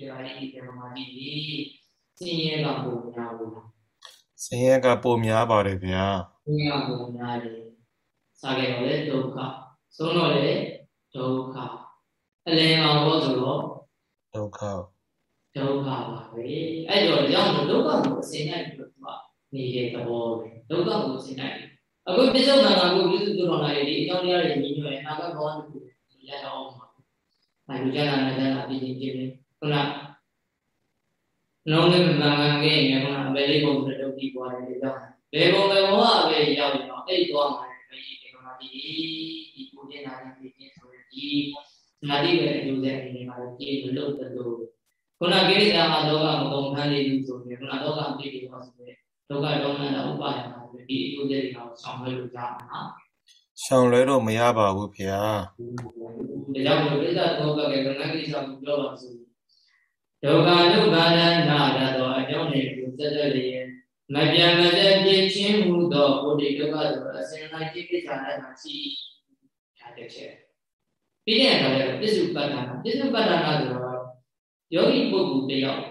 ဒါကြီးဒီမှာဒီဆင်းရဲကပုံများဘူးလားဆင်းရဲကပုံများပါတယ်ဗျာဆင်းရဲပုံများတယ်စားကြတော့လေဒုက္ခဆုံးတော့လေဒုက္ခအလင်းအောင်လို့ဆိုတော့ဒုက္ခဒုက္ခပါပဲအဲ့တော့ကြောင့်ဒုက္ခကိုအစင်နိုင်ပြီးတော့နေတဲ့သဘောပဲဒုက္ခကိုအစင်နိုင် အခုပြစ္ဆုတ်ကံကကိုပြစ္ဆုတ်တော်လာရဲ့ဒီအကြောင်းတရားတွေညီညွတ်ရင်နာဂဘောတစ်ခုရအောင်ပါအဲလူကြတာနဲ့ကြတာပြင်းပြင်းပြင်းခုနလုံးဝမမှန်ကန်ခဲ့ရင်ကတော့အမေလေးပုံစံတုတ်ပြီးသွားတယ်လေတော့ဘယ်ပုံပဲဘဝပဲရောက်ရင်တော့အဲ့သွားမှာပဲဒီကမာဒီဒီကိုတင်လာတဲ့ဒီချင်းဆိုရင်ဒီနာတိပဲအကျိုးဆက်အနေနဲ့ပါကြည့်လို့တလို့ခုနကိရိတာမှာလောကမကုန်ခန်းလေးလို့ဆိုရင်ခုနလောကပြည့်ပြီးတော့ဆိုရင် လောကတော့မှတော့ဥပါယမှာဆိုဒီအကျိုးဆက်တွေကိုဆောင်ရွက်လို့ရမှာရှောင်လွဲတော့မရပါဘူးဖေဟာဒဒါကြောင့်မို့ပြိဿသမုပ္ပါကကဏ္ဍကိစ္စကိုပြောပါစို့ဒုက္ခဒုက္ခနာနာရသောအကြောင်းတွေကိုစက်တဲ့လျက်မပြတ်မစက်ပြည့်ချင်းမှုသောဘုဒ္ဓဒုက္ခဆိုအစဉ်လိုက်ပြည့်ပြည့်ချာတဲ့မှာရှိတာတစ်ချက်ပြီးတဲ့အခါကျတော့ပစ္စုပ္ပတ္ထနာပစ္စုပ္ပတ္ထနာဆိုတော့ယောဂီပုဂ္ဂိုလ်တယောက်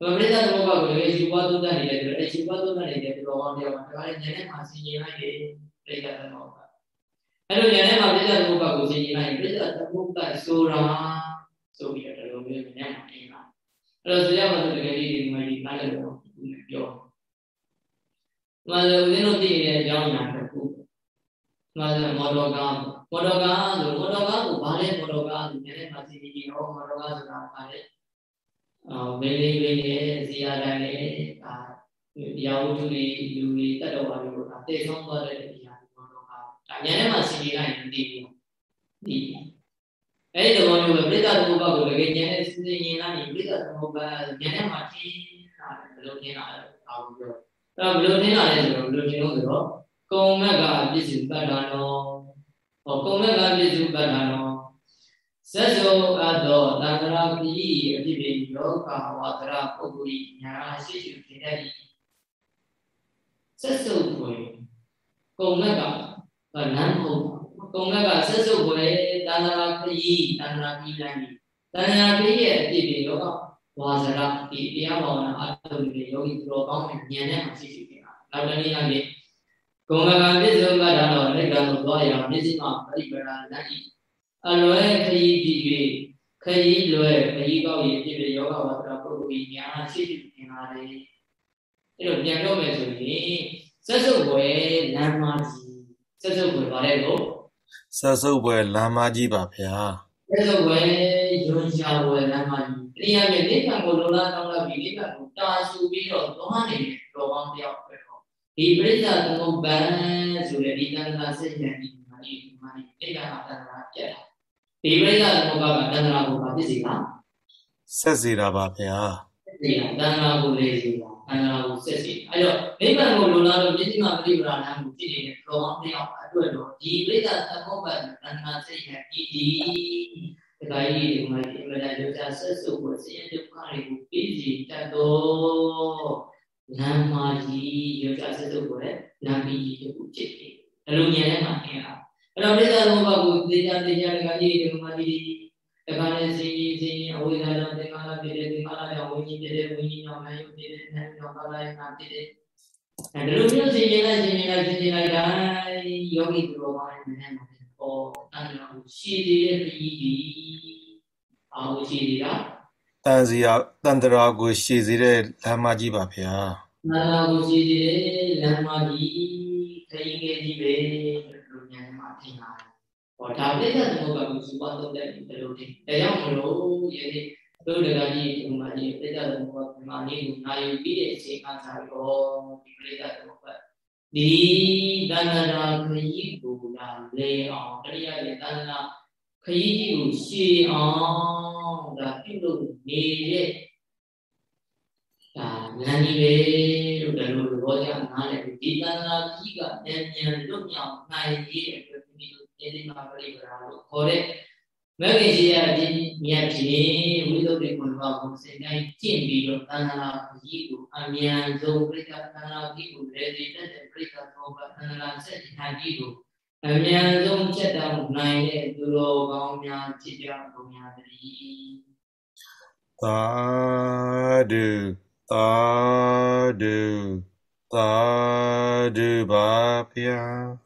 ပရိသတ်သမုပ္ပါကိုလည်းယူပါသုဒ္ဓနေတယ်ဆိုတော့အဲယူပါသုဒ္ဓနေတဲ့တော်ကောင်းတယောက်မှာဒါလည်းဉာဏ်နဲ့မှဆင်ခြင်လိုက်တယ်ပရိသတ်သမုပ္ပါအဲ့လိုဉာဏ်နဲ့မှပရိသတ်သမုပ္ပါကိုဆင်ခြင်လိုက်ရင်ပရိသတ်သမုပ္ပါဆိုတာဆိုပြီးတော့ဒီလိုမျိုးဉာဏ်မှာအင်းလာအဲ့တော့ဆိုရမှာဆိုတကယ်ကြီးဒီမှာဒီနားလည်တော့ပြောမှာလည်းဦးဇင်းတို့သိတဲ့အကြောင်းအရာတစ်ခုမှာလည်းမော်တော်ကားမော်တော်ကားဆိုမော်တော်ကားကိုဘာလဲမော်တော်ကားဆိုဉာဏ်နဲ့မှဆင်ခြင်ကြည့်တော့မော်တော်ကားဆိုတာဘာလဲ အာဝေလေးလေးနဲ့ဇီယာတိုင်းနဲ့အာတရားဝတ္ထုတွေလူတွေတတ်တော်ပါလို့ဒါတည်ဆုံးသွားတဲ့အရာဒီဘောတော့ဟာဒါဉာဏ်နဲ့မှဆင်ခြင်လိုက်ရင်သိပြီဒီအဲ့ဒီဘောမျိုးပဲပြိဿသမုပ္ပါကိုလည်းဉာဏ်နဲ့ဆင်ခြင်ရင်လိုက်ပြိဿသမုပ္ပါဉာဏ်နဲ့မှသိတာဘယ်လိုသိတာလဲဒါကိုပြောအဲ့ဘယ်လိုသိတာလဲဆိုတော့ဘယ်လိုသိလို့ဆိုတော့ကုံမက်ကပြစ္စုပ္ပတ္တနောဟောကုံမက်ကပြစ္စုပ္ပတ္တနော ဇဇောအတောတန္တရာပိအဖြစ်ဖြစ်ယောဂဝါဒရာပုဂ္ဂိုလ်ညာရှိရှိဖြစ်တဲ့ဆက်စုပ်ွယ်ကုံမက်ကလမ်းဟုတ်ကုံမက်ကဆက်စုပ်ွယ်တန္တရာပိတန္တရာပိလမ်းကြီးတန္တရာပိရဲ့အဖြစ်ဖြစ်ယောဂဝါဒရာဒီတရားဘာဝနာအထုံးတွေယောဂီသူတော်ကောင်းတဲ့ဉာဏ်နဲ့မှရှိရှိဖြစ်တာနောက်တနည်းအားဖြင့်ကုံမကပြစ္ဆုတ်ကတာတော့လက်ကတော့သွားရအောင်မျက်စိမှာပရိပရာလမ်းကြီး အလွယ်ခရီးပြီး၍ခရီးလွယ်ခရီးကောက်ရဖြစ်ဖြစ်ယောဂဝါဒရာပုဂ္ဂိုလ်ညာရှိရှိဖြစ်လာတယ်အဲ့တော့ပြန်ပြောမယ်ဆိုရင်စက်စုပ်ွယ်လမ်းမကြီးစက်စုပ်ွယ်ဗါလဲလို့ဆက်စုပ်ွယ်လမ်းမကြီးပါဗျာစက်စုပ်ွယ်ယွန်ရှာွယ်လမ်းမကြီးတရားနဲ့နိဗ္ဗာန်ကိုလိုလားတောင်းလာပြီးနိဗ္ဗာန်ကိုတာဆူပြီးတော့သွားနေတဲ့တော်ကောင်းတယောက်ပဲတော့ဒီပရိစ္ဆသမုပ္ပန်ဆိုတဲ့ဒီတန်ခါစိတ်ဉာဏ်ဒီမှာ ဒီမှာနိဗ္ဗာန်အတ္တနာပြတ်တာဒီပရိစ္ဆသမုပ္ပါကတဏှာကိုပါဖြစ်စေတာဆက်စေတာပါဗျာဆက်စေတာတဏှာကိုလေစေတာတဏှာကိုဆက်စေအဲ့တော့နိဗ္ဗာန်ကိုလိုလားလို့ပြည့်စုံပရိပရာဏကိုဖြစ်နေတဲ့တော်အောင်တရားအတွက်တော့ဒီပရိစ္ဆသမုပ္ပါတဏှာစိတ်ရဲ့ဒီဒီတခါကြီးဒီမှာဒီမလာယောချဆက်စုပ်ကိုဆင်းရဲဒုက္ခတွေကိုပြီးစီတတ်တော့လမ်းမကြီးယောချဆက်စုပ်ကိုလည်းလမ်းပြီးတစ်ခုဖြစ်တယ်အလုံးဉာဏ်နဲ့မှအင်အား အဲ့တော့ပြစ္ဆာသမုပ္ပါကိုသိကြသိကြတခါကြီးဒီမှာဒီတခါနဲ့စင်ကြီးစင်ကြီးအဝိဇ္ဇာကြောင့်သင်္ခါရဖြစ်တဲ့သင်္ခါရကြောင့်ဝိညာဉ်ဖြစ်တဲ့ဝိညာဉ်ကြောင့်နာယုဖြစ်တဲ့နာယုကြောင့်ကာလယနာဖြစ်တဲ့အဲဒီလိုမျိုးစင်ကြီးလိုက်စင်ကြီးလိုက်စင်ကြီးလိုက်တိုင်းယောဂီသူတော်ဘာနဲ့နည်းမှာပေါ်တန်ត្រာကိုရှည်တဲ့ခရီးဒီအာဝရှိနေတာတန်စီယာတန်တရာကိုရှည်စေတဲ့လမ်းမကြီးပါဗျာတန်တရာကိုရှည်စေတဲ့လမ်းမကြီးခရီးငယ်ကြီးပဲ ထင်လာတယ်။ဟောဒါပိဋကသမုပ္ပါကိုစုပါတော့တဲ့ဒီလိုထင်။ဒါကြောင့်မလို့ယနေ့ဘုရားကြီးဒီမှာဒီပိဋကသမုပ္ပါဒီမှာနေကိုနာယူပြီးတဲ့အချိန်ကစားပြီးတော့ဒီပိဋကသမုပ္ပါဒီတဏ္ဍာခရီးကိုလာလေအောင်တရားရဲ့တဏ္ဍာခရီးကြီးကိုရှည်အောင်ဒါပြုလုပ်နေတဲ့ ဒါဉာဏ်ကြီးပဲလို့ဒါလိုသဘောကျနားလည်ဒီတဏ္ဍာကြီးကဉာဏ်ဉာဏ်လွတ်မြောက်နိုင်ရဲ့အတွက်ဒီလိုနေနေမှာပြိပရာလို့ခေါ်တဲ့မဂ္ဂင်ရှိရခြင်းမြတ်ခြင်းဝိသုဒ္ဓိကုဏဘာကိုစိတ်တိုင်းကျင့်ပြီးတော့တဏ္ဍာကြီးကိုအမြန်ဆုံးပြိတ္တတဏ္ဍာကြီးကိုလေဒီတတ်တဲ့ပြိတ္တသောဘတဏ္ဍာဆက်ထားကြီးကိုအမြန်ဆုံးချက်တောင်နိုင်တဲ့သူတော်ကောင်းများဖြစ်ကြကုန်များတည်းသာဓု သာဓုသာဓုပါဗျာ